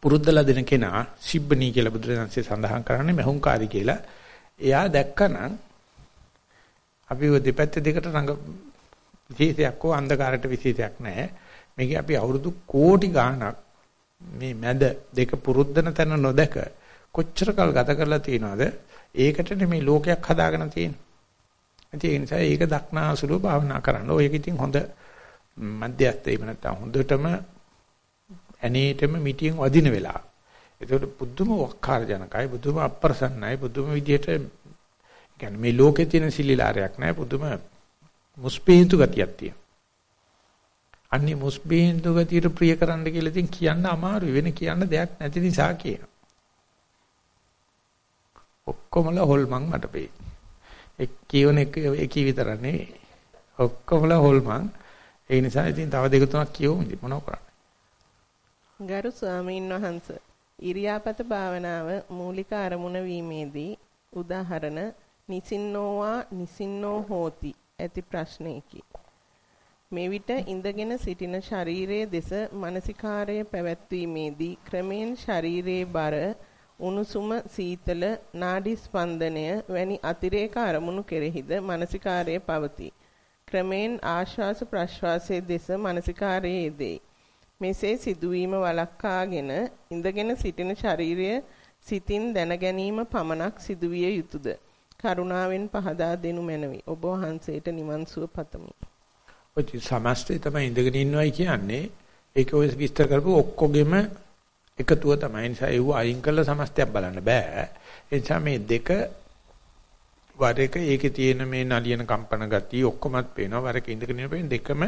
පුරුද්දලා දෙන කෙනා සිබ්බනී කියලා බුදුරජාන්සේ සඳහන් කරන්නේ මහුංකාරි කියලා. එයා දැක්කනම් අපි ඔය දෙපැත්ත දෙකට රඟ විශේෂයක් හෝ අන්ධකාරයට විශේෂයක් නැහැ. මේක අපි අවුරුදු කෝටි ගාණක් මේ මැද දෙක පුරුද්දන තැන නොදක කොච්චර කල් ගත කරලා තියනවද? ඒකට මේ ලෝකයක් හදාගෙන තියෙන්නේ. ඒ නිසා ඒක දක්නාසුලව භාවනා කරන්න. ඔය එක ඉතින් හොඳ මධ්‍යස්ථ එහෙම නැත්නම් හොඳටම ඇනේටම මිටියෙන් වදින වෙලාව. ඒකට බුදුම වක්කාර ජනකයි බුදුම අප්‍රසන්නයි බුදුම විදියට කියන්නේ මේ ලෝකේ තියෙන සිලිලාරයක් නෑ බුදුම මුස්පීන්තු ගතියක් තියෙනවා. අන්නේ මුස්පීන්තු ගතියට ප්‍රිය කරන්න කියලා ඉතින් කියන්න අමාරුයි වෙන කියන්න දෙයක් නැති නිසා කියනවා. ඔක්කොමලා හොල්මන් මට පෙයි. එක් කියවන එක එකී විතර නෙවෙයි. ඔක්කොමලා හොල්මන්. ඒ නිසා ඉතින් තව දෙක තුනක් කියවමු මොනව කරන්නේ. ගරු ස්වාමීන් වහන්ස ඉරියාපත භාවනාව මූලික අරමුණ වීමේදී උදාහරණ නිසින්නෝවා නිසින්නෝ හෝති ඇති ප්‍රශ්නයකි. මේ විට ඉඳගෙන සිටින ශරීරයේ දෙස මානසිකාරය පැවැත්වීමේදී ක්‍රමෙන් ශරීරයේ බර උණුසුම සීතල නාඩි ස්පන්දනය වැනි අතිරේක අරමුණු කෙරෙහිද මානසිකාරය පවතී. ක්‍රමෙන් ආශ්වාස ප්‍රශ්වාසයේ දෙස මානසිකාරයේ යෙදේ. මෙසේ සිදුවීම වළක්වාගෙන ඉඳගෙන සිටින ශරීරය සිතින් දැන ගැනීම පමණක් සිදුවිය යුතුයද කරුණාවෙන් පහදා දෙනු මැනවි ඔබ වහන්සේට නිවන් සුව පතමි ඔය සමස්තය තමයි ඉඳගෙන ඉන්නවයි කියන්නේ. ඒක ඔය විස්තර කරපු ඔක්කොගෙම එකතුව තමයි. නිසා ඒව අයින් කරලා සමස්තයක් බලන්න බෑ. ඒ නිසා මේ දෙක වර එක ඒකේ තියෙන මේ නලියන කම්පන ගතිය ඔක්කොමත් පේනවා. වර එක ඉඳගෙන ඉන්න දෙකම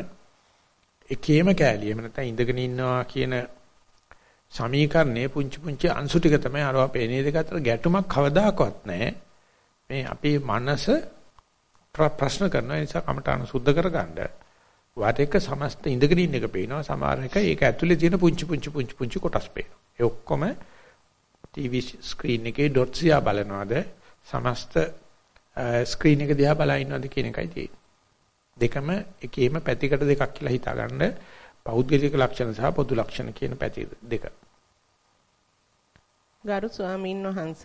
එකේම කෑලිය. එහෙම නැත්නම් ඉඳගෙන ඉන්නවා කියන සමීකරණයේ පුංචි පුංචි අංශු ටික තමයි අරවා පේනේ දෙක අතර ගැටුමක් කවදාකවත් නැහැ. මේ අපේ මනස ප්‍රශ්න කරන නිසා කමඨාන සුද්ධ කරගන්න. වාට එක සමස්ත ඉඳගෙන ඉන්න එක පේනවා සමහර එක ඒක ඇතුලේ තියෙන පුංචි පුංචි පුංචි පුංචි කොටස් පේනවා ඒ ඔක්කොම TV screen එකේ dots දිහා බලනවාද සමස්ත ස්ක්‍රීන් එක දිහා බලා ඉන්නවද කියන එකයි තියෙන්නේ දෙකම එකේම පැතිකඩ දෙකක් කියලා හිතාගන්න පෞද්ගලික ලක්ෂණ සහ පොදු ලක්ෂණ කියන පැති දෙක. ගරු ස්වාමීන් වහන්ස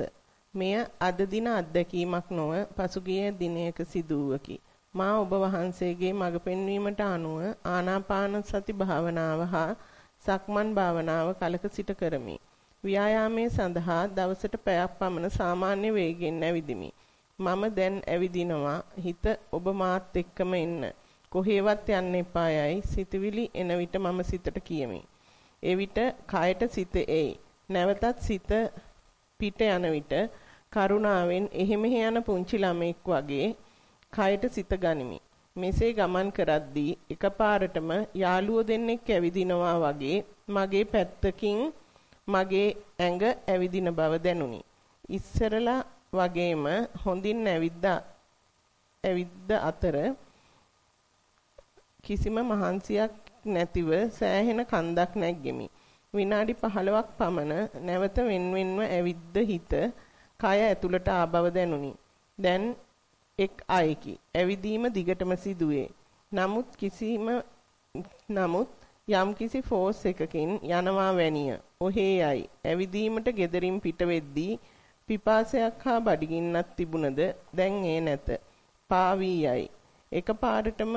මෙය අද දින අත්දැකීමක් නොව පසුගිය දිනයක සිදුවකි. මා ඔබ වහන්සේගේ මඟ පෙන්වීමට අනුව ආනාපාන සති භාවනාව හා සක්මන් භාවනාව කලක සිට කරමි. ව්‍යායාමයේ සඳහා දවසට පැයක් පමණ සාමාන්‍ය වේගෙන් ඇවිදිමි. මම දැන් ඇවිදිනවා හිත ඔබ මාත් එක්කම එන්න. කොහේවත් යන්න එපා යයි සිතවිලි එන විට මම සිතට කියමි. එවිට කයට සිත එයි. නැවතත් සිත පිට යන විට කරුණාවෙන් එහෙ මෙහෙ යන පුංචි ළමෙක් වගේ කයට සිත ගනිමි. මෙසේ ගමන් කරද්දී එකපාරටම යාළුවෝ දෙන්නෙක් ඇවිදිනවා වගේ මගේ පැත්තකින් මගේ ඇඟ ඇවිදින බව දැනුනි. ඉස්සරලා වගේම හොඳින් ඇවිද්දා ඇවිද්ද අතර කිසිම මහන්සියක් නැතිව සෑහෙන කන්දක් නැග්ගෙමි. විනාඩි 15ක් පමණ නැවත වෙන්වෙන්ව ඇවිද්ද හිත කය ඇතුළට ආබව දැනුනි. දැන් එක් අයකි. ඇවිදීම දිගටම සිදුවේ. නමුත් කිසිම නමුත් යම් කිසි ෆෝස් එකකින් යනවා වැනිය. ඔහේ යයි. ඇවිදීමට gederin පිට වෙද්දී පිපාසයක් හා බඩගින්නක් තිබුණද දැන් ඒ නැත. පාවී යයි. එකපාරටම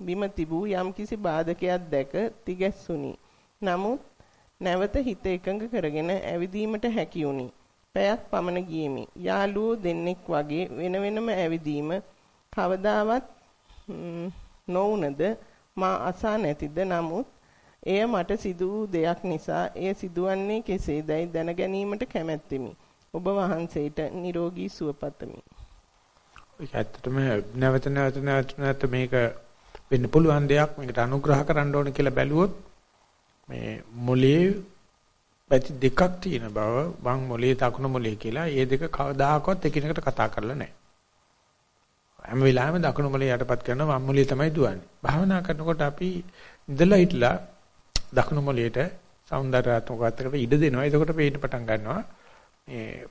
බිම තිබූ යම්කිසි බාධකයක් දැක තිගැස්සුනි. නමුත් නැවත හිත එකඟ කරගෙන ඇවිදීමට හැකි වුනි. පැයක් පමණ ගියෙමි. යාළුවෝ දෙන්නෙක් වගේ වෙන වෙනම ඇවිදීම කවදාවත් නොවුනද මා අසා නැතිද නමුත් එය මට සිදු වූ දෙයක් නිසා එය සිදුවන්නේ කෙසේදයි දැන ගැනීමට කැමැත්තෙමි. ඔබ වහන්සේට නිරෝගී සුව පතමි. ඒක ඇත්තටම නැවත නැවත නැවත නැවත මේක වෙන්න පුළුවන් දෙයක් මේකට අනුග්‍රහ කරන්න ඕන කියලා බැලුවොත් මේ මොලේ පැති දෙකක් තියෙන බව වම් මොලේ දකුණු මොලේ කියලා ඒ දෙක කවදාකවත් එකිනෙකට කතා කරලා නැහැ. හැම වෙලාවෙම දකුණු මොලේ යටපත් කරන වම් මොලේ තමයි දුවන්නේ. භාවනා කරනකොට අපි ඉඳලා හිටලා දකුණු මොලේට సౌందర్యාත්මක පැත්තකට ඉඩ දෙනවා. එතකොට පේන්න පටන් ගන්නවා. මේ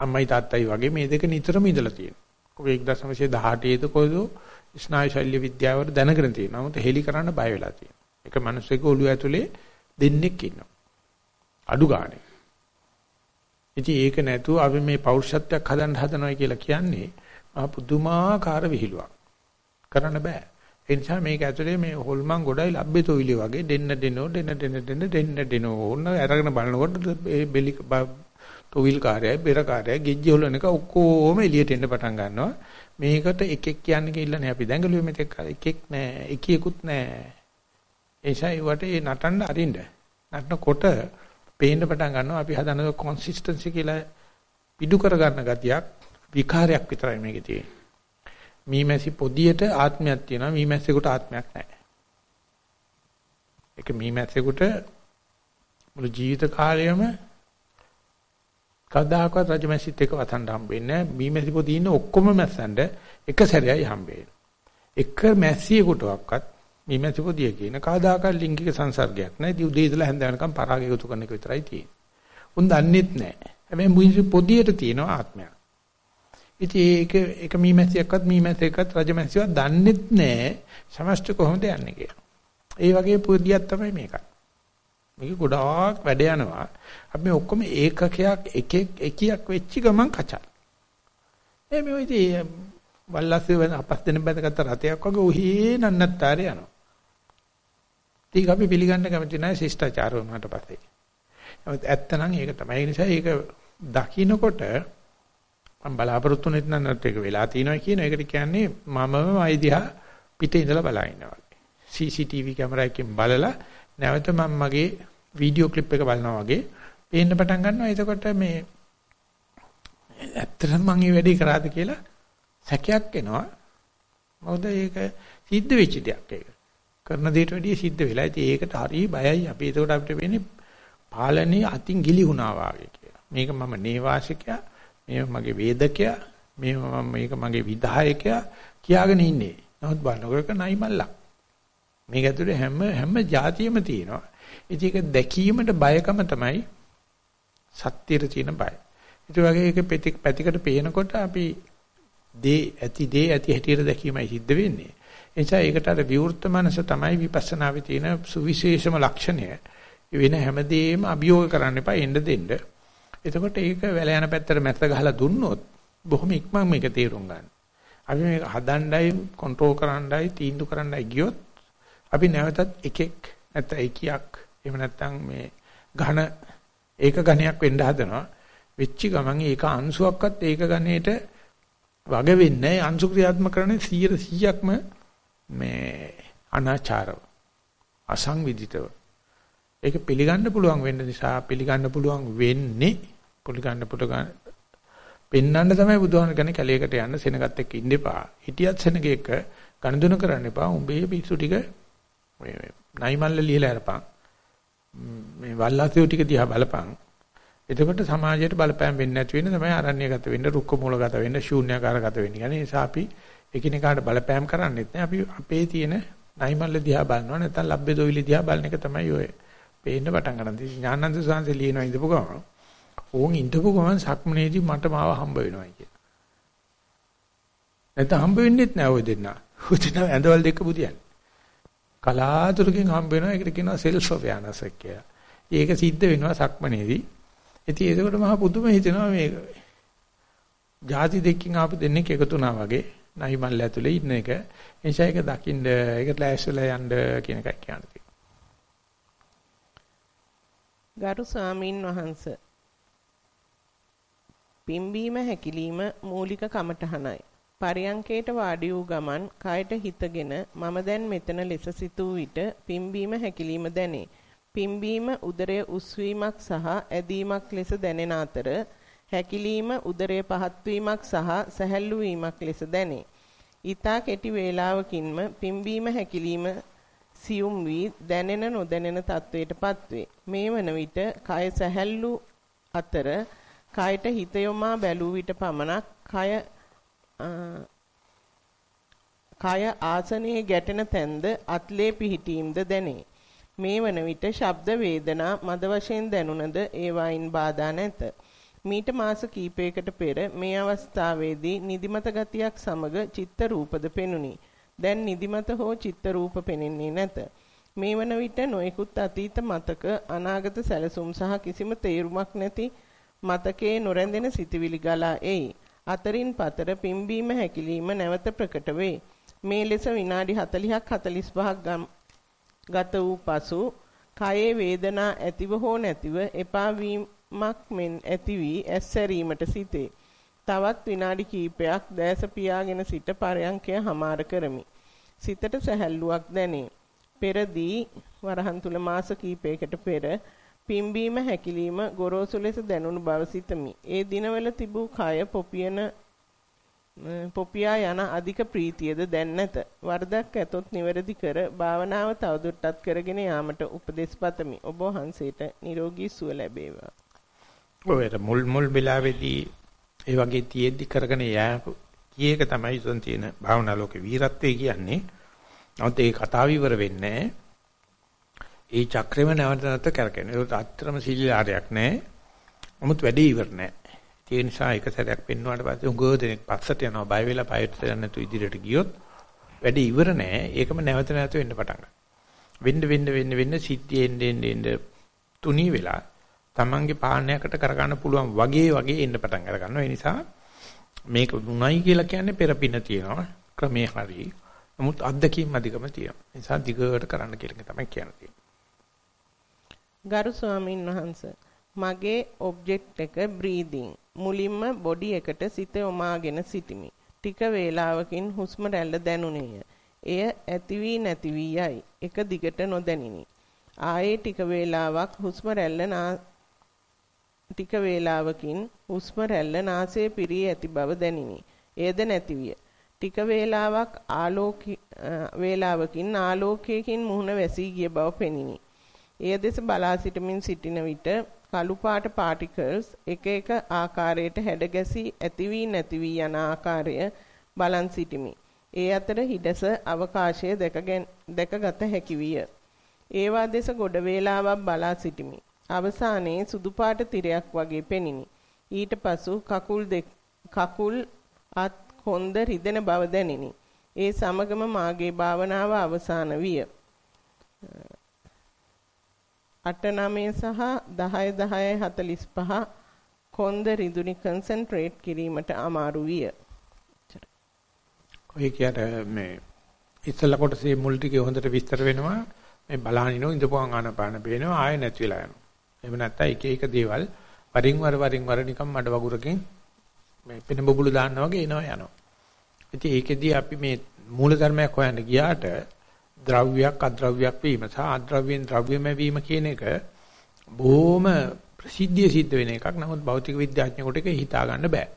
අම්මයි තාත්තයි වගේ මේ දෙක නිතරම ඉඳලා තියෙනවා. කොහේ 1918 ද කොයිද ස්නායු ශල්‍ය විද්‍යාවට දැනගෙන තියෙනවා. නමුත් හෙලි කරන්න බය වෙලා තියෙනවා. ඒක මිනිස්සුක ඔළුව ඇතුලේ දෙන්නෙක් ඉන්නවා. අඩු ගානේ. ඉතින් ඒක නැතුව අපි මේ පෞරුෂත්වයක් හදන්න හදනවා කියලා කියන්නේ මහ පුදුමාකාර විහිළුවක්. කරන්න බෑ. ඒ නිසා මේක ඇතුලේ මේ හොල්මන් ගොඩයි ලැබෙතොයිලි වගේ දෙන්න දෙනෝ දෙන්න දෙන්න දෙන්න දෙන්න දෙනෝ ඕන අරගෙන බලනකොට ඒ බෙලි ටොවිල් කාර්යය බෙර කාර්යය ගෙජ්ජි හොලන එක ඔක්කොම එළියට එන්න පටන් ගන්නවා. මේකට එකෙක් කියන්නේ කියලා නේ අපි දැඟලුවේ මෙතෙක් එකෙක් නෑ එකියෙකුත් නෑ ඒසයි වට ඒ නටන්න අරින්න නටනකොට පේන්න පටන් ගන්නවා අපි හදන කොන්සිස්ටන්සි කියලා පිටු කර ගන්න ගතියක් විකාරයක් විතරයි මේකේ තියෙන්නේ මීමැසි පොදියට ආත්මයක් තියෙනවා මීමැස්සෙකුට ආත්මයක් නැහැ ඒක මීමැස්සෙකුට මුළු ජීවිත කාලයම කවදාකවත් රජමැසිත් එක්ක වතන්න හම්බෙන්නේ නැහැ. බීමැසි පොතේ ඉන්න ඔක්කොම මැස්සන්ට එක සැරේයි හම්බෙන්නේ. එක මැස්සියෙකුටවත් බීමැසි පොදිය කියන කවදාකවත් ලිංගික සංසර්ගයක් නැහැ. උදේ ඉඳලා හැන්ද වෙනකම් පරාග එකතු කරන එක විතරයි තියෙන්නේ. උන් දන්නේත් නැහැ. හැබැයි බීමැසි පොදියට තියෙනවා ආත්මයක්. ඉතින් ඒක එක මීමැසියක්වත් මීමැසියක්වත් රජමැසියවත් දන්නේත් නැහැ. සමස්ත කොහොමද යන්නේ කියලා. ඒ වගේ පොදියක් තමයි මේකයි. මේක ගොඩාක් වැඩ යනවා. අපි මේ ඔක්කොම ඒකකයක් එකෙක් එකියක් වෙච්ච ගමන් කචල්. මේ මේ ඉතින් වල්ලාසේ වෙන අපස් දෙන බඳගත්ත රතයක් වගේ ඔහි නන්නත්තරේ යනවා. ඒක අපි පිළිගන්න කැමති නැහැ ශිෂ්ටාචාර වුණාට පස්සේ. නමුත් ඇත්තනම් ඒක තමයි. ඒ නිසා ඒක දකින්නකොට මම බලාපොරොත්තු වෙන්නේ නැත්නම් ඒක වෙලා තියෙනවා කියන එකට කියන්නේ මමම අයිදියා පිටේ ඉඳලා බලා ඉන්නවා. CCTV කැමරාවකින් බලලා නැවත මම මගේ වීඩියෝ ක්ලිප් එක බලනවා වගේ පේන්න පටන් ගන්නවා. එතකොට මේ ඇත්තටම මම මේ වැඩේ කරාද කියලා සැකයක් එනවා. මොකද ඒක සිද්ධ වෙච්ච දෙයක් ඒක. කරන දෙයට වැඩිය සිද්ධ වෙලා. ඉතින් ඒකට හරි බයයි. අපි එතකොට අපිට වෙන්නේ පාලනේ අතින් ගිලි වුණා වාගේ කියලා. මේක මම නේවාසිකයා, මේ මගේ වේදකයා, මේ මම මේක මගේ විධායකයා කියාගෙන ඉන්නේ. නමුත් බලනකොට නයි මල්ලක්. මේක ඇතුලේ හැම හැම જાතියෙම තියෙනවා. ඉතින් ඒක දැකීමට බයකම තමයි සත්‍යයට තියෙන බය. ඒ වගේ ඒක පැතිකට පේනකොට අපි දේ ඇති දේ ඇති හැටියට දැකීමයි සිද්ධ වෙන්නේ. ඒ නිසා ඒකට අර විවෘත මනස තමයි විපස්සනාවේ තියෙන සුවිශේෂම ලක්ෂණය. වෙන හැමදේම අභියෝග කරන්න එපා එන්න දෙන්න. එතකොට ඒක වැල යන පැත්තට මැත්ත ගහලා දුන්නොත් බොහොම ඉක්මන් මේක තේරුම් ගන්න. අපි මේක හදණ්ඩයි කන්ට්‍රෝල් කරන්නයි තීන්දුව කරන්නයි ගියොත් අපි නැවතත් එකෙක් නැත්නම් එකියක් එහෙම නැත්නම් මේ ඝන ඒක ඝණයක් වෙන්න හදනවා. වෙච්ච ගමන් ඒක අංශුවක්වත් ඒක ඝණයට වග වෙන්නේ අංශු ක්‍රියාත්මක කරන්නේ 100%ක්ම මේ අනාචාරව අසංවිධිතව ඒක පිළිගන්න පුළුවන් වෙන්න නිසා පිළිගන්න පුළුවන් වෙන්නේ පිළිගන්න පුළුවන් පෙන්වන්න තමයි බුදුහාම කියන්නේ කැලේකට යන්න සෙනගත් එක්ක ඉන්න එපා. හිටියත් සෙනගේක ගණදුන කරන්න එපා. උඹේ පිස්සු ටික මේ නයිමල්ල ලියලා අරපන්. මේ වල්ලාසියෝ ටික දිහා බලපන්. එතකොට සමාජයට බලපෑම් වෙන්නේ නැති වෙන තමයි අරණ්‍යගත වෙන්න, රුක්ක මූලගත වෙන්න, ශූන්‍යකාරගත වෙන්න. يعني නිසා අපි එකිනෙකාට බලපෑම් කරන්නේත් නැහැ. අපි අපේ තියෙන නයිමල්ල දිහා බලනවා නැත්නම් ලබ්බේ දොවිලි දිහා බලන එක තමයි ඔය පේන්න පටන් ගන්න. ඥානන්ද සාංශ ලියනවා ඉඳපු ගමන්. ඕන් ඉඳපු ගමන් සක්මනේදී මට මාව හම්බ වෙනවා කිය. නැත්නම් හම්බ වෙන්නේත් නැහැ ඔය දෙන්න. ඔය දෙන්න ඇඳවල දෙක බුදියන්නේ. කලාතුරකින් හම්බ වෙනවා. ඒකට කියනවා සෙල්ෆ් අවයර්නස් කියලා. ඒක සිද්ධ වෙනවා සක්මනේදී. ඉතින් ඒකට මහා පුදුම හිතෙනවා මේක. ಜಾති දෙකකින් ආපු දෙන්නෙක් එකතු වුණා වගේ නයි මල්ල ඇතුලේ ඉන්න එක. එනිසා ඒක දකින්න ඒක ලෑස්තිලා යන්න කියන එකයි කියන්නේ. ගරු ස්වාමින් වහන්සේ පිම්බීම හැකිලිම මූලික කමටහනයි. පරියංකේට වාඩි වූ ගමන් කයට හිතගෙන මම දැන් මෙතන ලෙස සිතූ විට පිම්බීම හැකිලිම දැනේ. පිම්බීම උදරයේ උස්වීමක් සහ ඇදීමක් ලෙස දැනෙන අතර හැකිලිම උදරයේ පහත් වීමක් සහ සැහැල්ලු වීමක් ලෙස දැනේ. ඊතා කෙටි වේලාවකින්ම පිම්බීම හැකිලිම සියුම් වී දැනෙන නොදැනෙන තත්වයටපත් වේ. මේ වන විට කය සැහැල්ලු අතර කයට හිත යොමා බැලූ විට පමණක් කය කය ආසනයේ ගැටෙන තැන්ද අත්ලේ පිහිටීම්ද දැනේ. මේ වන විට ශබ්ද වේදනා මද වශයෙන් දැනුණද ඒවායින් බාධා නැත. මීට මාස කිහිපයකට පෙර මේ අවස්ථාවේදී නිදිමත ගතියක් සමග චිත්ත රූපද පෙනුනි. දැන් නිදිමත හෝ චිත්ත රූප පෙනෙන්නේ නැත. මේ වන විට නොයෙකුත් අතීත මතක අනාගත සැලසුම් සහ කිසිම තේරුමක් නැති මතකයේ නොරැඳෙන සිතවිලි ගලා එයි. අතරින් පතර පිම්බීම හැකිලිම නැවත ප්‍රකට වේ. මේ ලෙස විනාඩි 40ක් 45ක් ගත වූ පසු කයේ වේදනා ඇතිව හෝ නැතිව එපා වීමක් මෙන් ඇති වී ඇස්සැරීමට සිටේ. තවත් විනාඩි කිහිපයක් දැස පියාගෙන සිට පරයන්කය හමාර කරමි. සිතට සැහැල්ලුවක් දැනේ. පෙරදී වරහන් තුල මාස කිහිපයකට පෙර පිම්බීම හැකිලිම ගොරෝසු ලෙස දැනුණු බව සිතමි. ඒ දිනවල තිබූ කය පොපියන පොපියා යන අධික ප්‍රීතියද දැන් නැත. වරදක් ඇතොත් නිවැරදි කර භාවනාව තවදුරටත් කරගෙන යාමට උපදෙස් පතමි. ඔබ වහන්සේට නිරෝගී සුව ලැබේවා. ඔය මුල් මුල් වෙලාවේදී ඒ වගේ තියෙද්දි කරගෙන යෑම කීයක තමයි උතන් තියෙන භාවනා ලෝකේ වීරත්වය කියන්නේ. නමුත් ඒ කතාව ඉවර වෙන්නේ ඒ චක්‍රෙම නැවත නැවත කරගෙන. ඒක අත්‍තරම සීලාරයක් නැහැ. නමුත් වැඩේ ඉවර නැහැ. ඒ නිසා එක සැරයක් පෙන්වුවාට පස්සේ උගෝ දෙනෙක් පස්සට යනවා බය වෙලා පයට යන්න නැතු ඉදිරියට ගියොත් වැඩේ ඉවර නෑ ඒකම නැවත නැවත වෙන්න පටන් වෙන්න වෙන්න වෙන්න වෙන්න සිද්ධියෙන් එන්න එන්න තුනී වෙලා තමන්ගේ පාලනයකට කරගන්න පුළුවන් වගේ වගේ එන්න පටන් අර ගන්නවා ඒ නිසා මේක උණයි කියලා කියන්නේ පෙරපින තියෙනවා ක්‍රමේ හරි නමුත් අද්දකීම් අධිකම තියෙනවා ඒ නිසා දිගට කරන්න කියලා තමයි කියන්නේ ගරු ස්වාමින් වහන්සේ මගේ ඔබ්ජෙක්ට් එක බ්‍රීදිං මුලින්ම බොඩි එකට සිත යොමාගෙන සිටිමි. ටික වේලාවකින් හුස්ම රැල්ල දැනුනේය. එය ඇති වී නැති වී යයි. එක දිගට නොදැනිනි. ආයේ ටික වේලාවක් හුස්ම රැල්ල ටික වේලාවකින් හුස්ම රැල්ල නාසයේ පිරී ඇති බව දැනිනි. එයද නැතිවිය. ටික වේලාවක් ආලෝක වේලාවකින් ආලෝකයකින් මුහුණ වැසී ගිය බව පෙනිනි. එය දෙස බලා සිටමින් සිටින විට කළු පාට particles එක එක ආකාරයට හැඩ ගැසී ඇති වී නැති වී යන ආකාරය බලන් සිටිමි. ඒ අතර හිඩස අවකාශය දැකගත හැකි විය. ඒවා දෙස ගොඩ වේලාවක් බලා සිටිමි. අවසානයේ සුදු පාට තිරයක් වගේ පෙනිනි. ඊට පසු කකුල් කකුල් අත් කොන්ද රිදෙන බව දැනිනි. ඒ සමගම මාගේ භාවනාව අවසන් විය. 8 9 සහ 10 10 45 කොන්ද රිදුනි කන්සන්ට්‍රේට් කිරීමට අමාරු විය. ඔය කියන්නේ මේ ඉස්සලා කොටසේ මුල් ටිකේ හොඳට විස්තර වෙනවා. මේ බලහනිනෝ ඉඳපුවාන් ආනපාන පේනවා ආයෙ නැති වෙලා යනවා. එහෙම නැත්නම් එක එක දේවල් වරින් වර වරින් වර නිකන් මඩ වගුරකින් මේ පෙන බබුළු දාන්න වගේ එනවා යනවා. ඉතින් ඒකෙදී අපි මේ මූල ධර්මයක් හොයන්න ගියාට ද්‍රව්‍යයක් අද්‍රව්‍යයක් වීම සහ අද්‍රව්‍යෙන් ද්‍රව්‍යමය වීම කියන එක බොහොම ප්‍රසිද්ධිය සිද්ධ වෙන එකක්. නමුත් භෞතික විද්‍යාඥයෙකුට ඒක හිතා ගන්න බෑ.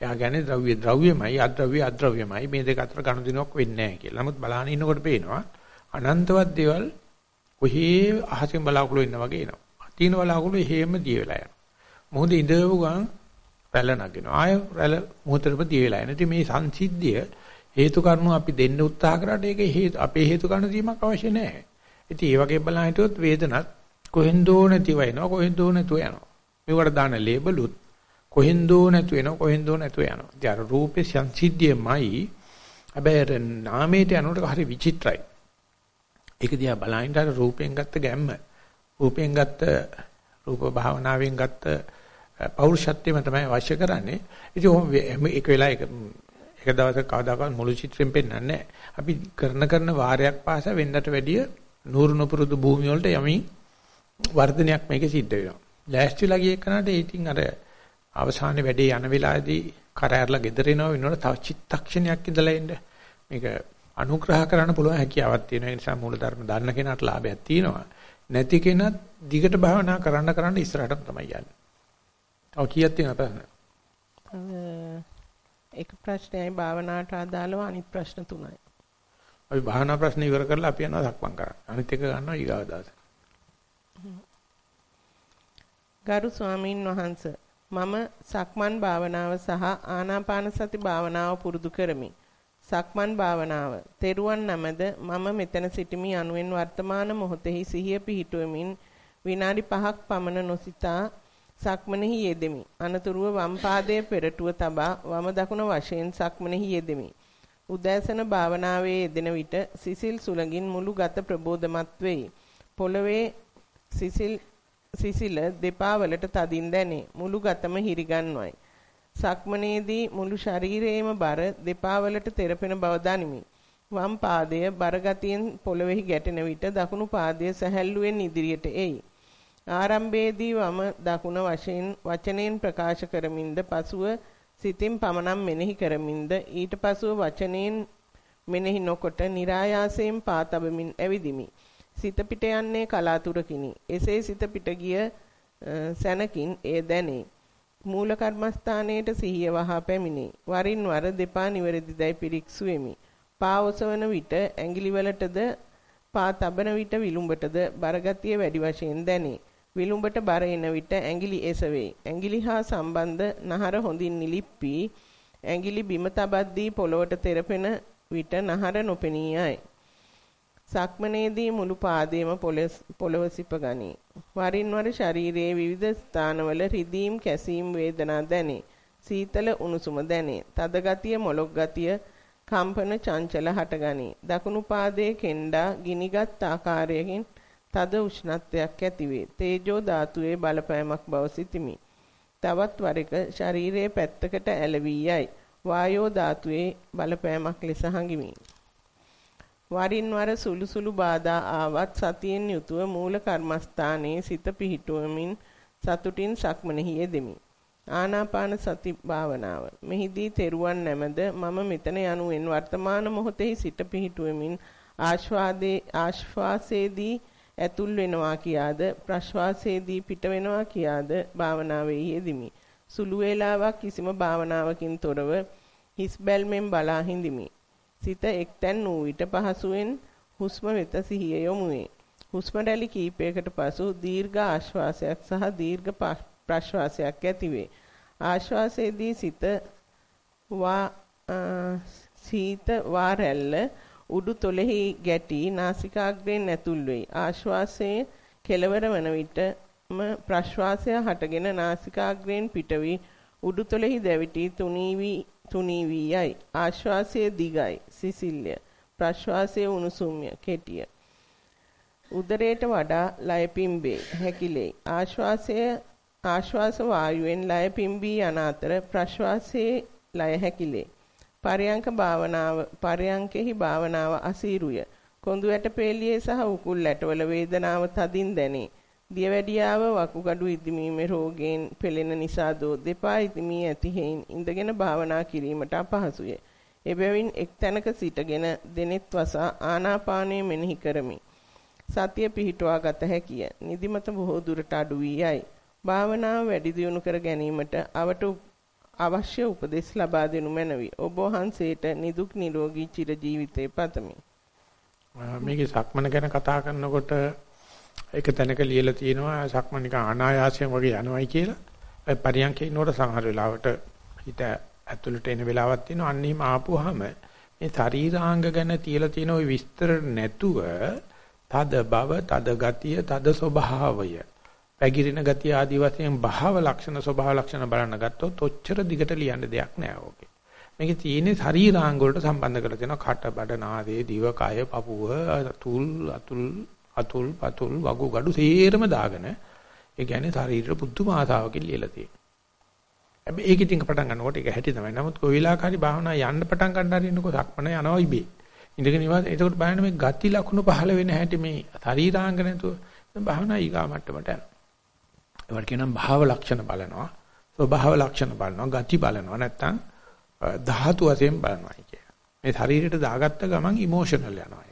එයා කියන්නේ ද්‍රව්‍ය ද්‍රව්‍යමයි අද්‍රව්‍ය අද්‍රව්‍යමයි මේ දෙක අතර ගනුදෙනුවක් වෙන්නේ නැහැ කියලා. නමුත් බලහන් ඉන්නකොට පේනවා අනන්තවත් දේවල් කොහේ අහසින් බලාකුළු ඉන්න වගේ එනවා. තියෙන බලාකුළු හේම දිය වෙලා යනවා. මොහොත ඉඳවු ගමන් රැළ නගිනවා. ආය රැළ මොහොතටම දිය වෙලා යනවා. ඉතින් මේ සංසිද්ධිය හේතු කාරණු අපි දෙන්න උත්සාහ කරාට ඒක හේතු අපේ හේතු කාරණා දීමක් අවශ්‍ය නැහැ. ඉතින් ඒ වගේ බලන හිටියොත් වේදනත් කොහෙන්දෝ නැතිව එනවා කොහෙන්දෝ නැතුව යනවා. මේවට දාන ලේබලුත් කොහෙන්දෝ නැතුව එනවා කොහෙන්දෝ නැතුව යනවා. ඉතින් අර රූපේ සංසිද්ධියමයි හැබැයි නාමයට යනකොට හරි විචිත්‍රයි. ඒක දිහා බලහින්ද අර රූපයෙන් ගත්ත ගැම්ම රූපයෙන් ගත්ත රූප භාවනාවෙන් ගත්ත පෞරුෂත්වයම තමයි අවශ්‍ය කරන්නේ. ඉතින් ඒක වෙලා එක එක දවසක කවදාකවත් මුළු චිත්‍රෙම පෙන්වන්නේ නැහැ. අපි කරන කරන වාරයක් පාසා වෙන්නට වැඩිය නూరు නොපුරුදු භූමිය වලට යමින් වර්ධනයක් මේකේ සිද්ධ වෙනවා. ලෑස්තිලා ගිය එකනට ඉතින් අර අවසානයේ වැඩේ යන වෙලාවේදී කරහැරලා ගෙදර එනවා වෙනකොට තව චිත්තක්ෂණයක් ඉඳලා එන්න මේක අනුග්‍රහ කරන්න පුළුවන් හැකියාවක් තියෙන නිසා මූලධර්ම දන්න කෙනාට ලාභයක් තියෙනවා. නැති කෙනත් දිගට භාවනා කරන්න කරන්න ඉස්සරහට තමයි යන්නේ. තව කීයක් තියෙනවද ප්‍රශ්න? එක ප්‍රශ්නයයි භාවනාවට අදාළව අනිත් ප්‍රශ්න තුනයි. අපි භාවනා ප්‍රශ්න ඉවර කරලා අපි යනවා සක්මන් කරන්න. අනිත් එක ගන්නවා ඊගාව දාස. ගරු ස්වාමීන් වහන්ස මම සක්මන් භාවනාව සහ ආනාපාන සති භාවනාව පුරුදු කරමි. සක්මන් භාවනාව. තෙරුවන් නමද මම මෙතන සිටිමි අනුවෙන් වර්තමාන මොහොතෙහි සිහිය පිහිටුවමින් විනාඩි 5ක් පමණ නොසිතා සක්මනෙහි යෙදෙමි. අනතුරුව වම් පාදයේ පෙරටුව තබා වම දකුණ වශයෙන් සක්මනෙහි යෙදෙමි. උදෑසන භාවනාවේ යෙදෙන විට සිසිල් සුළඟින් මුළු ගත ප්‍රබෝධමත් වෙයි. පොළවේ සිසිල් සිසිල දෙපා වලට තදින් දැනේ. මුළු ගතම හිරිගන්වයි. සක්මනේදී මුළු ශරීරයේම බර දෙපා වලට තෙරපෙන බව දනිමි. වම් පාදය බර ගතියෙන් පොළවේහි ගැටෙන විට දකුණු පාදය සැහැල්ලුවෙන් ඉදිරියට එයි. ආරම්භයේදී වම දකුණ වශයෙන් වචනෙන් ප්‍රකාශ කරමින්ද පසුව සිතින් පමණක් මෙනෙහි කරමින්ද ඊට පසුව වචනෙන් මෙනෙහි නොකොට નિરાයාසයෙන් පාතබමින් ඇවිදිමි. සිත පිට යන්නේ කලාතුරකිනි. එසේ සිත පිට ගිය සැනකින් එය දැනේ. මූල කර්මස්ථානයේට සිහිය වහා පැමිණේ. වරින් වර දෙපා නිවැරදිදයි පිරික්සුවෙමි. පා ඔසවන විට ඇඟිලි වලටද පා තබන විට විලුඹටද බරගතිය වැඩි වශයෙන් දැනේ. විලුඹට බර එන විට ඇඟිලි එසවේ. ඇඟිලි හා සම්බන්ධ නහර හොඳින් නිලිප්පි ඇඟිලි බිම තබද්දී පොළවට තෙරපෙන විට නහර නොපෙනී යයි. සක්මනේදී මුළු පාදයේම පොළව සිප ගනී. වරින් වර ශරීරයේ විවිධ ස්ථානවල රිදීම් කැසීම් වේදනා දැනේ. සීතල උණුසුම දැනේ. තද ගතිය මොලොක් ගතිය කම්පන චංචල හටගනී. දකුණු පාදයේ කෙන්ඩා ගිනිගත් ආකාරයකින් තද උෂ්ණත්වයක් ඇතිවේ. තේජෝ ධාතුවේ බලපෑමක් බව සිතිමි. තවත් වරක ශරීරයේ පැත්තකට ඇලවී යයි. වායෝ ධාතුවේ බලපෑමක් ලෙස හඟිමි. වරින් වර සුළු සුළු බාධා ආවත් සතියෙන් යුතුව මූල කර්මස්ථානයේ සිත පිහිටුවමින් සතුටින් සක්මනෙහි යෙදෙමි. ආනාපාන සති භාවනාව. මෙහිදී තෙරුවන් නැමද මම මෙතන යනුවෙන් වර්තමාන මොහොතෙහි සිට පිහිටුවමින් ආශ්වාදේ ආශ්වාසයේදී ඇතුල් වෙනවා කියාද ප්‍රශ්වාසයේදී පිට වෙනවා කියාද භාවනාවේ යෙදිමි. සුළු වේලාවක් කිසිම භාවනාවකින් තොරව හිස් බැල්මෙන් බලා හිඳිමි. සිත එක්තැන් වූ විට පහසුවෙන් හුස්ම වෙත සිහිය යොමු වේ. හුස්ම රැලි කීපයකට පසු දීර්ඝ ආශ්වාසයක් සහ දීර්ඝ ප්‍රශ්වාසයක් ඇතිවේ. ආශ්වාසයේදී සිත වා සීත වා රැල්ල උඩු තොලෙහි ගැටි නාසිකාග්‍රයෙන් ඇතුල් වෙයි. ආශ්වාසයේ කෙලවර වන විටම ප්‍රශ්වාසය හටගෙන නාසිකාග්‍රයෙන් පිටවි උඩුතොලෙහි දැවිටි තුනී වී තුනී වී යයි. ආශ්වාසයේ දිගයි සිසිල්ය. ප්‍රශ්වාසයේ උණුසුම්ය කෙටිය. උදරයට වඩා ලය පිම්බේ හැකිලේ. ආශ්වාසය ආශ්වාස වායුවෙන් ලය පිම්බී යන අතර ප්‍රශ්වාසයේ ලය හැකිලේ. පරයන්ක භාවනාව පරයන්කෙහි භාවනාව අසීරුය. කොඳු ඇට පෙළියේ සහ උකුල් ඇටවල වේදනාව තදින් දැනේ. දියවැඩියාව වකුගඩු ඉදිමීමේ රෝගයෙන් පෙළෙන නිසා දෝ දෙපා ඉදිමී ඇති හේයින් ඉඳගෙන භාවනා කිරීමට අපහසුය. එබැවින් එක් තැනක සිටගෙන දෙනෙත් වසා ආනාපානය මෙනෙහි කරමි. සතිය පිහිටුවා ගත හැකිය. නිදිමත බොහෝ දුරට අඩු වී යයි. භාවනාව වැඩි දියුණු කර ගැනීමට අවට අවශ්‍ය උපදෙස් ලබා දෙනු මැනවි. ඔබ වහන්සේට නිදුක් නිරෝගී චිර ජීවිතේ පතමි. මේකේ සක්මන ගැන කතා කරනකොට එක තැනක ලියලා තියෙනවා සක්මන නිකන් අනායාසයෙන් වගේ යනවායි කියලා. ඒ පරියන්කේ ඉන්නකොට සමහර වෙලාවට හිත ඇතුළට එන වෙලාවක් තියෙනවා. අන්න එහෙම ආපුවාම මේ ශරීරාංග ගැන තියලා තියෙන ওই විස්තර නැතුව තද බව, තද ගතිය, තද ස්වභාවය, පැගිරෙන ගතිය ආදී වශයෙන් භාව ලක්ෂණ, ස්වභාව ලක්ෂණ බලන්න ගත්තොත් ඔච්චර දිගට ලියන්න දෙයක් නෑ ඕකේ. මේකේ තියෙන්නේ ශරීරාංග වලට සම්බන්ධ කරලා තියෙනවා කට බඩ නාසය දිව කය පපුව අතුල් අතුල් අතුල් පතුල් වගු gadu සේරම දාගෙන ඒ කියන්නේ ශරීර පුදුම ආසාවකින් ලියලා තියෙනවා. හැබැයි ඒක ඉතින් පටන් ගන්නකොට ඒක හැටි තමයි. නමුත් කොයි වෙලාවකරි භාවනා යන්න පටන් ගන්න හරිනකො සක්මන යනවා ඉබේ. ඉඳගෙන ඉවත් එතකොට බලන්න මේ ගති ලක්ෂණ පහළ වෙන හැටි මේ ශරීරාංග නැතුව භාවනා ඊගා මට්ටමට යනවා. ඒවට කියනවා භාව ලක්ෂණ බලනවා. ස්වභාව ලක්ෂණ බලනවා. ගති බලනවා. නැත්තම් ධාතු වශයෙන් බලනවා කිය. මේ ශරීරයට දාගත්ත ගමන් ඉමෝෂනල් යනවා.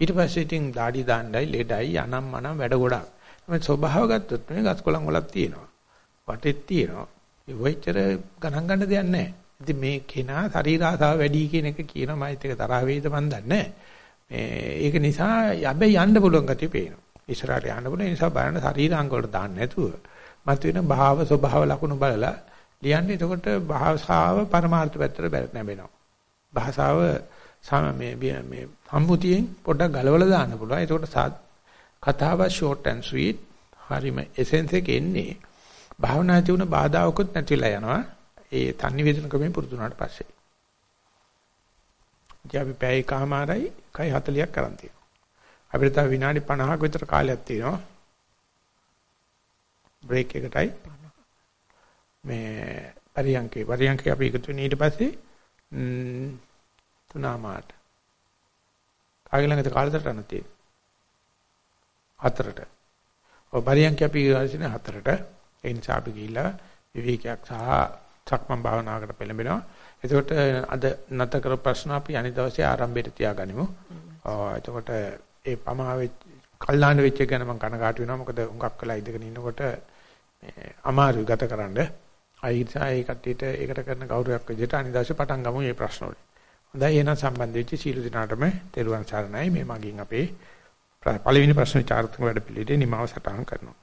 ඊට පස්සේ ඉතින් দাঁඩි දාන්නයි ලෙඩයි අනම් මනම් වැඩ ගොඩක්. මේ ස්වභාව ගත්තොත් මේ ගස් කොළන් වලක් තියෙනවා. වටෙත් තියෙනවා. ඒ වෙච්චර ගණන් ගන්න දෙයක් නැහැ. ඉතින් මේ කෙනා ශරීර ආසාව වැඩි කියන එක කියනවා මම ඒක තරහ වේද මන් දන්නේ මේ ඒක නිසා යබේ යන්න පුළුවන් ගතිය පේනවා. ඉස්සරහට යන්න පුළුවන් නිසා බලන්න ශරීරාංග වලට දාන්න නැතුව මත වෙන භාව ස්වභාව ලක්ෂණ බලලා ලියන්නේ එතකොට භාෂාව පරමාර්ථ පැත්තට නැඹෙනවා. භාෂාව මේ මේ සම්මුතියෙන් පොඩ්ඩක් ගලවලා දාන්න පුළුවන්. එතකොට කතාව short and sweet හරිම essence එක එන්නේ භාවනා ජීවන බාධාවකුත් නැතිලා යනවා. ඒ තන්නි වේදන ක්‍රමයෙන් පුරුදු වුණාට පස්සේ. ඉතින් අපි පැය එකමාරයි කයි 40ක් කරන් තියෙනවා. අපිට තව විනාඩි 50ක විතර කාලයක් තියෙනවා. බ්‍රේක් එකටයි මේ පරියන්කේ පරියන්කේ අපි එකතු වෙන ඊට පස්සේ තුනමාට. කාගේ ළඟද? කාලසටහන තියෙන්නේ. හතරට. ඔය පරියන්කේ අපි ඉන්නේ හතරට. ඒ නිසා අපි ගිහිල්ලා විවේකයක් සහ සක්මන් භාවනාවකට පෙළඹෙනවා. එතකොට අද නැත කර ප්‍රශ්න අපි අනිත් දවසේ ආරම්භයට තියාගනිමු. එතකොට ඒ පමාවෙ කල්ලාන වෙච්ච ගැන මම කනගාටු වෙනවා. මොකද හුඟක් වෙලා ඉඳගෙන ඉන්නකොට අමාරුයි ගතකරන්නේ අයිසා ඒ කට්ටියට ඒකට කරන ගෞරවයක් විදිහට අනිදාසේ පටන් ගමු මේ ප්‍රශ්න වලින්. හොඳයි එහෙනම් සම්බන්ධ වෙච්ච සීල දිනාටම තෙරුවන් සරණයි මේ මගින් අපේ පළවෙනි ප්‍රශ්න විචාරතුංග වැඩ පිළිවිලේ නිමාව සටහන් කරනවා.